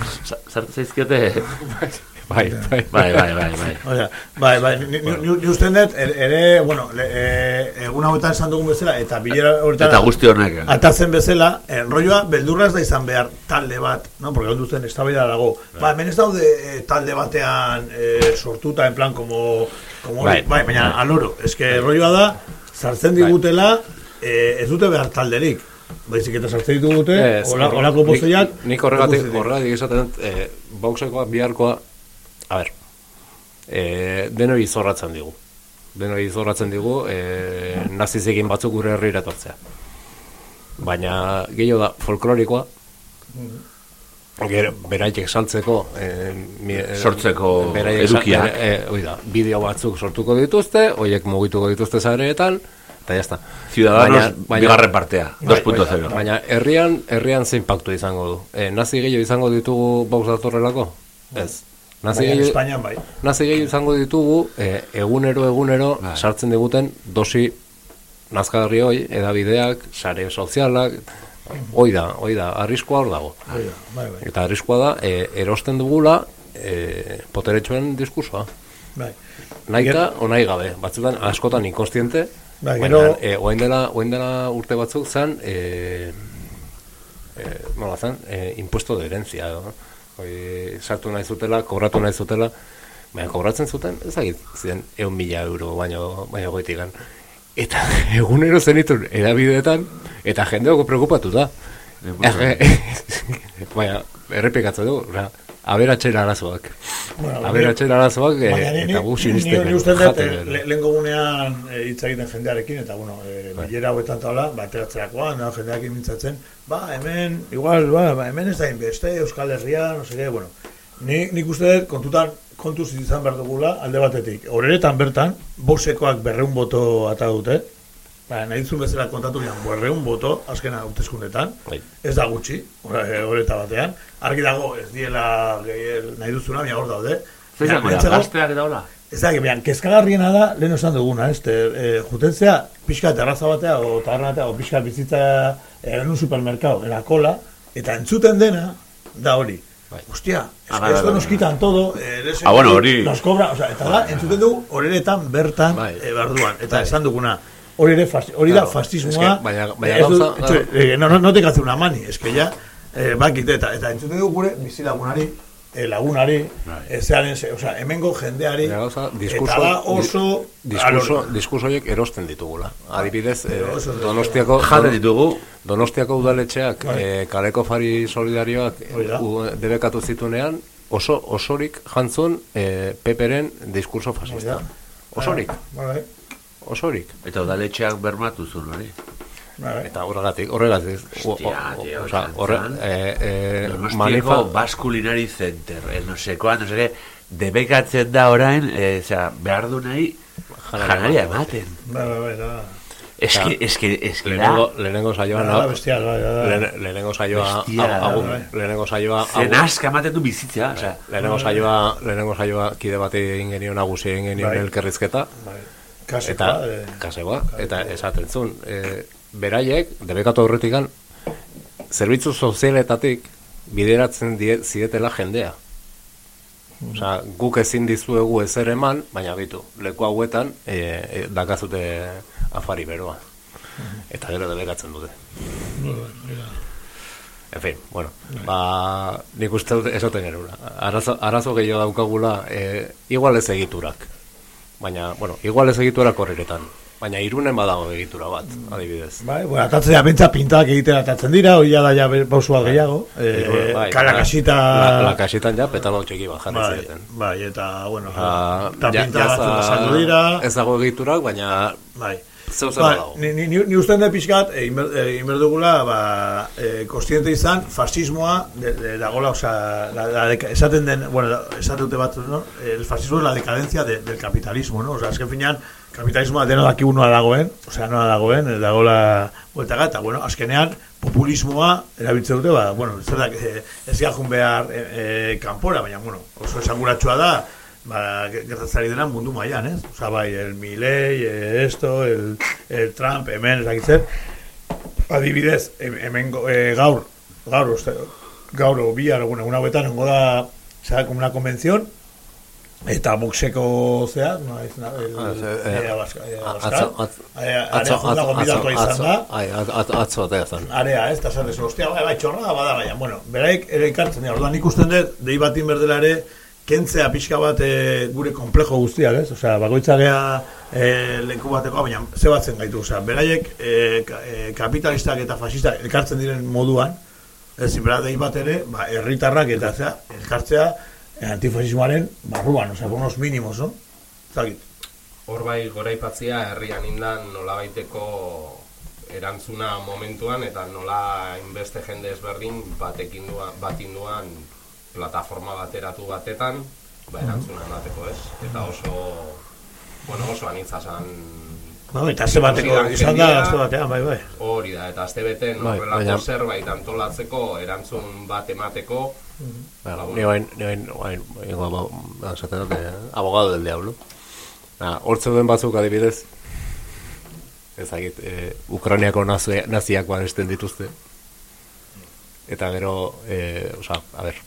Sartu zaizkiote... bai, bai, bai, bai, bai, bai. Oia, bai, bai, ni, ni, ni, usten dut, er- ere, bueno, le, e, egun hauetan esan dugun bezala, eta bilera horretan... Eta guzti honek. Atatzen bezala, enroioa beldurra ez da izan behar talde bat, no? Porque hon duzten eztabaida dago. Ba, hemen ez daude eh, talde batean eh, sortuta, en plan, como... como. Bai. bai, baina Bai. aloro. Ez que enroioa da, sartzen digutela, eh, ez dute behar talderik. Baizik eta sartzen ditugute, Ez, hola- nik- holako pozoiak... Nik, horregatik, horregatik esaten eh, boxekoa, biharkoa, a ber, eh, denoi izorratzen digu. Denoi izorratzen digu, eh, nazizekin batzuk gure herrira etortzea. Baina gehiago da folklorikoa, Gero, beraiek saltzeko eh, mi, Sortzeko beraiek edukiak. eh, hoi da, bideo batzuk sortuko dituzte, hoiek mugituko dituzte zareetan, eta jazta. Ciudadanos bigarren partea, Bai, 2.0. Baina, baina herrian, herrian zein paktu izango du. E, nazi gehiago izango ditugu box datorrelako? Ez. Baina Espainian bai. nazi gehiago izango ditugu, e, egunero egunero Bai. sartzen diguten dosi nazkagarri hoi, edabideak, sare sozialak, hoi da, hoi da, arriskoa hor dago. Bai, bai, bai. Eta arriskoa da, e, erosten dugula e, poteretxoen diskursoa. bai. Naika, o nahi gabe, batzutan askotan inkostiente, Bai, baina gero- e, oain, dela, oain dela urte batzuk zen, e, e, nola zen, e, impuesto de herencia, edo, Hoi, sartu nahi zutela, kobratu nahi zutela, baina kobratzen zuten, ez dakit, ziren, eun mila euro, baino, baino goitikan. Eta egunero zenitun edabideetan, eta jendeoko preokupatu da. baina, errepikatzen dugu, osea, aberatxera arazoak. Bueno, aberatxera arazoak eh, ni- eta gu ni- sinisten. Ni uste dut, eh, lehen gogunean eh, hitz egiten jendearekin, eta, bueno, e, Bai. bilera hauetan eta hola, ba, ateratzerakoan, da, jendearekin mintzatzen, ba, hemen, igual, ba, ba, hemen ez da inbeste, Euskal Herria, no qué, bueno, ni, nik uste dut, kontutan, kontuz izan behar dugula, alde batetik. Horeretan bertan, bosekoak berreun boto ata dute, ba, nahi duzun bezala kontatu nian, berreun boto, azkena hauteskundetan, Bai. ez da gutxi, hore- horeta batean, argi dago, ez diela gehi- nahi duzuna, mia hor daude, da, Gainontzeko- gazteak eta hola? Ez da, behan, kezkagarriena da, lehen esan duguna, ez, te, e, jutentzea, pixka terraza batea, o taberna batea, o pixka bizitza e, en un supermercado, en la cola, eta entzuten dena, da hori. Hostia, es que bai, esto bai, nos bai. quitan todo, eh, Ah, bueno, hori- nos cobra, o sea, eta da, entzuten dugu, horeretan bertan, e, barduan, eta esan duguna, hori ere, fasti, hori da Claro, fascismoa, es que baina- baina eh, du- gauza- eh, no, no, no te hace una mani, es que ya, eh, bakit, eta, eta entzuten dugu gure, bizilagunari, eh, lagunari, eh, zearen, ze- o sea, hemengo jendeari, Baina gauza, eta diskurso, da oso... diskurso, diskurso horiek erosten ditugula. Adibidez, eh, Donostiako Jaten ditugu. Donostiako udaletxeak Bai. eh, kaleko fari solidarioak da. u- debekatu zitunean oso osorik jantzun eh, peperen diskurso da. Osorik, Bai, bai. Osorik. Eta udaletxeak bermatu zuen hori. Bai. Eta horregatik, horregatik. o- o- Hostia, tío, o sea, horre, eh, eh, Donostiako manifa, Basque Culinary Center, el no sé cuál, no sé qué, debekatzen da orain, eh, osea, behar du nahi, Janaria ematen. Bai, bai, bai, da. Es que, es que, es que lehenengo, da, lehenengo saioa Da, da, bestial, bai, da, da. lehen- lehenengo saioa bai. lehenengo saioa zen aska ematen du bizitza, osea, lehenengo saioa lehenengo saioa kide bate egin genion nagusi egin Bai. elkerrizketa Bai. Kasekoa, eta eh, kasegoa eta esaten zuen e, beraiek debekatu aurretikan zerbitzu sozialetatik bideratzen die, zietela jendea Osea, guk ezin dizuegu ezer eman, baina bitu, leku hauetan e, e, dakazute afari beroa. Eta gero debekatzen dute. En fin, bueno, ba, nik uste dut esaten genula. Arazo, arazo gehiago daukagula, e, igual ez egiturak. Baina, bueno, igual ez egiturak horretan. Baina irunen badago egitura bat, adibidez. Bai, bueno, atatzea bentsa pintak egitera atatzen dira, hori da ja pausua gehiago. Eh, Irun- bai, kala la-. La, kasitan ja petalo txiki bat jarri Bai, bai, eta, bueno, Ah, eta ja- pinta ja batzuk dira. Ez dago egiturak, baina Bai. Zeu Ba, ni, ni, ni, ni ustean da pixkat, e, inber, e, inberdugula, ba, e, kostiente izan, fascismoa, de, de, dagola, oza, la, la deca- esaten den, bueno, da- esate dute bat, no? El fascismo es la decadencia de, del capitalismo, no? Oza, azken finean, kapitalismoa deno daki noa dagoen, osea, noa dagoen, eh, dagola bueltaka, eta, bueno, azkenean, populismoa erabiltzen dute, ba, bueno, zer da, ez gajun behar e, e, kanpora, baina, bueno, oso esanguratsua da, ba, gertatzari dena mundu mailan, ez? Osa, bai, el Milei, esto, el, el Trump, hemen, ez dakit zer. Adibidez, hem- hemen eh, gaur, gaur, uste, gaur bihar, egun egun hauetan, nengo da, zera, como una convención, eta boxeko zea, no, ez, na, el, Ah, eh, area atzo- gonbidatua atzo- izan da, atzo atea zen. area, ez, eta esan dezu, ostia, bai, bai, txorra bada, baina, bueno, beraik ere ikartzen orduan ikusten dut, dei batin berdela ere, kentzea pixka bat e, gure komplejo guztiak, ez? Osea, bakoitza gea e, leku bateko, baina ze batzen gaitu, osea, beraiek e, ka- e, kapitalistak eta fascistak elkartzen diren moduan, ez, dei bat ere, ba, herritarrak eta zea, elkartzea antifasismoaren barruan, osea, con unos mínimos, no? Zagit. Hor bai goraipatzia herrian indan nolabaiteko erantzuna momentuan eta nola inbeste jende ezberdin batekin duan, batin duan plataforma bateratu batetan ba erantzuna emateko ez eta oso bueno oso anitza san Ba, eta ze bateko izan da, azte batean, bai, bai. Hori da, eta azte bete Bai, horrelako zerbait antolatzeko erantzun bat emateko Bueno, ba, bueno. ni bain, ni bain, bain, ba, ba, esaten dut, eh, abogado del diablo. Na, hor zeuden batzuk adibidez, ezagit, eh, Ukrainiako nazi, naziak banesten dituzte. Eta gero, eh, oza, a ver,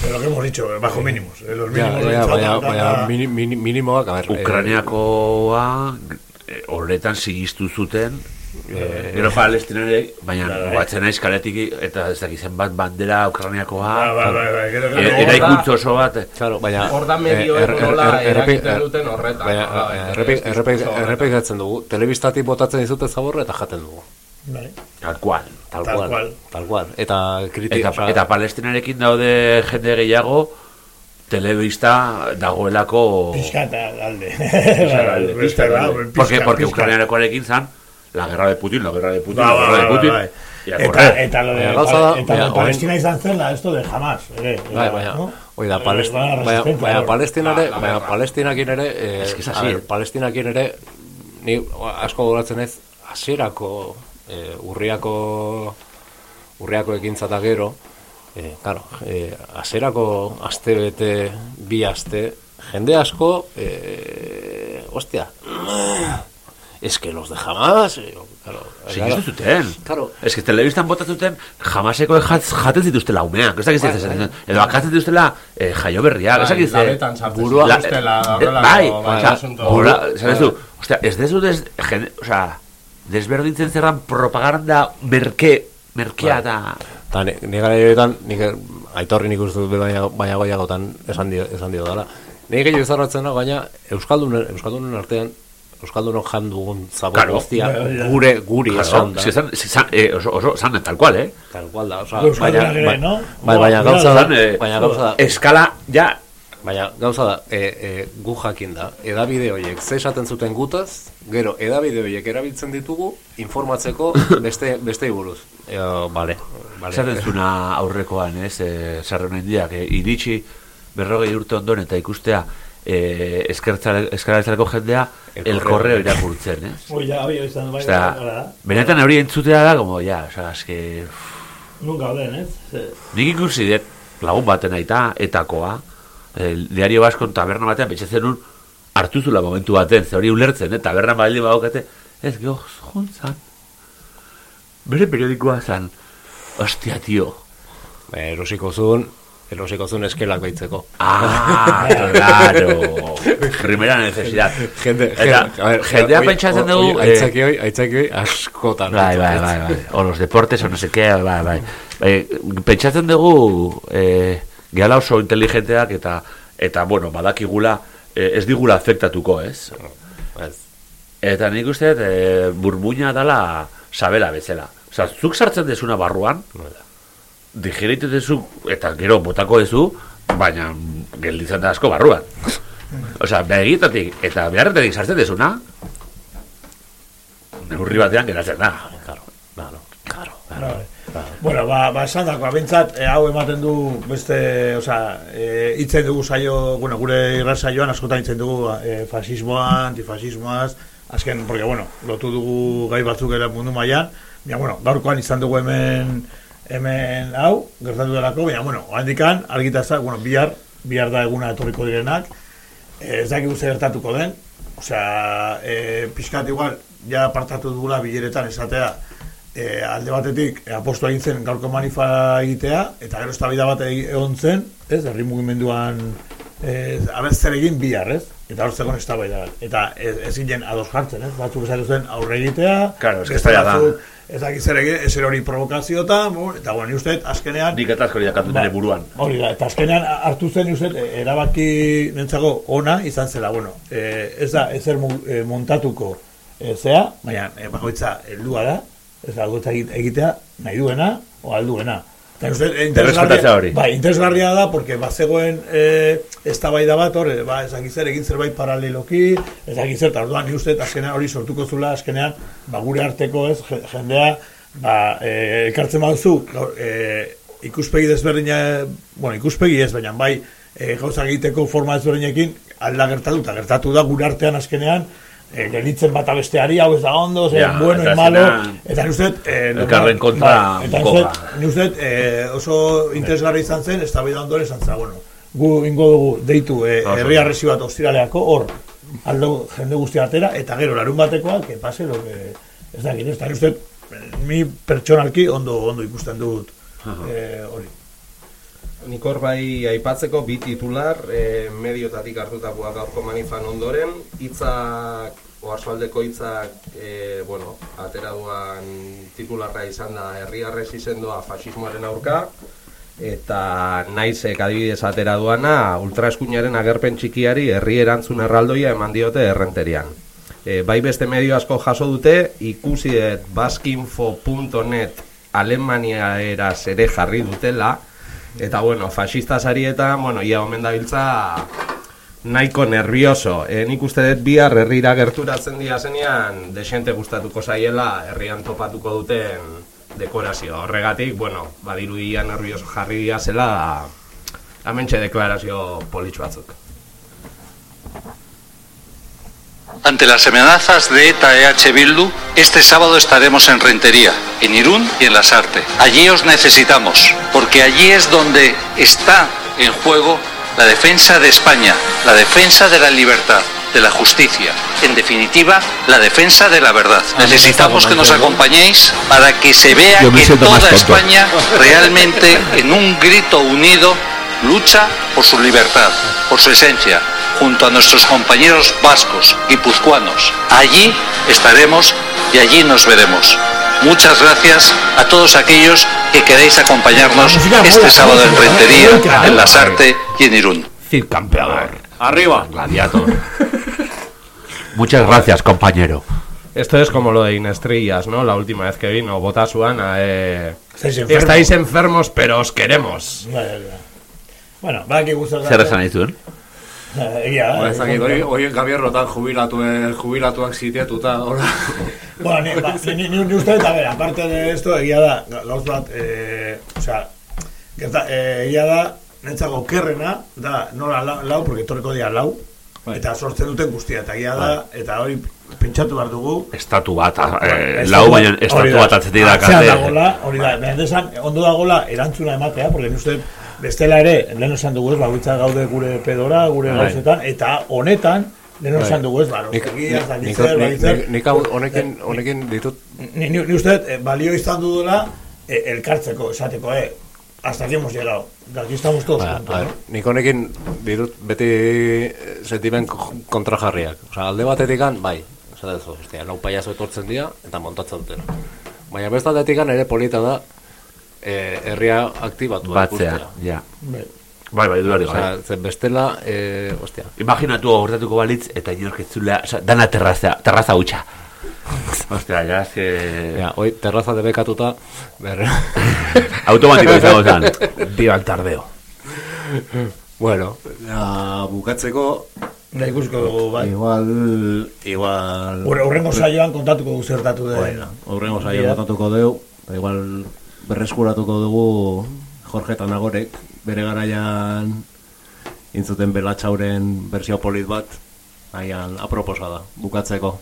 Pero lo que hemos dicho, bajo mínimos. eh, los mínimos ja, baina, Chapa, baina da- mini, mini, minimoak, a ver, eh, Ukraniakoa eh, horretan sigistu zuten eh, gero palestinarek, baina Bai, bai. naiz kaletik eta ez dakit zenbat bandera Ukraniakoa Bai, bai, bai, bai, e- gero- eraikuntza oso bat eh. Claro, baina Hor da eh, medioek er- er- nola er- errepi- eragiten er- duten horretan, eh, eh, errepikatzen dugu, telebistatik botatzen dizute zaborra eta jaten dugu. Bai. Tal cual. Tal, Tal cual, cual. Tal cual. Eta kritika... Eta, eta palestinarekin daude jende gehiago, telebista dagoelako... Pizkata alde. Pizkata alde, Beste, pizkata ba, alde. Porque, porque zan, la guerra de Putin, la guerra de Putin, Ba, la ba, guerra de ba, Putin. bai. Y a Eta, eta lo de, gauza da, eta baina de Palestina izan zen, la, esto de jamás, ere. Bai, baina, ¿no? hoi da, Eh, palest, baina baina, palestinare, La- la baina guerra. palestinakin ere, eh, Es que es a así. ver, palestinakin ere, ni asko goratzen ez, hasierako eh, urriako, urriako ekintza eta gero, eh, claro, eh, hasierako aste bete, bi aste, jende asko, eh, hostia, es que los de jamás, eh, claro, Sigizu zuten. Claro. Ez que telebistan bota zuten jamaseko jat, jaten zituztela umeak. Ez dakiz Bai, ez bai. esaten. Edo akatzen dituztela eh, jaio berriak. Ez Bai, dakiz labetan sartzen burua... zituztela, eh, horrelako Bai, bai, osea, asunto. burua... Esan ez du, Bai. ostia, ez dezu des... Jende, osea, desberdintzen zerran propaganda merke, merkea Bai. da... Eta ni, ni gara joetan, nik aitorri nik uste dut baina, baina goiagotan esan dio, esan dio dela. Ni gehiago izarratzen da, gaina Euskaldunen, Euskaldunen artean, Euskaldunok jan dugun zabor Claro. guztia, Bai, bai, gure, guri Claro, esan da. si esan, si eh, oso, oso, zan, tal cual, eh? Tal cual da, oza, Euskaldunak baina, ere, bai, no? bai, baina gauza da, eh, baina Baina gauza da, e, e, gu jakin da, edabide horiek ze esaten zuten gutaz, gero edabide horiek erabiltzen ditugu informatzeko beste beste buruz. E, vale, vale. Esaten zuna aurrekoan, ez, e, sarren hendiak, e, iritsi berrogei urte ondoren eta ikustea e, eskertzareko jendea El correo irakurtzen, ez? Oi, ja, hori izan, bai, Osea, bai, bai, benetan hori entzutea da, como, ja, osea, eske, Nun gauden, ez? Nik ikusi dut lagun baten aita, etakoa, el diario baskon taberna batean, pentsatzen nun, hartu zula momentu baten, ze hori ulertzen, eh, taberna baldin badokate, ez, geho, jontzan, bere periodikoa zan, ostia, tio, Ba, erosiko zuen, erosiko zuen eskelak baitzeko. Ah, claro. Primera necesidad. Gente, Eta, gente, a ver, jendea pentsatzen dugu... Aitzaki hoi, aitzaki hoi, askotan. Bai, bai, bai, bai. O los deportes, o no sé qué, bai, bai. bai pentsatzen dugu, eh, gehala oso inteligenteak eta, eta bueno, badakigula, eh, ez digula afektatuko, ez? Ez. Eta nik uste, dut, eh, burbuina dala sabela bezala. Osa, zuk sartzen desuna barruan, digeritu dezu, eta gero botako dezu, baina gelditzen da asko barruan. Osea, begitatik eta beharretetik sartzen desuna, neurri batean geratzen da. Claro, claro, claro. Bai. Bueno, ba, ba esan dakoa, bentsat, eh, hau ematen du beste, osea, eh, itzen dugu saio, bueno, gure irra saioan askotan itzen dugu eh, fasismoa, antifasismoaz, azken, porque, bueno, lotu dugu gai batzuk ere mundu mailan, baina, bueno, gaurkoan izan dugu hemen, hemen hau, gertatu delako, baina, bueno, handikan, argitazak, bueno, bihar, bihar da eguna etorriko direnak, ez dakik uste gertatuko den, osea, eh, pixkat igual, ja apartatu dugula bileretan esatea, e, alde batetik e, apostu egin zen gaurko manifa egitea eta gero eztabaida bat egon zen, ez, herri mugimenduan e, aber zer egin bihar, ez? Eta hor zegoen eztabaida bat. Eta ez, ez ginen ados jartzen, ez? Batzuk esatu zen aurre egitea, Claro, que beste da. batzuk Ez dakit zer egin, ez hori provokaziotan, eta bueno, ni uste, azkenean... Nik eta asko jakatu nire buruan. Hori da, eta azkenean hartu zen uste, erabaki nentzago ona izan zela, bueno, e, ez da, ezer montatuko e, zea, baina e, bakoitza heldua da, ez da, egit- egitea nahi duena, o alduena. Errespetatzea hori. Bai, interesgarria da, porque bazegoen e, eztabaida bat, hor, ba, ez dakit zer, egin zerbait paraleloki, ez dakit zer, eta orduan, ni uste, azkenean hori sortuko zula, azkenean, ba, gure arteko, ez, je- jendea, ba, e, elkartzen baduzu, e, ikuspegi desberdina, bueno, ikuspegi ez, baina bai, e, gauza egiteko forma ezberdinekin, alda gertatu, eta gertatu da gure artean azkenean, e, gelditzen bata besteari, hau ez da ondo, ze, Ja, bueno, eta y malo, eta ni uste, dut, e, elkarren kontra bai, eta ni koba. uste, dut, ni uste, dut, e, oso interesgarri izan zen, ez da ondoren izan zen, bueno, gu ingo dugu deitu e, Oso. herri arresi bat ostiraleako, hor, aldo jende guztia atera, eta gero larun batekoa, que pase lo que, ez da, ez da, ni uste, mi pertsonalki ondo, ondo ikusten dut, e, hori. Nik hor bai aipatzeko bi titular e, mediotatik hartutakoa gaurko manifan ondoren hitzak oarsoaldeko hitzak e, bueno, atera duan titularra izan da herriarrez izendoa fasismoaren aurka eta naizek adibidez atera duana ultraeskuinaren agerpen txikiari herri erantzun erraldoia eman diote errenterian. E, bai beste medio asko jaso dute, ikusi baskinfo.net Alemaniaeraz ere jarri dutela, eta bueno, fascista sarietan, bueno, ia omen dabiltza nahiko nervioso. E, nik uste dut bihar herrira gerturatzen dira zenean, desente gustatuko zaiela herrian topatuko duten dekorazio. Horregatik, bueno, badirudia nervioso jarri dira zela, amentxe deklarazio politxu batzuk. Ante las amenazas de ETA e H. Bildu, este sábado estaremos en Rentería, en Irún y en Lasarte. Allí os necesitamos, porque allí es donde está en juego la defensa de España, la defensa de la libertad, de la justicia, en definitiva, la defensa de la verdad. Necesitamos que nos acompañéis para que se vea que toda. España realmente en un grito unido lucha por su libertad, por su esencia, junto a nuestros compañeros vascos, guipuzcoanos. Allí estaremos y allí nos veremos. Muchas gracias a todos aquellos que queréis acompañarnos este sábado en Rentería, en Lasarte y en Irún. Cid campeador. Arriba. Gladiator. Muchas gracias, compañero. Esto es como lo de Inestrellas, ¿no? La última vez que vino, vota Suana, eh... Estáis enfermos. Estáis enfermos, pero os queremos. Bueno, ba, ki gustatzen. Zer esan dizuen? Egia, Ba, eh, ez dakit, hori, hori gabierrotan jubilatuen, jubilatuak zitietuta, hola. Bueno, ni, ba, ni, ni, ni uste, eta bera, aparte de esto, egia da, gauz bat, eh, o sea, gerta, eh, egia da, nentzako kerrena, da, nola lau, lau porque etorriko dira lau, eta sortzen duten guztia, eta egia da, eta hori pentsatu behar dugu, Estatu bat, eh, Estatu lau bat, baina hori estatu da. bat atzetik Atzean dagoela, hori da, behar desan, ondo dagoela erantzuna ematea, porque ni uste, bestela ere, lehen esan dugu ez, bakoitza gaude gure pedora, gure Bai. gauzetan, eta honetan, lehen Bai. esan dugu ez, ba, Nik- nik hau honekin, honekin ditut Ni, ni, ni uste, eh, balio izan dudela, eh, elkartzeko, esateko, eh, hasta aquí hemos llegado. De aquí estamos todos Ba, juntos, a ver, ¿no? nik honekin ditut beti eh, sentimen kontrajarriak. Osea, alde batetik bai, esaten zu, hostia, lau paiazo etortzen dira eta montatzen duten. Baina beste aldetik ere polita da eh, herria aktibatu Batzea, ja. Bai, bai, dudarik Osea, gabe. zen bestela, eh, hostia. Imaginatu horretatuko balitz eta inork dana terraza, terraza hutsa. Ostia, ja, ez que... Ja, hoi, terraza debekatuta, ber... Automatiko izango zen. Viva el tardeo. Bueno, ja, bukatzeko... Da ikusko dugu, bai. Igual, igual... Gure urrengo saioan kontatuko dugu zertatu den. Bueno, aurrengo saio kontatuko dugu, igual berreskuratuko dugu Jorge Tanagorek, bere garaian intzuten belatxauren bersio polit bat, nahian aproposa da, bukatzeko.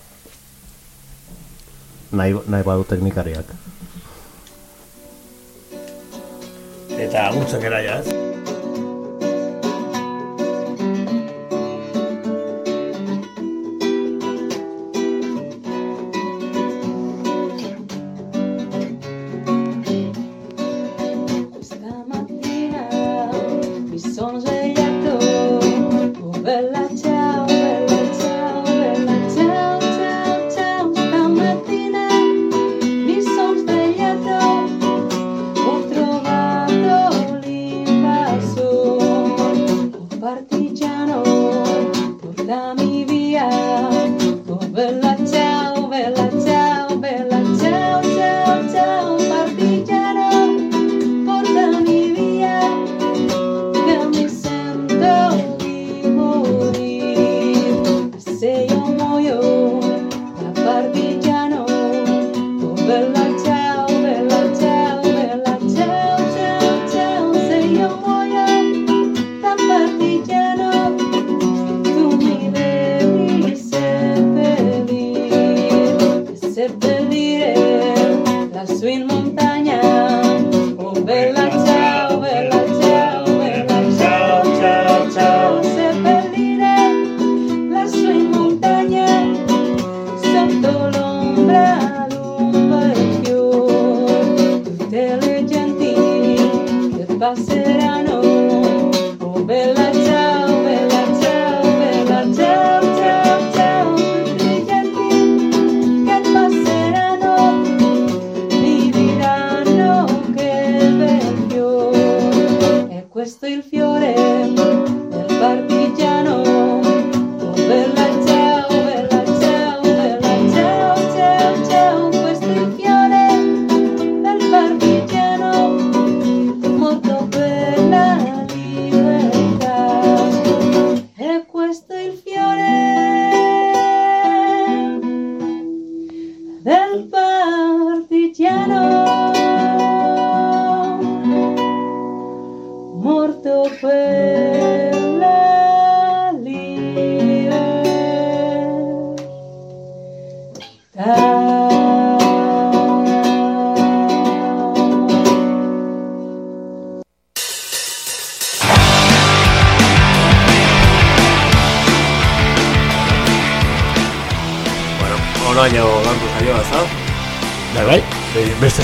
Nahi, nahi badu teknikariak. Eta agurtzen gara ja,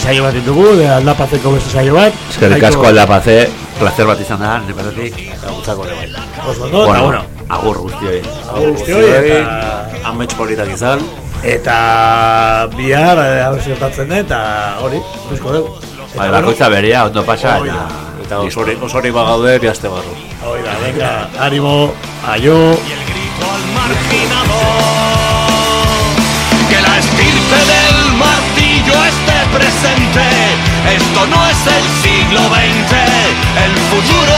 saio bat ditugu, aldapazeko beste saio bat. Eskerrik asko aldapaze, placer bat izan da, nepatetik, gutzako ere bai. Osondo, bueno, bueno, agur guztioi. Agur guztioi, eta... Amets politak izan. Eta bihar, eh, hau zertatzen da, eh, eta hori, bizko dugu. Bai, bakoitza berea, ondo pasa, eta... Eta osori, osori bagaude, bihazte barru. Hori da, venga, animo, aio... 물어